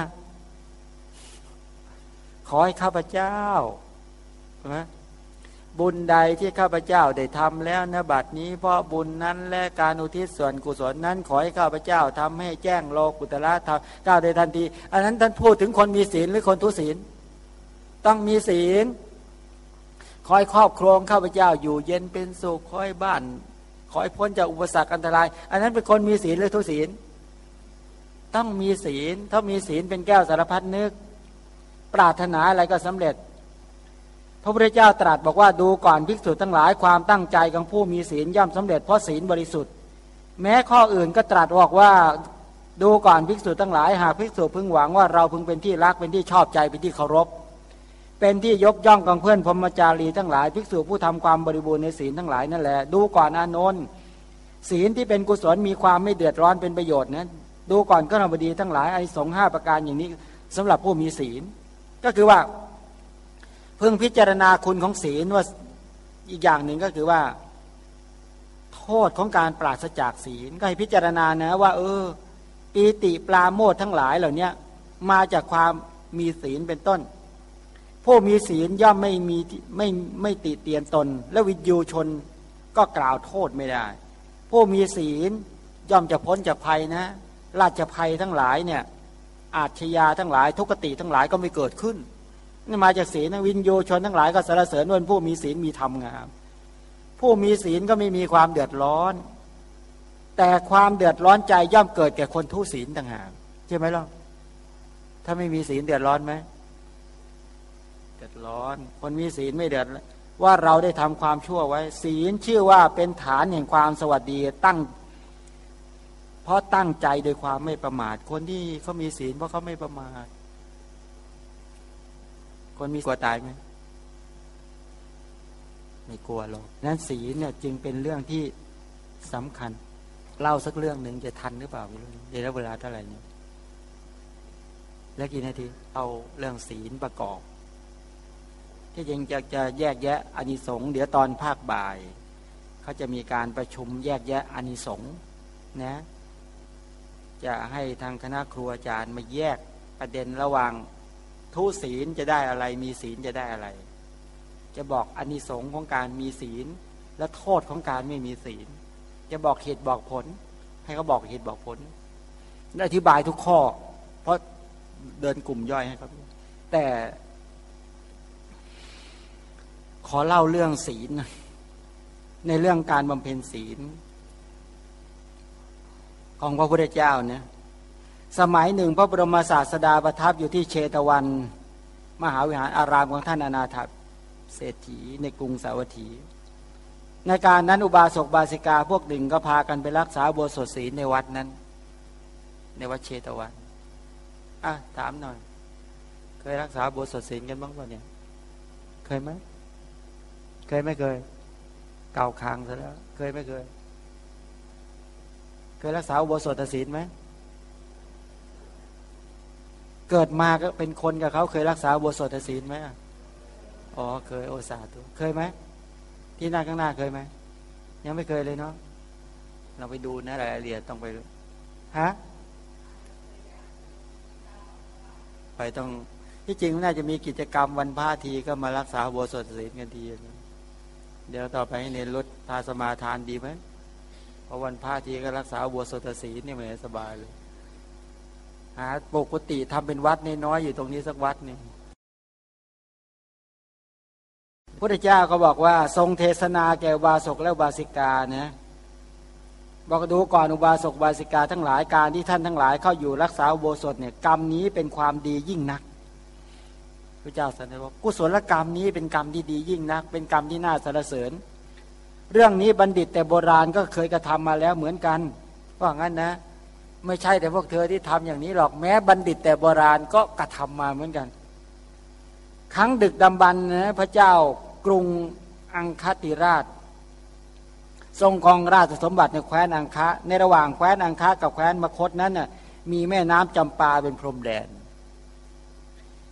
ขอให้ข้าพเจ้าใช่ไหม บุญใดที่ข้าพเจ้าได้ทำแล้วนบัดนี้เพราะบุญนั้นและการอุทิศส่วนกุศลนั้นขอให้ข้าพเจ้าทำให้แจ้งโลกุตละทำก้าวได้ทันที อันนั้นท่านพูดถึงคนมีศีลหรือคนทุศีล ต้องมีศีล คอยครอบครองข้าพเจ้าอยู่เย็นเป็นสุขคอยบ้าน คอยพ้นจากอุปสรรคอันตราย อันนั้นเป็นคนมีศีลหรือทุศีล ต้องมีศีล ถ้ามีศีลเป็นแก้วสารพัดนึก ปรารถนาอะไรก็สำเร็จ ระพุทธเจ้าตรัสบอกว่าดูก่อนภิกษุทั้งหลายความตั้งใจของผู้มีศีลย่อมสำเร็จเพราะศีลบริสุทธิ์ แม้ข้ออื่นก็ตรัสบอกว่าดูก่อนภิกษุทั้งหลายหากภิกษุพึงหวังว่าเราพึงเป็นที่รักเป็นที่ชอบใจเป็นที่เคารพ เป็นที่ยกย่องของเพื่อนพรมจารีทั้งหลายภิกษุผู้ทำความบริบูรณ์ในศีลทั้งหลายนั่นแหละดูก่อนอานนท์ศีลที่เป็นกุศลมีความไม่เดือดร้อนเป็นประโยชน์นะดูก่อนก็นบดีทั้งหลายไอ้สงห้าประการอย่างนี้สำหรับผู้มีศีล ก็คือว่า เพิ่งพิจารณาคุณของศีลว่าอีกอย่างหนึ่งก็คือว่า โทษของการปราศจากศีลก็ให้พิจารณานะว่า เออปีติปลาโมดทั้งหลายเหล่านี้มาจากความมีศีลเป็นต้น ผู้มีศีลย่อมไม่มีไม่ไม่ติเตียนตน และวิญญูชนก็กล่าวโทษไม่ได้ ผู้มีศีลย่อมจะพ้นจากภัยนะ ราชภัยทั้งหลายเนี่ยอาชญาทั้งหลาย ทุกติทั้งหลายก็ไม่เกิดขึ้น นี่มาจากศีลวินโยชนทั้งหลายก็สรรเสริญว่าผู้มีศีลมีธรรมงาม ผู้มีศีลก็ไม่มีความเดือดร้อน แต่ความเดือดร้อนใจย่อมเกิดแก่คนทุศีลต่างหากใช่ไหมล่ะถ้าไม่มีศีลเดือดร้อนไหมเดือดร้อน คนมีศีลไม่เดือดว่าเราได้ทำความชั่วไว้ ศีลชื่อว่าเป็นฐานแห่งความสวัสดีตั้ง เพราะตั้งใจโดยความไม่ประมาท คนที่เขามีศีลเพราะเขาไม่ประมาท คนมีกลัวตายไหมไม่กลัวหรอกนั้นศีลเนี่ยจึงเป็นเรื่องที่สำคัญ เล่าสักเรื่องหนึ่งจะทันหรือเปล่าไม่รู้เดี๋ยวเวลาเท่าไหร่เนี่ยแล้วกี่นาทีเอาเรื่องศีลประกอบ ที่จริงจะจะแยกแยะอานิสงส์เดี๋ยวตอนภาคบ่ายเขาจะมีการประชุมแยกแยะอานิสงส์นะจะให้ทางคณะครูอาจารย์มาแยกประเด็นระหว่าง ทุศีลจะได้อะไร มีศีลจะได้อะไร จะบอกอนิสงส์ของการมีศีล และโทษของการไม่มีศีล จะบอกเหตุบอกผล ให้เขาบอกเหตุบอกผลอธิบายทุกข้อ เพราะเดินกลุ่มย่อยให้ครับ แต่ ขอเล่าเรื่องศีลในเรื่องการบำเพ็ญศีล ของพระพุทธเจ้าเนี่ย สมัยหนึ่งพระบรมศาสดาประทับอยู่ที่เชตวัน มหาวิหารอารามของท่านอนาถเศรษฐีในกรุงสาวัตถี ในการนั้นอุบาสกบาสิกาพวกหนึ่งก็พากันไปรักษาโบสถศีลในวัดนั้น ในวัดเชตวันอะถามหน่อย เคยรักษาโบสถศีลกันบ้างป่ะเนี่ย เคยไหมเคยไม่เคย เก่าคางซะแล้ว เคยไม่เคย เคยรักษาอุโบสถศีลไหม เกิดมาก็เป็นคนกับเขาเคยรักษาอุโบสถศีลไหมอ๋อเคยโอสาตัวเคยไหมที่หน้าข้างหน้าเคยไหมยังไม่เคยเลยเนาะเราไปดูนะรายละเอียดต้องไปฮะไปต้องที่จริงน่าจะมีกิจกรรมวันพระทีก็มารักษาโบสถศีลกันทีนะเดี๋ยวต่อไปให้เน้นลดพาสมาทานดีไหมเพราะวันพระทีก็รักษาบัวสตศีลนี่ไม่สบายเลย หาปกติทำเป็นวัดน้อยอยู่ตรงนี้สักวัดหนึ่งพระเจ้าก็บอกว่า ทรงเทศนาแก่บาศกและบาสิกานะบอกดูก่อนอุบาสกบาสิกาทั้งหลายการที่ท่านทั้งหลายเข้าอยู่รักษาโบสถเนี่ยกรรมนี้เป็นความดียิ่งนักพระเจ้าสันนิษฐานกุศลกรรมนี้เป็นกรรมที่ดียิ่งนัก เป็นกรรมที่น่าสรรเสริญ เรื่องนี้บัณฑิตแต่โบราณก็เคยกระทำมาแล้วเหมือนกันว่างั้นนะ ไม่ใช่แต่พวกเธอที่ทำอย่างนี้หรอกแม้บัณฑิตแต่โบราณก็กระทำมาเหมือนกัน ครั้งดึกดำบรรนะพระเจ้ากรุงอังคติราช ทรงครองราชสมบัติในแคว้นอังคะ ในระหว่างแคว้นอังคะกับแคว้นมคตนั้นน่ะมีแม่น้ำจำปาเป็นพรมแดน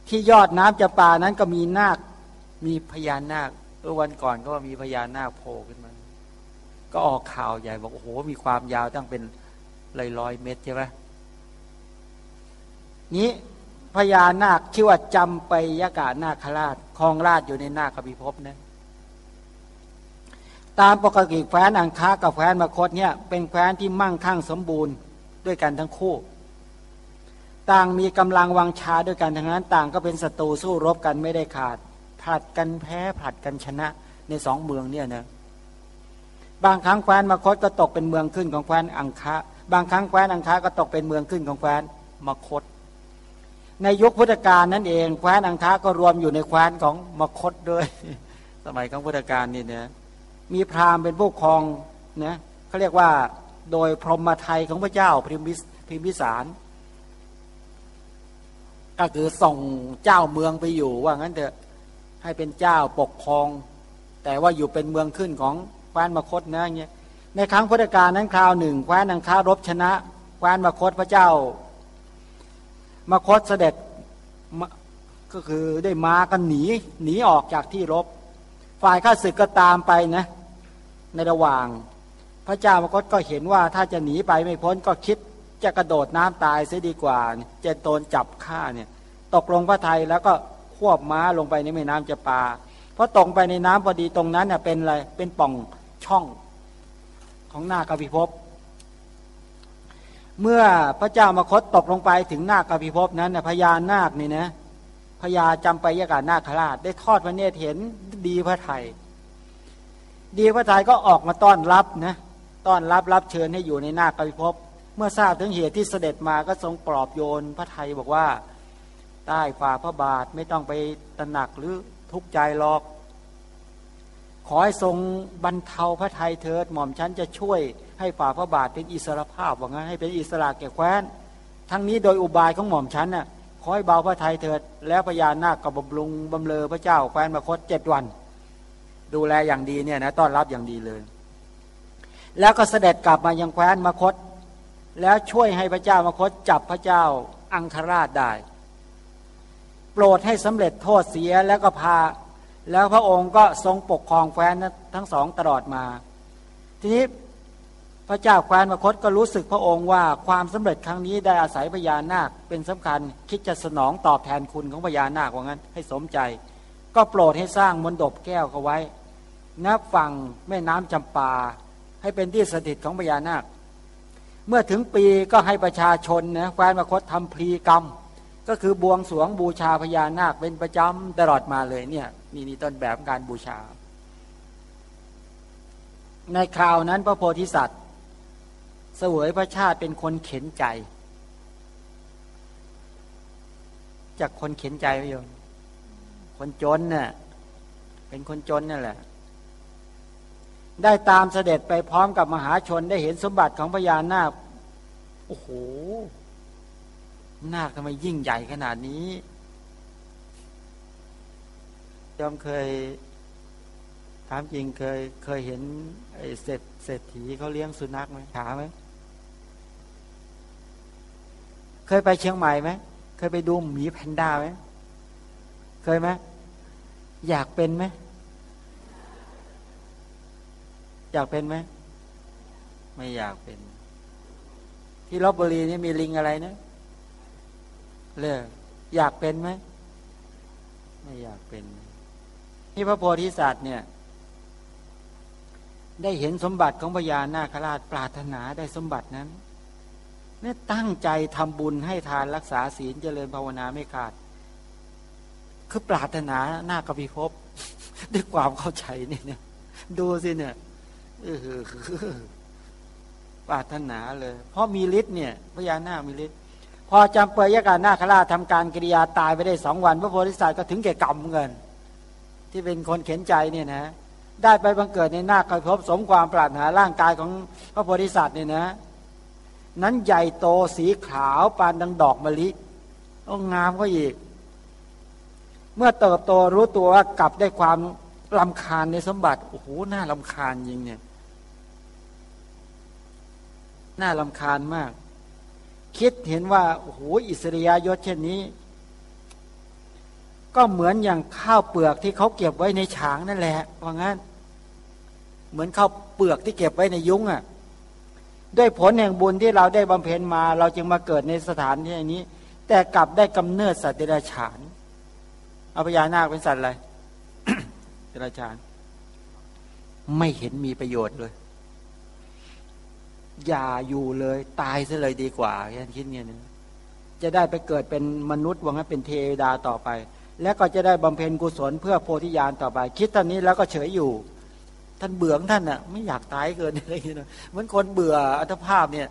ที่ยอดน้ำจะปานั้นก็มีนาคมีพญานาคเออวันก่อนก็มีพญานาคโผล่ขึ้นมา ก็ออกข่าวใหญ่บอกโอ้โหมีความยาวตั้งเป็น ลอยร้อยเมตรใช่ไหมนี้พญานาคชื่อว่าจำไปยากานาคราชคลองราชอยู่ในนาคบิภพนะตามปกติแคว้นอังคากับแคว้นมคตเนี่ยเป็นแคว้นที่มั่งคั่งสมบูรณ์ด้วยกันทั้งคู่ ต่างมีกำลังวังชาด้วยกันทั้งนั้น ต่างก็เป็นศัตรูสู้รบกันไม่ได้ขาดผลัดกันแพ้ผลัดกันชนะในสองเมืองเนี่ยนะบางครั้งแคว้นมคตก็ตกเป็นเมืองขึ้นของแคว้นอังคะ บางครั้งแคว้นอังคะก็ตกเป็นเมืองขึ้นของแคว้นมคต ในยุคพุทธกาลนั่นเองแคว้นอังคะก็รวมอยู่ในแคว้นของมคตด้วย สมัยของพุทธกาลนี่เนี่ยมีพราหมณ์เป็นผู้ครองนะเขาเรียกว่าโดยพรหมไทยของพระเจ้าพิมพิพิมพิสารก็คือส่งเจ้าเมืองไปอยู่ว่างั้นเถอะให้เป็นเจ้าปกครอง แต่ว่าอยู่เป็นเมืองขึ้นของแคว้นมคตนะเงี้ย ในครั้งพุทธกาลนั้นคราวหนึ่งแคว้นอังคารบชนะแคว้นมคตพระเจ้า มคตเสด็จก็คือได้มากันหนีหนีออกจากที่รบ ฝ่ายข้าศึกก็ตามไปนะในระหว่าง พระเจ้ามคตก็เห็นว่าถ้าจะหนีไปไม่พ้นก็คิดจะกระโดดน้ำตายเสียดีกว่าจะโดนจับฆ่าเนี่ยตกลงพระไทยแล้วก็ควบม้าลงไปในแม่น้ำจะปาเพราะตกไปในน้ำพอดีตรงนั้นเนี่ยเป็นอะไรเป็นป่องช่อง ของนากพิภพเมื่อพระเจ้ามาคตตกลงไปถึงน้ากพิภพนั้นเนี่ยพญานาคนี่นะพญาจำไปยากานาคราช ได้ทอดพระเนตรเห็นดีพระไทย ดีพระไทยก็ออกมาต้อนรับนะต้อนรับรับเชิญให้อยู่ในน้ากริภพเมื่อทราบถึงเหตุที่เสด็จมาก็ทรงปลอบโยนพระไทยบอกว่าใต้ฝ่าพระบาทไม่ต้องไปตระหนักหรือทุกข์ใจหรอก ขอให้ทรงบรรเทาพระไทยเถิดหม่อมฉันจะช่วยให้ฝ่าพระบาทเป็นอิสรภาพว่างั้นให้เป็นอิสระแก่แคว้น ทั้งนี้โดยอุบายของหม่อมฉันน่ะขอให้เบาพระไทยเถิด แล้วพญานาคกับบำรุงบำเลอพระเจ้าแคว้นมคตเจ็ดวัน ดูแลอย่างดีเนี่ยนะต้อนรับอย่างดีเลย แล้วก็เสด็จกลับมายังแคว้นมคต แล้วช่วยให้พระเจ้ามคตจับพระเจ้าอังคราชได้ โปรดให้สำเร็จโทษเสียแล้วก็พา แล้วพระองค์ก็ทรงปกครองแคว้นทั้งสองตลอดมา ทีนี้พระเจ้าแคว้นมคตก็รู้สึกพระองค์ว่าความสำเร็จครั้งนี้ได้อาศัยพญานาคเป็นสำคัญคิดจะสนองตอบแทนคุณของพญานาคว่างั้นให้สมใจ ก็โปรดให้สร้างมนดบแก้วเขาไว้นับฝั่งแม่น้ำจำปา ให้เป็นที่สถิตของพญานาค เมื่อถึงปีก็ให้ประชาชนนะแคว้นมคตทำพลีกรรม ก็คือบวงสรวงบูชาพญานาคเป็นประจำตลอดมาเลยเนี่ยนี่นี่ต้นแบบการบูชา ในคราวนั้นพระโพธิสัตว์เสวยพระชาติเป็นคนเข็นใจ จากคนเข็นใจไมโยมคนจนเน่ะเป็นคนจนนั่นแหละ ได้ตามเสด็จไปพร้อมกับมหาชนได้เห็นสมบัติของพญานาคโอ้โห นาคทำไมยิ่งใหญ่ขนาดนี้ยอมเคย ถามจริงเคย เคยเห็นไอ้เศรษเศรษฐีเขาเลี้ยงสุนัขไหมถามไหมเคยไปเชียงใหม่ไหมเคยไปดูหมีแพนด้าไหมเคยไหมอยากเป็นไหมอยากเป็นไหมไม่อยากเป็น ที่ลบบุรีนี่มีลิงอะไรนะ เลยอยากเป็นไหมไม่อยากเป็นนี่พระโพธิสัตว์เนี่ย ได้เห็นสมบัติของพญานาคราชปรารถนาได้สมบัตินั้นเนี่ยตั้งใจทำบุญให้ทานรักษาศีลเจริญภาวนาไม่ขาด คือปรารถนาหน้ากบิภพด้วยความเข้าใจนี่เนี่ย ดูสิเนี่ยเออปรารถนาเลย เพราะมีฤทธิ์เนี่ยพญานาคมีฤทธิ์ พอจำเปยยกานาคราชทำการกิริยาตายไปได้สองวัน พระโพธิสัตว์ก็ถึงแก่กรรมเงิน ที่เป็นคนเข็นใจเนี่ยนะ ได้ไปบังเกิดในนาคกระพบสมความปรารถนาร่างกายของพระโพธิสัตว์เนี่ยนะ นั้นใหญ่โตสีขาวปานดังดอกมะลิองงามก็อีก เมื่อเติบโตรู้ตัวว่ากลับได้ความลำคาญในสมบัติโอ้โหน่าลำคาญจริงเนี่ยน่าลำคาญมาก คิดเห็นว่าโอ้โหอิสริยยศเช่นนี้ ก็เหมือนอย่างข้าวเปลือกที่เขาเก็บไว้ในฉางนั่นแหละว่างั้น เหมือนข้าวเปลือกที่เก็บไว้ในยุ้งอะ่ะด้วยผลแห่งบุญที่เราได้บำเพ็ญมา เราจึงมาเกิดในสถานที่นี้ แต่กลับได้กำเนิดสัตว์เดรัจฉานเอาพญานาคเป็นสัตว์อะไรเดรัจฉาน ไม่เห็นมีประโยชน์เลย อย่าอยู่เลย ตายซะเลยดีกว่าแค่คิดเงี้ยนะจะได้ไปเกิดเป็นมนุษย์วังให้เป็นเทวดาต่อไป แล้วก็จะได้บำเพ็ญกุศลเพื่อโพธิญาณต่อไป คิดตอนนี้แล้วก็เฉยอยู่ ท่านเบื่อท่านอะ ไม่อยากตายเกินอะไรอย่างเงี้ยเหมือนคนเบื่ออัตภาพเนี่ย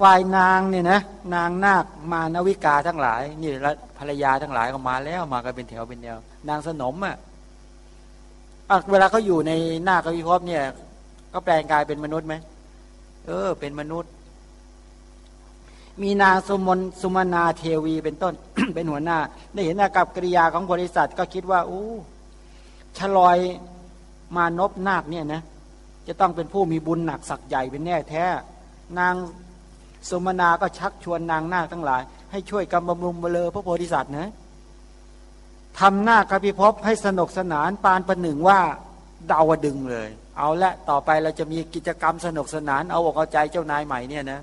ฝ่ายนางเนี่ยนะนางนาคมานวิกาทั้งหลาย นี่แล้วภรรยาทั้งหลายก็มาแล้วมากันเป็นแถวเป็นแนวนางสนมอะเวลาเขาอยู่ในหน้ากวิภพเนี่ย ก็แปลงกายเป็นมนุษย์ไหม เออ เป็นมนุษย์ มีนางสุมนสุมนาเทวีเป็นต้น เป็นหัวหน้า ได้เห็นอากับกิริยาของบริษัทก็คิดว่าอู้ชลอยมานพนาคเนี่ยนะ จะต้องเป็นผู้มีบุญหนักสักใหญ่เป็นแน่แท้ นางสมนาก็ชักชวนนางนาคทั้งหลาย ให้ช่วยกำบำรุงบเลอพระโพธิสัตว์นะทำหน้ากพิภพให้สนุกสนานปานประหนึ่งว่าดาวดึงเลย เอาละต่อไปเราจะมีกิจกรรมสนุกสนาน เอาอกเอาใจเจ้านายใหม่เนี่ยนะ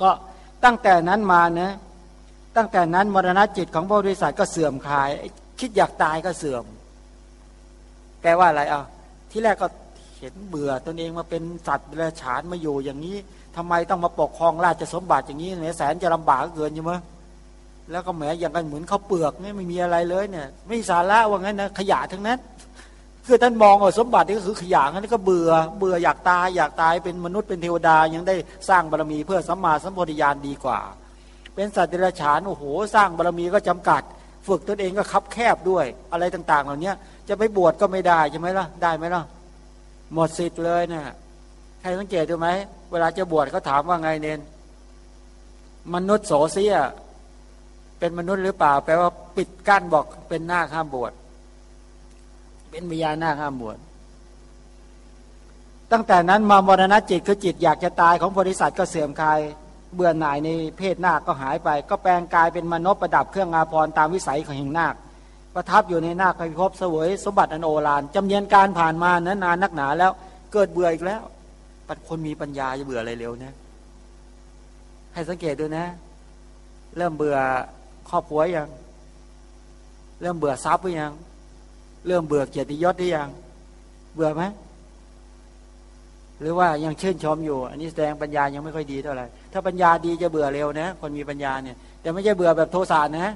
ก็ตั้งแต่นั้นมานะตั้งแต่นั้นมรณะจิตของพระโพธิสัตว์ก็เสื่อมคลาย คิดอยากตายก็เสื่อม แปลว่าอะไรอะที่แรกก็เห็นเบื่อตนเองมาเป็นสัตว์เดรัจฉานมาอยู่อย่างนี้ทำไมต้องมาปกครองราชสมบัติอย่างนี้เนี่ยแสนจะลำบากเกินใช่ไหมแล้วก็แหมอย่างกันเหมือนเขาเปลือกเนี่ยไม่มีอะไรเลยเนี่ย ไม่สาระว่างั้นนะขยะทั้งนั้น คือท่านมองว่าสมบัตินี่ก็คือขยะนั้นก็เบื่อเบื่ออยากตายอยากตายเป็นมนุษย์เป็นเทวดายังได้สร้างบารมีเพื่อสัมมาสัมปวิญาณดีกว่า เป็นสัตว์เดรัจฉานโอ้โห สร้างบารมีก็จำกัด ฝึกตนเองก็คับแคบด้วยอะไรต่าง ๆ เหล่านี้จะไปบวชก็ไม่ได้ใช่ไหมล่ะได้ไหมล่ะหมดสิทธิ์เลยเนะี่ยใครสังเกตดูไหมเวลาจะบวชเขาถามว่าไงเนนมนุษย์โสเสียเป็นมนุษย์หรือเปล่า แปลว่าปิดกั้นบอกเป็นหน้าข้ามบวช เป็นวิญาหน้าข้ามบวชตั้งแต่นั้นมามรณะจิตคือจิตอยากจะตายของบริษัทก็เสื่อมคลายเบื่อหน่ายในเพศนาคก็หายไป ก็แปลงกายเป็นมนุษย์ประดับเครื่องอาภรณ์ตามวิสัยของแห่งนาค ประทับอยู่ในนาคพิภพเสวยสมบัติอันโอฬารจำเนียนการผ่านมานั้นนานนักหนาแล้วเกิดเบื่ออีกแล้วปัดคนมีปัญญาจะเบื่ออะไรเร็วนะให้สังเกตดูนะ เริ่มเบื่อครอบครัวยัง เริ่มเบื่อทรัพย์หรือยัง เริ่มเบื่อเกียรติยศหรือยัง เบื่อไหมหรือว่ายังชื่นชมอยู่ อันนี้แสดงปัญญายังไม่ค่อยดีเท่าไหร่ถ้าปัญญาดีจะเบื่อเร็วนะ คนมีปัญญาเนี่ย แต่ไม่ใช่เบื่อแบบโทสะนะ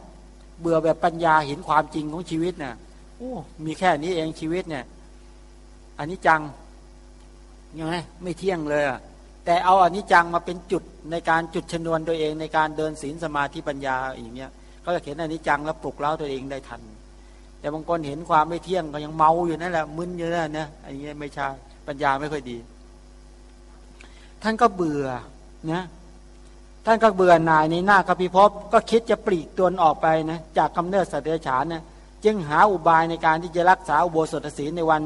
เบื่อแบบปัญญาเห็นความจริงของชีวิตนะ่ะโอ้มีแค่นี้เองชีวิตเนี่ย อันนี้จังยังไงไม่เที่ยงเลยแต่เอาอันนี้จังมาเป็นจุดในการจุดชนวนตัวเองในการเดินศีลสมาธิปัญญาอย่างเงี้ยเขาจะเห็นอันนี้จังแล้วปลุกเล้าตัวเองได้ทัน แต่บางคนเห็นความไม่เที่ยงก็ยังเมาอยู่นั่นแหละมึนอยู่นั่นนะอันนี้ไม่ใช่ปัญญาไม่ค่อยดี ท่านก็เบื่อนะท่านก็เบื่อหน่ายในหน้ากพิภพก็คิดจะปลีกตัวออกไปนะจากกำเนิดสัตว์เดรัจฉานนะจึงหาอุบายในการที่จะรักษาอุโบสถศีลในวัน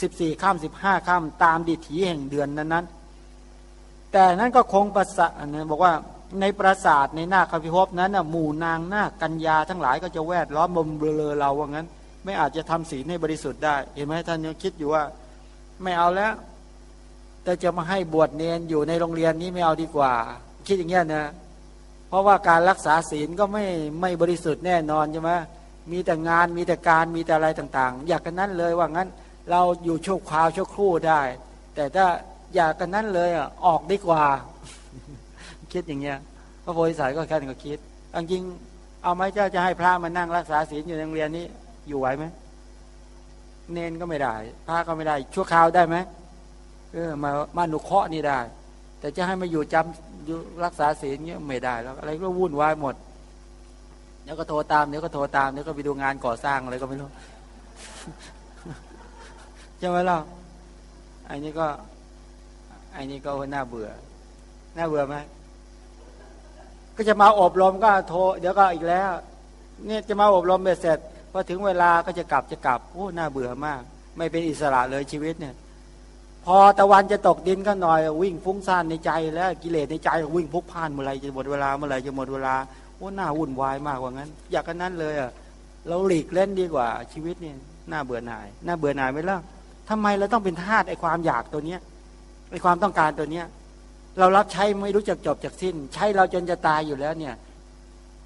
สิบสี่ข้ามสิบห้าข้ามตามดิถีแห่งเดือนนั้นนั้นแต่นั้นก็คงประสานะบอกว่าในปราสาทในหน้าคพิภพนั้นนะหมู่นางหน้ากัญญาทั้งหลายก็จะแวดล้อมบมเบลอเราว่างั้น ไม่อาจจะทำศีลให้บริสุทธิ์ได้ เห็นไหมท่านยังคิดอยู่ว่า ไม่เอาแล้ว แต่จะมาให้บวชเนนอยู่ในโรงเรียนนี้ไม่เอาดีกว่า คิดอย่างเงี้ยนะเพราะว่าการรักษาศีลก็ไม่ไม่บริสุทธิ์แน่นอนใช่ไหมมีแต่งานมีแต่การมีแต่อะไรต่าง ๆ อยากกันนั้นเลยว่างั้นเราอยู่ชั่วคราวชั่วครู่ได้ แต่ถ้าอยากกันนั้นเลยอะออกดีกว่า คิดอย่างเงี้ยพระโพธิสัตว์ก็แค่นี้ก็คิดจริงเอาไหมเจ้าจะให้พระมานั่งรักษาศีลอยู่ในโรงเรียนนี้ อยู่ไหวไหมเนนก็ไม่ได้พระก็ไม่ได้ ชั่วคราวได้ไหมเออมามาหนุเคราะห์นี่ได้ แต่จะให้มาอยู่จำอยู่รักษาศีลเงี้ยไม่ได้แล้วอะไรก็วุ่นวายหมดเดี๋ยวก็โทรตามเดี๋ยวก็โทรตามเดี๋ยวก็ไปดูงานก่อสร้างอะไรก็ไม่รู้ใช่ไหมล่ะอันนี้ก็อันนี้ก็น่าเบื่อ น่าเบื่อไหมก็จะมาอบรมก็โทรเดี๋ยวก็อีกแล้ว เนี่ยจะมาอบรมเบ็ดเสร็จ พอถึงเวลาก็จะกลับจะกลับโอ้น่าเบื่อมาก ไม่เป็นอิสระเลยชีวิตเนี่ย พอตะวันจะตกดินก็หน่อยวิ่งฟุ้งซ่านในใจ แล้วกิเลสในใจวิ่งพุกพ่านเมื่อไรจะหมดเวลาเมื่อไรจะหมดเวลาโอ้น่าวุ่นวายมากกว่างั้น อยากกันนั้นเลยอะเราหลีกเล่นดีกว่า ชีวิตเนี่ยน่าเบื่อหน่ายน่าเบื่อหน่ายไหมล่ะทำไมเราต้องเป็นทาสไอความอยากตัวเนี้ยในความต้องการตัวเนี้ยเรารับใช้ไม่รู้จักจบจากสิ้น ใช้เราจนจะตายอยู่แล้วเนี่ย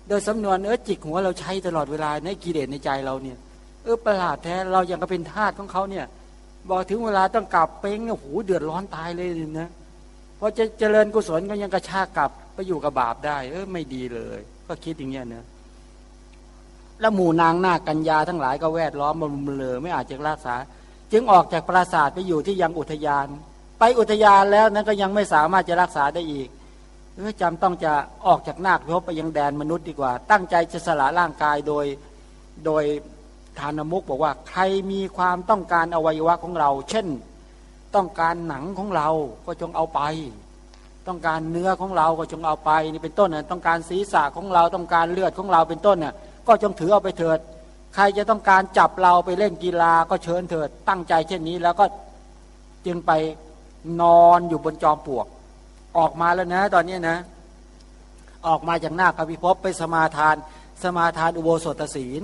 โดยสำนวนเออจิกหัวเราใช้ตลอดเวลาในกิเลสในใจเราเนี่ยเออประหลาดแท้เรายังก็เป็นทาสของเขาเนี่ย บอกถึงเวลาต้องกลับเป้งโอ้โหเดือดร้อนตายเลยนะเพอจะเจริญกุศลก็ยังกระชากกลับไปอยู่กับบาปได้ เออไม่ดีเลย ก็คิดอย่างเงี้ยเนะแล้วหมู่นางนากัญญาทั้งหลายก็แวดล้อมบำเลอไม่อาจจะรักษา จึงออกจากปราสาทไปอยู่ที่ยังอุทยาน ไปอุทยานแล้วนั้นก็ยังไม่สามารถจะรักษาได้อีก จำต้องจะออกจากนาคพบไปยังแดนมนุษย์ดีกว่า ตั้งใจจะสละร่างกายโดยโดยทานมุกบอกว่าใครมีความต้องการอวัยวะของเรา เช่นต้องการหนังของเราก็จงเอาไป ต้องการเนื้อของเราก็จงเอาไปนี่เป็นต้นนะต้องการศีรษะของเราต้องการเลือดของเราเป็นต้นน่ะก็จงถือเอาไปเถิด ใครจะต้องการจับเราไปเล่นกีฬาก็เชิญเถิด ตั้งใจเช่นนี้แล้วก็จึงไปนอนอยู่บนจอมปลวก ออกมาแล้วนะ ตอนนี้นะ ออกมาจากหน้ากพิภพไปสมาทาน สมาทานอุโบสถศีล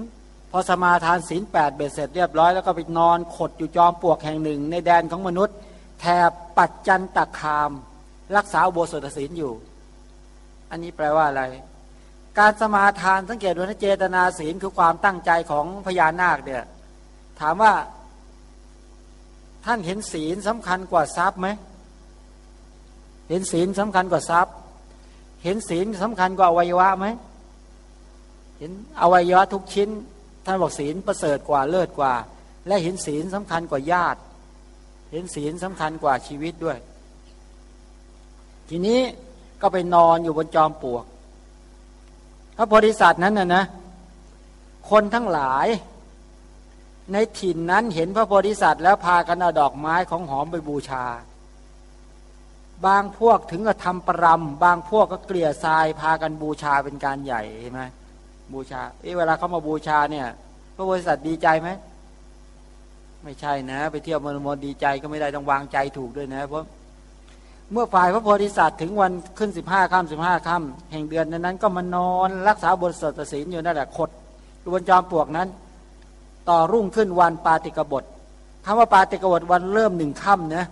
พอสมาทานศีลแปดเบ็ดเสร็จเรียบร้อยแล้วก็ไปนอนขดอยู่จอมปลวกแห่งหนึ่ง ในแดนของมนุษย์ แถบปัจจันตคาม รักษาอุโบสถศีลอยู่ อันนี้แปลว่าอะไร การสมาทานสังเกตดูนะเจตนาศีลคือความตั้งใจของพญานาคเนี่ยถามว่าท่านเห็นศีลสำคัญกว่าทรัพย์ไหม เห็นศีลสำคัญกว่าทรัพย์ เห็นศีลสำคัญกว่าอวัยวะไหมเห็นอวัยวะทุกชิ้น ท่านบอกศีลประเสริฐกว่าเลิศกว่า และเห็นศีลสำคัญกว่าญาติ เห็นศีลสำคัญกว่าชีวิตด้วย ทีนี้ก็ไปนอนอยู่บนจอมปลวก พระโพธิสัตว์นั้นนะนะ คนทั้งหลาย ในถิ่นนั้นเห็นพระโพธิสัตว์แล้วพากันเอาดอกไม้ของหอมไปบูชา บางพวกถึงกับทำปรำบางพวกก็เกลี่ยทรายพากันบูชาเป็นการใหญ่เห็นไหมบูชาเอ้เวลาเขามาบูชาเนี่ยพระโพธิสัตว์ดีใจไหมไม่ใช่นะ ไปเที่ยวมนมดีใจก็ไม่ได้ต้องวางใจถูกด้วยนะเพราะเมื่อฝ่ายพระโพธิสัตว์ถึงวันขึ้นสิบห้าค่ำสิบห้าค่ำแห่งเดือนนั้นก็มานอนรักษาบทสดศีลอยู่นั่นแหละขดบนจอมปลวกนั้น ต่อรุ่งขึ้นวันปาติกบทคำว่าปาติกบทวันเริ่มหนึ่งค่ำนะ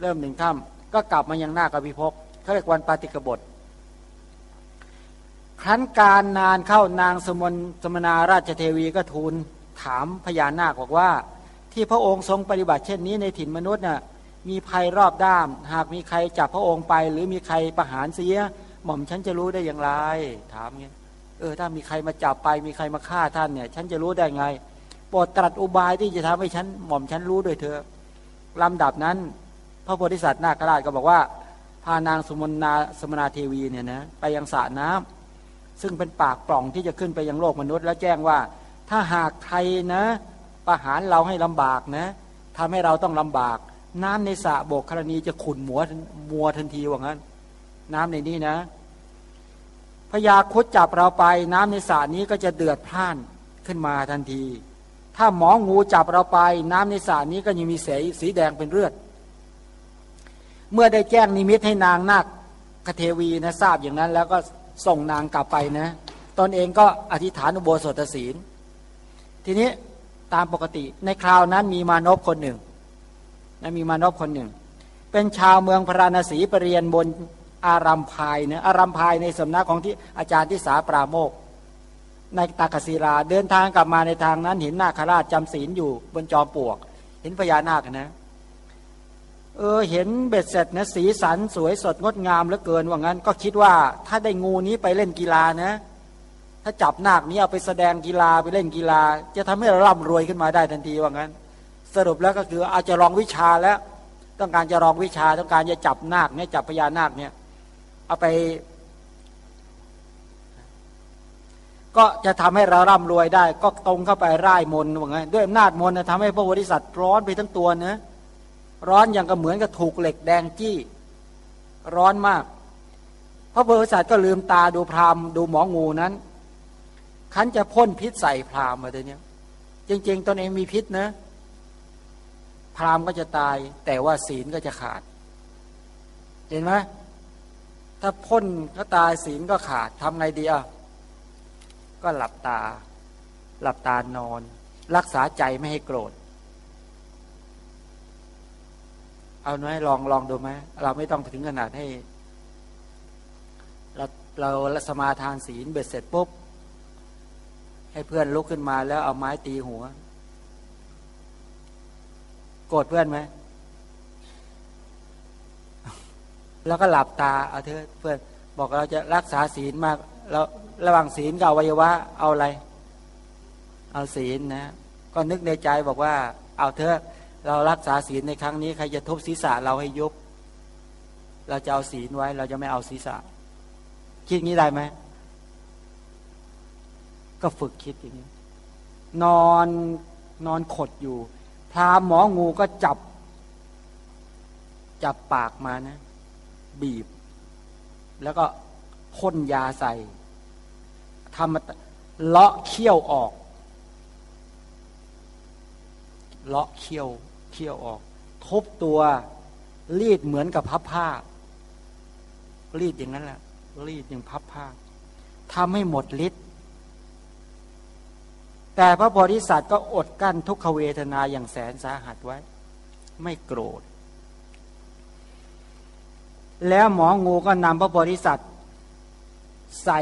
เริ่มหนึ่งค่ำ ก็กลับมายังหน้ากบิภพเขาเรียกวันปาติกบท ครั้นการนานเข้านางสมนสมนาราชเทวีก็ทูลถามพญานาคบอกว่า ที่พระองค์ทรงปฏิบัติเช่นนี้ในถิ่นมนุษย์น่ะมีภัยรอบด้าม หากมีใครจับพระองค์ไป หรือมีใครประหารเสีย หม่อมฉันจะรู้ได้อย่างไร ถามเงี้ยเออถ้ามีใครมาจับไป มีใครมาฆ่าท่านเนี่ยฉันจะรู้ได้ไงโปรดตรัสอุบายที่จะทำให้ฉันหม่อมฉันรู้ด้วยเถอะลำดับนั้น พระโพธิสัตว์นาคราชก็บอกว่า พานางสมนาสมนาเทวีเนี่ยนะไปยังสระน้ำซึ่งเป็นปากปล่องที่จะขึ้นไปยังโลกมนุษย์ แล้วแจ้งว่า ถ้าหากใครนะ ประหารเราให้ลำบากนะทำให้เราต้องลำบาก น้ำในสระโบกครณีจะขุนมัวมัวทันทีว่างั้น น้ำในนี้นะพญาคุดจับเราไป น้ำในสระนี้ก็จะเดือดพล่านขึ้นมาทันที ถ้าหมองูจับเราไป น้ำในสระนี้ก็ยังมีสีสีแดงเป็นเลือด เมื่อได้แจ้งนิมิตให้นางนาคคเทวีนะทราบอย่างนั้น แล้วก็ส่งนางกลับไปนะตนเองก็อธิษฐานอุโบสถศีล ทีนี้ตามปกติในคราวนั้นมีมานพคนหนึ่งนะมีมานพคนหนึ่ง เป็นชาวเมืองพราณสีปรเรียนบนอารัมพายนะอารัมพายในสำนักของที่อาจารย์ที่สาปราโมกในตากศิลาเดินทางกลับมาในทางนั้นเห็นนาคราชจำศีลอยู่บนจอมปลวก เห็นพญานาคนะ เออเห็นเบ็ดเสร็จนะสีสันสวยสดงดงามเหลือเกินว่างั้น ก็คิดว่าถ้าได้งูนี้ไปเล่นกีฬานะ ถ้าจับนาคนี้เอาไปแสดงกีฬาไปเล่นกีฬา จะทำให้เราร่ำรวยขึ้นมาได้ทันทีว่างั้น สรุปแล้วก็คืออาจจะลองวิชาแล้ว ต้องการจะลองวิชาต้องการจะจับนาคเนี่ยจับพญานาคเนี่ยเอาไปก็จะทำให้เราร่ำรวยได้ ก็ตรงเข้าไปร่ายมนว่างั้นด้วยอำนาจมนนะทำให้พระโพธิสัตว์ร้อนไปทั้งตัวนะ ร้อนอย่างก็เหมือนกับถูกเหล็กแดงจี้ ร้อนมาก พระโพธิสัตว์ก็ลืมตาดูพรามดูหมองูนั้นขันจะพ่นพิษใส่พรามมาเดี๋ยวนี้จริง ๆตนเองมีพิษนะ พรามก็จะตาย แต่ว่าศีลก็จะขาด เห็นไหมถ้าพ่นก็ตายศีลก็ขาดทำไงดีอะก็หลับตา หลับตานอน รักษาใจไม่ให้โกรธ เอาไหมลองลองดูไหมเราไม่ต้องถึงขนาดให้ เราเราสมาทานศีลเบ็ดเสร็จปุ๊บ ให้เพื่อนลุกขึ้นมาแล้วเอาไม้ตีหัว โกรธเพื่อนไหมแล้วก็หลับตาเอาเถอะเพื่อนบอกเราจะรักษาศีลมากเราระหว่างศีลกับวัยวะเอาอะไร เอาศีลนะ ก็นึกในใจบอกว่า เอาเถอะ เรารักษาศีลในครั้งนี้ใครจะทุบศีรษะเราให้ยุบ เราจะเอาศีลไว้ เราจะไม่เอาศีรษะ คิดงี้ได้ไหม ก็ฝึกคิดอย่างนี้ นอนนอนขดอยู่ พราหมองูก็จับ จับปากมานะ บีบ แล้วก็พ่นยาใส่ทำเลาะเขี้ยวออก เลาะเขี้ยว เคี่ยวออกทุบตัวรีดเหมือนกับพับผ้า รีดอย่างนั้นแหละรีดอย่างพับผ้าทำให้หมดฤทธิ์แต่พระโพธิสัตว์ก็อดกั้นทุกขเวทนาอย่างแสนสาหัสไว้ ไม่โกรธ แล้วหมองูก็นำพระโพธิสัตว์ ใส่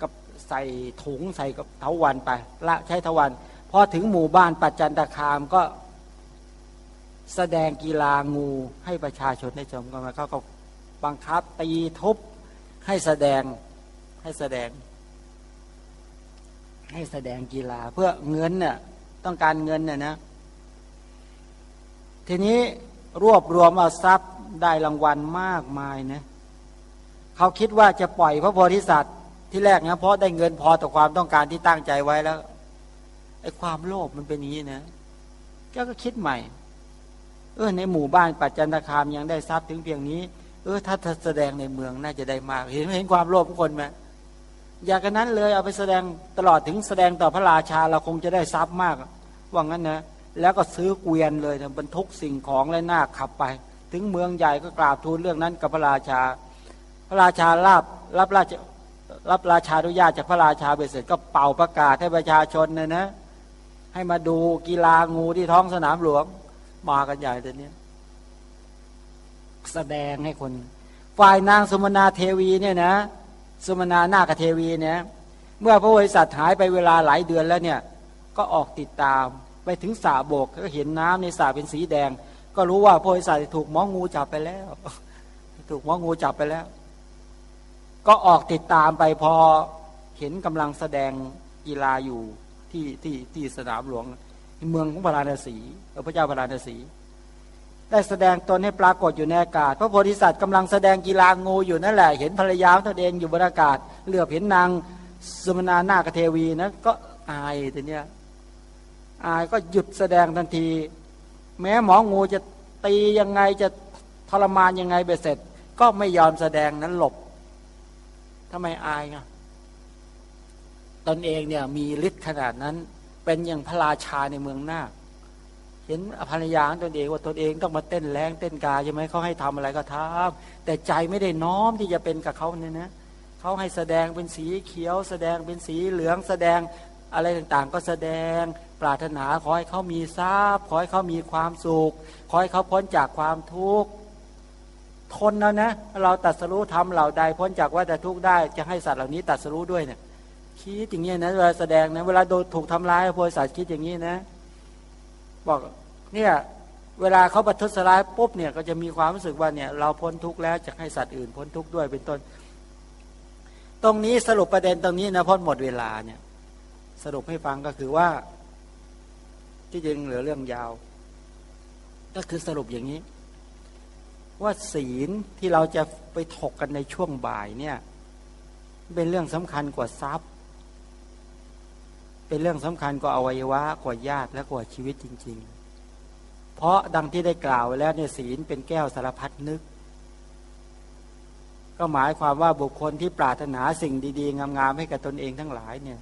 กับใส่ถุงใส่กับเทวันไป ละใช้เทวันพอถึงหมู่บ้านปัจจันตคามก็ แสดงกีฬางูให้ประชาชนได้ชมกันมาเขาก็บังคับตีทุบให้แสดงให้แสดง ให้แสดงกีฬาเพื่อเงินเนี่ยต้องการเงินเนี่ยนะ ทีนี้รวบรวมเอาทรัพย์ได้รางวัลมากมายนะเขาคิดว่าจะปล่อยพระโพธิสัตว์ที่แรกนะเพราะได้เงินพอต่อความต้องการที่ตั้งใจไว้แล้วไอ้ความโลภมันเป็นอย่างนี้นะก็ก็คิดใหม่ ออในหมู่บ้านปัจจันตคามยังได้ทรัพย์ถึงเพียงนี้ เออถ้าแสดงในเมืองน่าจะได้มาก เห็นเห็นความโลภของคนไหมอยากกันนั้นเลยเอาไปแสดงตลอดถึงแสดงต่อพระราชาเราคงจะได้ทรัพย์มาก ว่างั้นนะ แล้วก็ซื้อเกวียนเลยนะบรรทุกสิ่งของและหน้าขับไป ถึงเมืองใหญ่ก็กราบทูลเรื่องนั้นกับพระราชา พระราชารับรับราชรับราชาอนุญาตจากพระราชาไปเสร็จก็เป่าประกาศให้ประชาชนเนี่ยนะให้มาดูกีฬางูที่ท้องสนามหลวง มากันใหญ่แต่เนี้ยแสดงให้คน ฝ่ายนางสมนาเทวีเนี่ยนะ สมนานาคเทวีเนี่ยเมื่อพระบริษัทหายไปเวลาหลายเดือนแล้วเนี่ย ก็ออกติดตามไปถึงสาโบกก็เห็นน้ำในสาเป็นสีแดง ก็รู้ว่าพระบริษัทถูกมองูจับไปแล้ว ถูกมองูจับไปแล้ว ก็ออกติดตามไปพอเห็นกำลังแสดงกีฬาอยู่ที่ที่ที่สนามหลวง เมืองของพระราณสีพระเจ้าพระราณสีได้แสดงตนให้ปรากฏอยู่ในอากาศ พระโพธิสัตว์กำลังแสดงกีฬางูอยู่นั่นแหละ เห็นภรรยาตนเองอยู่บนอากาศ เหลือบเห็นนางสมนานาคเทวีนะก็อายทีเนี้ยอายก็หยุดแสดงทันที แม้หมองูจะตียังไงจะทรมานยังไงเบ็ดเสร็จ ก็ไม่ยอมแสดงนั้นหลบทำไมอายไงตนเองเนี่ยมีฤทธิ์ขนาดนั้น เป็นอย่างพระราชาในเมืองนาคเห็นภรรยาตนเองว่าตนเองต้องมาเต้นแรงเต้นกาใช่ไหมเขาให้ทำอะไรก็ทำแต่ใจไม่ได้น้อมที่จะเป็นกับเขาเนี่ยนะเขาให้แสดงเป็นสีเขียว แสดงเป็นสีเหลืองแสดงอะไรต่างๆ ก็แสดงปรารถนาขอให้เขามีทรัพย์ขอให้เขามีความสุขขอให้เขาพ้นจากความทุกข์ทนแล้วนะ เราตัดสรู้ทำเหล่าใดพ้นจากว่าแต่ทุกข์ได้จะให้สัตว์เหล่านี้ตัดสรู้ด้วยเนี่ย คิดอย่างนี้นะเวลาแสดงนะเวลาโดนถูกทำร้ายโพธิสัตว์คิดอย่างนี้นะ บอกเนี่ยเวลาเขาบัทุสลายปุ๊บเนี่ยก็จะมีความรู้สึกว่าเนี่ยเราพ้นทุกข์แล้วจะให้สัตว์อื่นพ้นทุกข์ด้วยเป็นต้น ตรงนี้สรุปประเด็นตรงนี้นะพ้นหมดเวลาเนี่ย สรุปให้ฟังก็คือว่า ที่จริงเหลือเรื่องยาว ก็คือสรุปอย่างนี้ ว่าศีลที่เราจะไปถกกันในช่วงบ่ายเนี่ย เป็นเรื่องสำคัญกว่าทรัพย์ เป็นเรื่องสำคัญกว่าอวัยวะกว่าญาติและกว่าชีวิตจริง ๆ เพราะดังที่ได้กล่าวแล้วเนี่ยศีลเป็นแก้วสารพัดนึก ก็หมายความว่าบุคคลที่ปรารถนาสิ่งดี ๆ งามๆให้กับตนเองทั้งหลายเนี่ย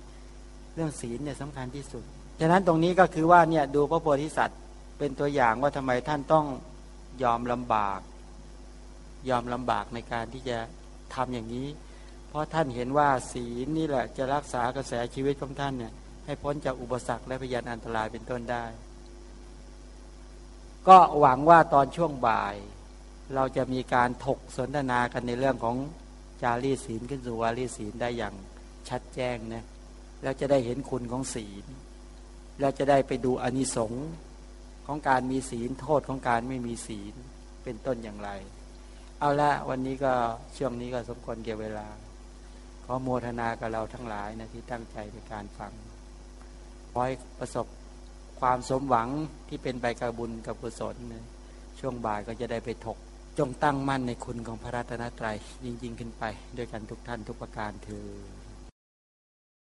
เรื่องศีลเนี่ยสำคัญที่สุดฉะนั้นตรงนี้ก็คือว่าเนี่ยดูพระโพธิสัตว์เป็นตัวอย่างว่าทำไมท่านต้องยอมลำบาก ยอมลำบากในการที่จะทำอย่างนี้ เพราะท่านเห็นว่าศีลนี่แหละจะรักษากระแสชีวิตของท่านเนี่ย ให้พ้นจากอุปสรรคและพยานอันตรายเป็นต้นได้ ก็หวังว่าตอนช่วงบ่าย เราจะมีการถกสนทนากันในเรื่องของจารีศีลขึ้นสู่วารีศีลได้อย่างชัดแจ้งนะแล้วจะได้เห็นคุณของศีล แล้วจะได้ไปดูอนิสงส์ของการมีศีลโทษของการไม่มีศีลเป็นต้นอย่างไร เอาละวันนี้ก็ช่วงนี้ก็สมควรเกี่ยวเวลาขอโมทนากับเราทั้งหลายนะที่ตั้งใจในการฟัง อให้ประสบความสมหวังที่เป็นใบกระบุญกับกุศลนะช่วงบ่ายก็จะได้ไปถก จงตั้งมั่นในคุณของพระรัตนตรัยยิ่งๆขึ้นไป ด้วยกันทุกท่านทุกประการเธอ